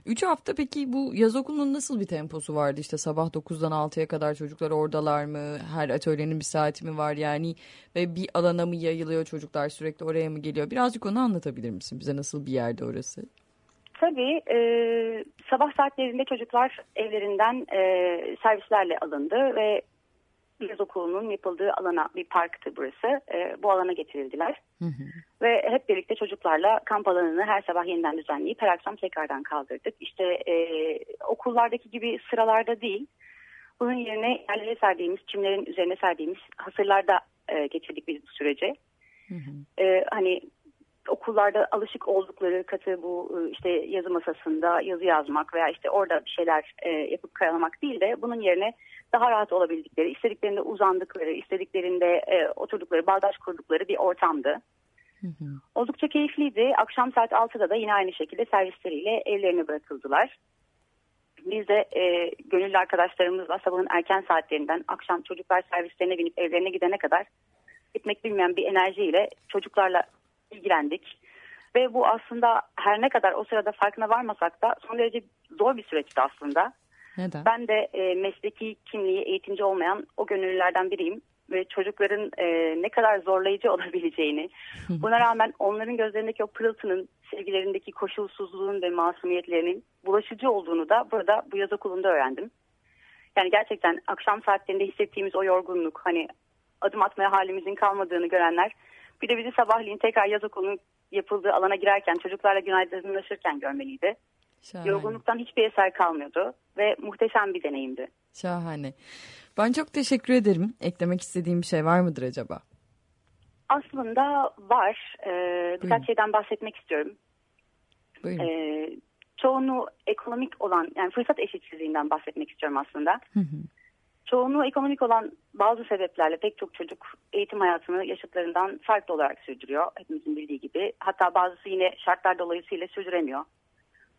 Üç hafta peki bu yaz okulunun nasıl bir temposu vardı? İşte sabah 9'dan 6'ya kadar çocuklar oradalar mı? Her atölyenin bir saati mi var yani? Ve bir alana mı yayılıyor çocuklar sürekli oraya mı geliyor? Birazcık onu anlatabilir misin? Bize nasıl bir yerde orası? Tabii e, sabah saatlerinde çocuklar evlerinden e, servislerle alındı ve yaz okulunun yapıldığı alana bir parktı burası. E, bu alana getirildiler. Ve hep birlikte çocuklarla kamp alanını her sabah yeniden düzenleyip her akşam tekrardan kaldırdık. İşte e, okullardaki gibi sıralarda değil. Bunun yerine yerlere serdiğimiz, çimlerin üzerine serdiğimiz hasırlarda e, geçirdik biz bu sürece. E, hani okullarda alışık oldukları katı bu e, işte yazı masasında yazı yazmak veya işte orada bir şeyler e, yapıp karalamak değil de bunun yerine daha rahat olabildikleri, istediklerinde uzandıkları, istediklerinde e, oturdukları, bağdaş kurdukları bir ortamdı. Oldukça keyifliydi. Akşam saat 6'da da yine aynı şekilde servisleriyle evlerine bırakıldılar. Biz de e, gönüllü arkadaşlarımızla sabahın erken saatlerinden akşam çocuklar servislerine binip evlerine gidene kadar bitmek bilmeyen bir enerjiyle çocuklarla ilgilendik. Ve bu aslında her ne kadar o sırada farkına varmasak da son derece zor bir süreçti aslında. Neden? Ben de e, mesleki kimliği eğitimci olmayan o gönüllülerden biriyim ve çocukların e, ne kadar zorlayıcı olabileceğini, buna rağmen onların gözlerindeki o pırıltının, sevgilerindeki koşulsuzluğun ve masumiyetlerinin bulaşıcı olduğunu da burada bu yaz okulunda öğrendim. Yani gerçekten akşam saatlerinde hissettiğimiz o yorgunluk, hani adım atmaya halimizin kalmadığını görenler, bir de bizi sabahleyin tekrar yaz okulunun yapıldığı alana girerken, çocuklarla günaydınlaşırken görmeliydi. Şahane. Yorgunluktan hiçbir eser kalmıyordu ve muhteşem bir deneyimdi. Şahane. Ben çok teşekkür ederim. Eklemek istediğim bir şey var mıdır acaba? Aslında var. Ee, birkaç Buyurun. şeyden bahsetmek istiyorum. Buyurun. Ee, çoğunluğu ekonomik olan, yani fırsat eşitsizliğinden bahsetmek istiyorum aslında. Hı hı. Çoğunluğu ekonomik olan bazı sebeplerle pek çok çocuk eğitim hayatını yaşıtlarından farklı olarak sürdürüyor. Hepimizin bildiği gibi. Hatta bazısı yine şartlar dolayısıyla sürdüremiyor.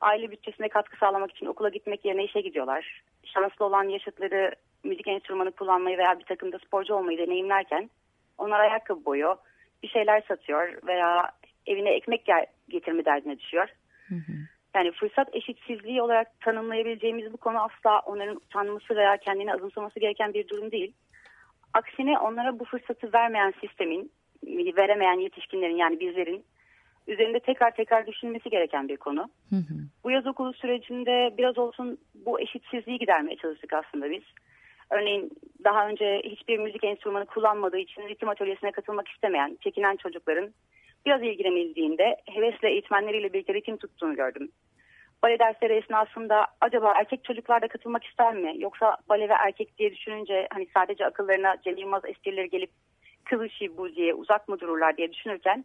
Aile bütçesine katkı sağlamak için okula gitmek yerine işe gidiyorlar. Şanslı olan yaşıtları müzik enstrümanı kullanmayı veya bir takımda sporcu olmayı deneyimlerken onlar ayakkabı boyuyor, bir şeyler satıyor veya evine ekmek getirme derdine düşüyor. Yani fırsat eşitsizliği olarak tanımlayabileceğimiz bu konu asla onların utanması veya kendini azımsaması gereken bir durum değil. Aksine onlara bu fırsatı vermeyen sistemin, veremeyen yetişkinlerin yani bizlerin üzerinde tekrar tekrar düşünmesi gereken bir konu. Bu yaz okulu sürecinde biraz olsun bu eşitsizliği gidermeye çalıştık aslında biz. Örneğin daha önce hiçbir müzik enstrümanı kullanmadığı için ritim atölyesine katılmak istemeyen, çekinen çocukların biraz ilgilenildiğinde hevesle eğitmenleriyle birlikte ritim tuttuğunu gördüm. Bale dersleri esnasında acaba erkek çocuklar da katılmak ister mi? Yoksa bale ve erkek diye düşününce hani sadece akıllarına Cem Yılmaz esprileri gelip kılışı bu diye uzak mı dururlar diye düşünürken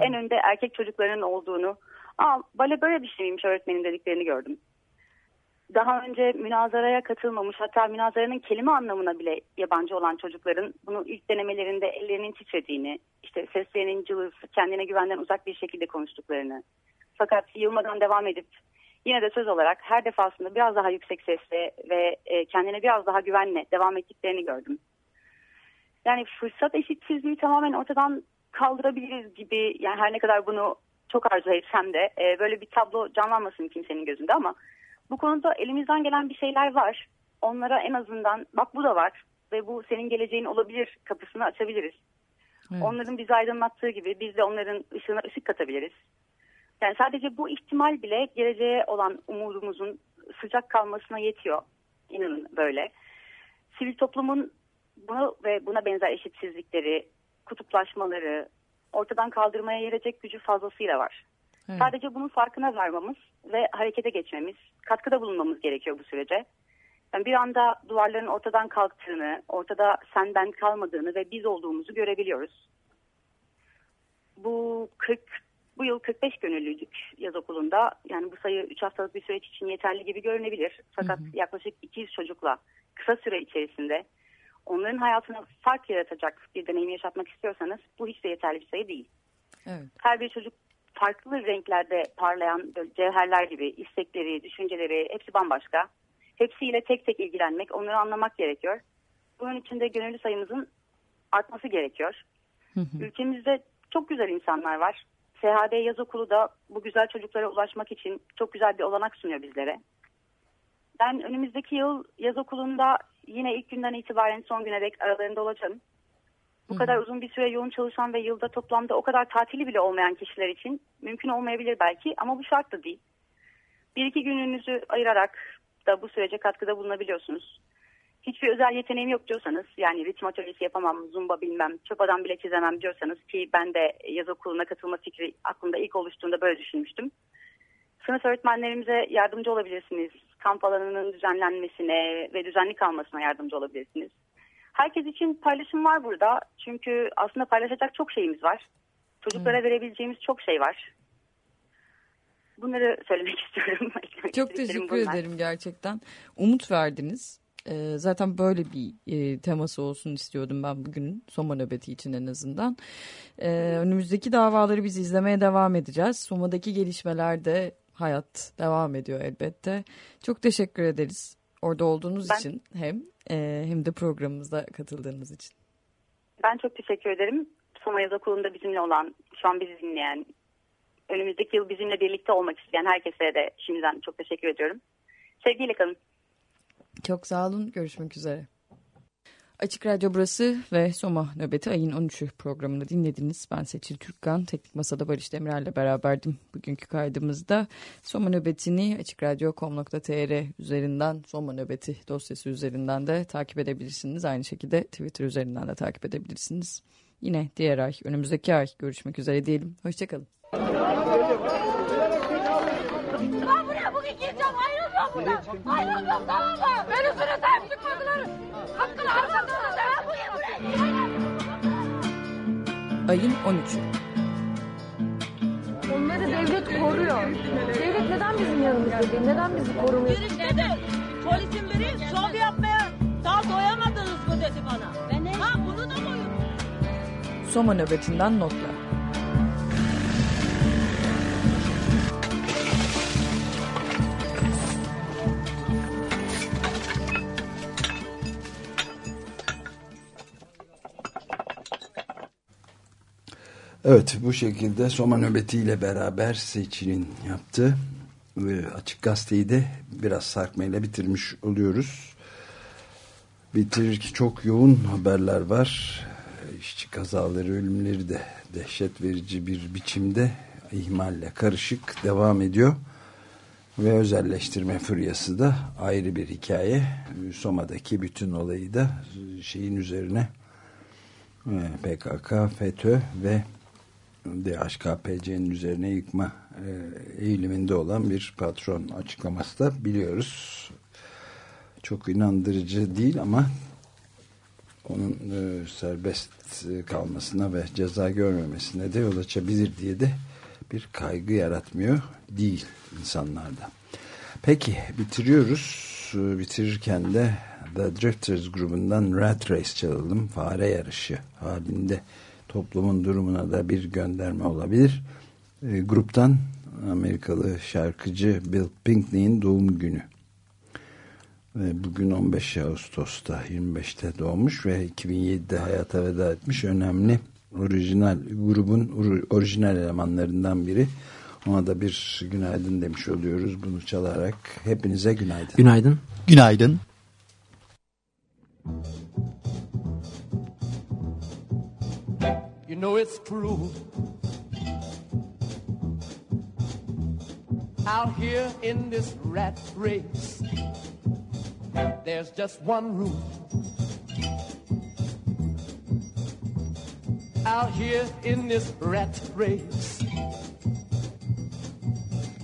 en önde erkek çocukların olduğunu, aa bale böyle bir şey miymiş öğretmenin dediklerini gördüm. Daha önce münazaraya katılmamış hatta münazaranın kelime anlamına bile yabancı olan çocukların bunu ilk denemelerinde ellerinin titrediğini, işte seslerinin cılız, kendine güvenden uzak bir şekilde konuştuklarını. Fakat yılmadan devam edip yine de söz olarak her defasında biraz daha yüksek sesle ve e, kendine biraz daha güvenle devam ettiklerini gördüm. Yani fırsat eşitsizliği tamamen ortadan kaldırabiliriz gibi yani her ne kadar bunu çok arzu etsem de e, böyle bir tablo canlanmasın kimsenin gözünde ama bu konuda elimizden gelen bir şeyler var. Onlara en azından bak bu da var ve bu senin geleceğin olabilir kapısını açabiliriz. Onların bizi aydınlattığı gibi biz de onların ışığına ışık katabiliriz. Yani sadece bu ihtimal bile geleceğe olan umudumuzun sıcak kalmasına yetiyor. İnanın böyle. Sivil toplumun bunu ve buna benzer eşitsizlikleri, kutuplaşmaları ortadan kaldırmaya yerecek gücü fazlasıyla var. Evet. Sadece bunun farkına varmamız ve harekete geçmemiz, katkıda bulunmamız gerekiyor bu sürece. Yani bir anda duvarların ortadan kalktığını, ortada sen ben kalmadığını ve biz olduğumuzu görebiliyoruz. Bu 40 bu yıl 45 gönüllüydük yaz okulunda. Yani bu sayı 3 haftalık bir süreç için yeterli gibi görünebilir. Fakat yaklaşık 200 çocukla kısa süre içerisinde onların hayatına fark yaratacak bir deneyim yaşatmak istiyorsanız bu hiç de yeterli bir sayı değil. Evet. Her bir çocuk farklı renklerde parlayan cevherler gibi istekleri, düşünceleri hepsi bambaşka. Hepsiyle tek tek ilgilenmek, onları anlamak gerekiyor. Bunun için de gönüllü sayımızın artması gerekiyor. Ülkemizde çok güzel insanlar var. SHD Yaz Okulu da bu güzel çocuklara ulaşmak için çok güzel bir olanak sunuyor bizlere. Ben önümüzdeki yıl yaz okulunda yine ilk günden itibaren son güne dek aralarında olacağım. Bu kadar uzun bir süre yoğun çalışan ve yılda toplamda o kadar tatili bile olmayan kişiler için mümkün olmayabilir belki ama bu şart da değil. Bir iki gününüzü ayırarak da bu sürece katkıda bulunabiliyorsunuz. Hiçbir özel yeteneğim yok diyorsanız yani ritim atölyesi yapamam, zumba bilmem, çöp adam bile çizemem diyorsanız ki ben de yaz okuluna katılma fikri aklımda ilk oluştuğunda böyle düşünmüştüm. Sınıf öğretmenlerimize yardımcı olabilirsiniz. Kamp alanının düzenlenmesine ve düzenli kalmasına yardımcı olabilirsiniz. Herkes için paylaşım var burada. Çünkü aslında paylaşacak çok şeyimiz var. Çocuklara verebileceğimiz çok şey var. Bunları söylemek istiyorum. Eklemek Çok teşekkür bunlar. ederim gerçekten. Umut verdiniz. Ee, zaten böyle bir e, teması olsun istiyordum ben bugünün Soma nöbeti için en azından. Ee, önümüzdeki davaları biz izlemeye devam edeceğiz. Soma'daki gelişmelerde hayat devam ediyor elbette. Çok teşekkür ederiz orada olduğunuz Ben- için hem e, hem de programımıza katıldığınız için. Ben çok teşekkür ederim. Soma Yaz Okulu'nda bizimle olan, şu an bizi dinleyen, önümüzdeki yıl bizimle birlikte olmak isteyen herkese de şimdiden çok teşekkür ediyorum. Sevgiyle kalın. Çok sağ olun. Görüşmek üzere. Açık Radyo burası ve Soma Nöbeti ayın 13'ü programını dinlediniz. Ben Seçil Türkkan, Teknik Masa'da Barış Demirel'le beraberdim bugünkü kaydımızda. Soma Nöbeti'ni açıkradyo.com.tr üzerinden Soma Nöbeti dosyası üzerinden de takip edebilirsiniz. Aynı şekilde Twitter üzerinden de takip edebilirsiniz. Yine diğer ay, önümüzdeki ay görüşmek üzere diyelim. Hoşçakalın. Buradan. Ayrılmıyorum tamam mı? Beni üstüne sahip çıkmadılar. Hakkını. Ayın 13'ü. Onları devlet koruyor. Devlet neden bizim yanımızda değil? Neden bizi korumuyor? Biri dedi. Polisin biri şov yapmaya daha doyamadınız mı dedi bana. Ben ne? Ha bunu da koyun. Soma Nöbeti'nden notlar. Evet bu şekilde Soma nöbetiyle beraber seçilin yaptı. Ve açık gazeteyi de biraz sarkmayla bitirmiş oluyoruz. Bitirirken çok yoğun haberler var. İşçi kazaları, ölümleri de dehşet verici bir biçimde ihmalle karışık devam ediyor. Ve özelleştirme furyası da ayrı bir hikaye. Soma'daki bütün olayı da şeyin üzerine e, PKK, FETÖ ve DHKPC'nin üzerine yıkma e, eğiliminde olan bir patron açıklaması da biliyoruz. Çok inandırıcı değil ama onun e, serbest kalmasına ve ceza görmemesine de yol açabilir diye de bir kaygı yaratmıyor değil insanlarda. Peki bitiriyoruz. E, Bitirirken de The Drifters grubundan Rat Race çalalım. Fare yarışı halinde toplumun durumuna da bir gönderme olabilir. E, gruptan Amerikalı şarkıcı Bill Pinkney'in doğum günü. Ve bugün 15 Ağustos'ta 25'te doğmuş ve 2007'de hayata veda etmiş önemli orijinal grubun orijinal elemanlarından biri. Ona da bir günaydın demiş oluyoruz bunu çalarak. Hepinize günaydın. Günaydın. Günaydın. You know it's cruel out here in this rat race. there's just one rule. Out here in this rat race.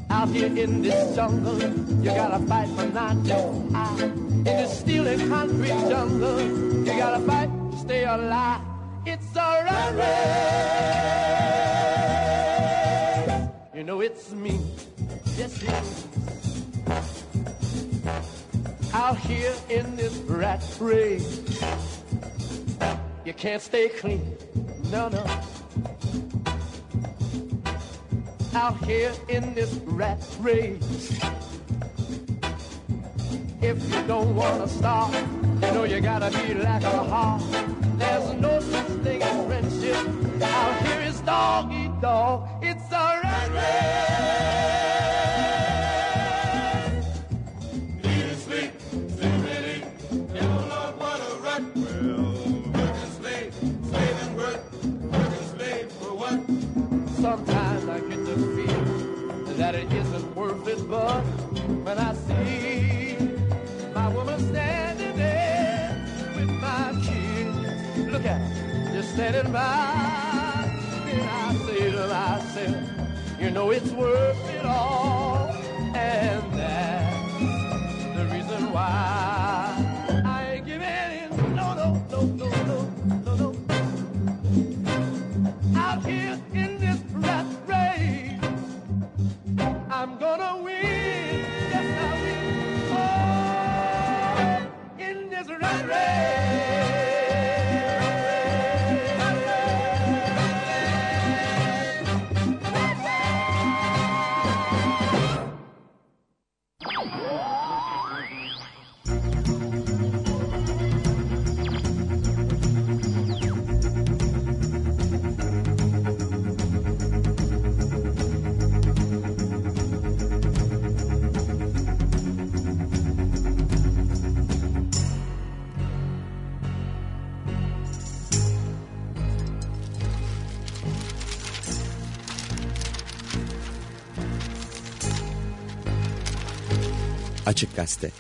Out here in this jungle, you gotta fight for not to high. In this steel and concrete jungle, you gotta fight to stay alive. You know it's me. Yes, is. Out here in this rat race, you can't stay clean. No, no. Out here in this rat race. If you don't wanna stop, you know you gotta be like a heart. There's no such thing as friendship. Out here is dog eat dog. It's a rat race. Sleep, what a and slave, slave and work, slave for what? Sometimes I get the feeling that it isn't worth it, but when I look just standing by, then I say to myself, you know it's worth it all, and that's the reason why I ain't giving in. No, no, no, no, no, no, no. Out here in this rat race, I'm gonna win. Yes, I will. Oh, in this rat Açık Gazete.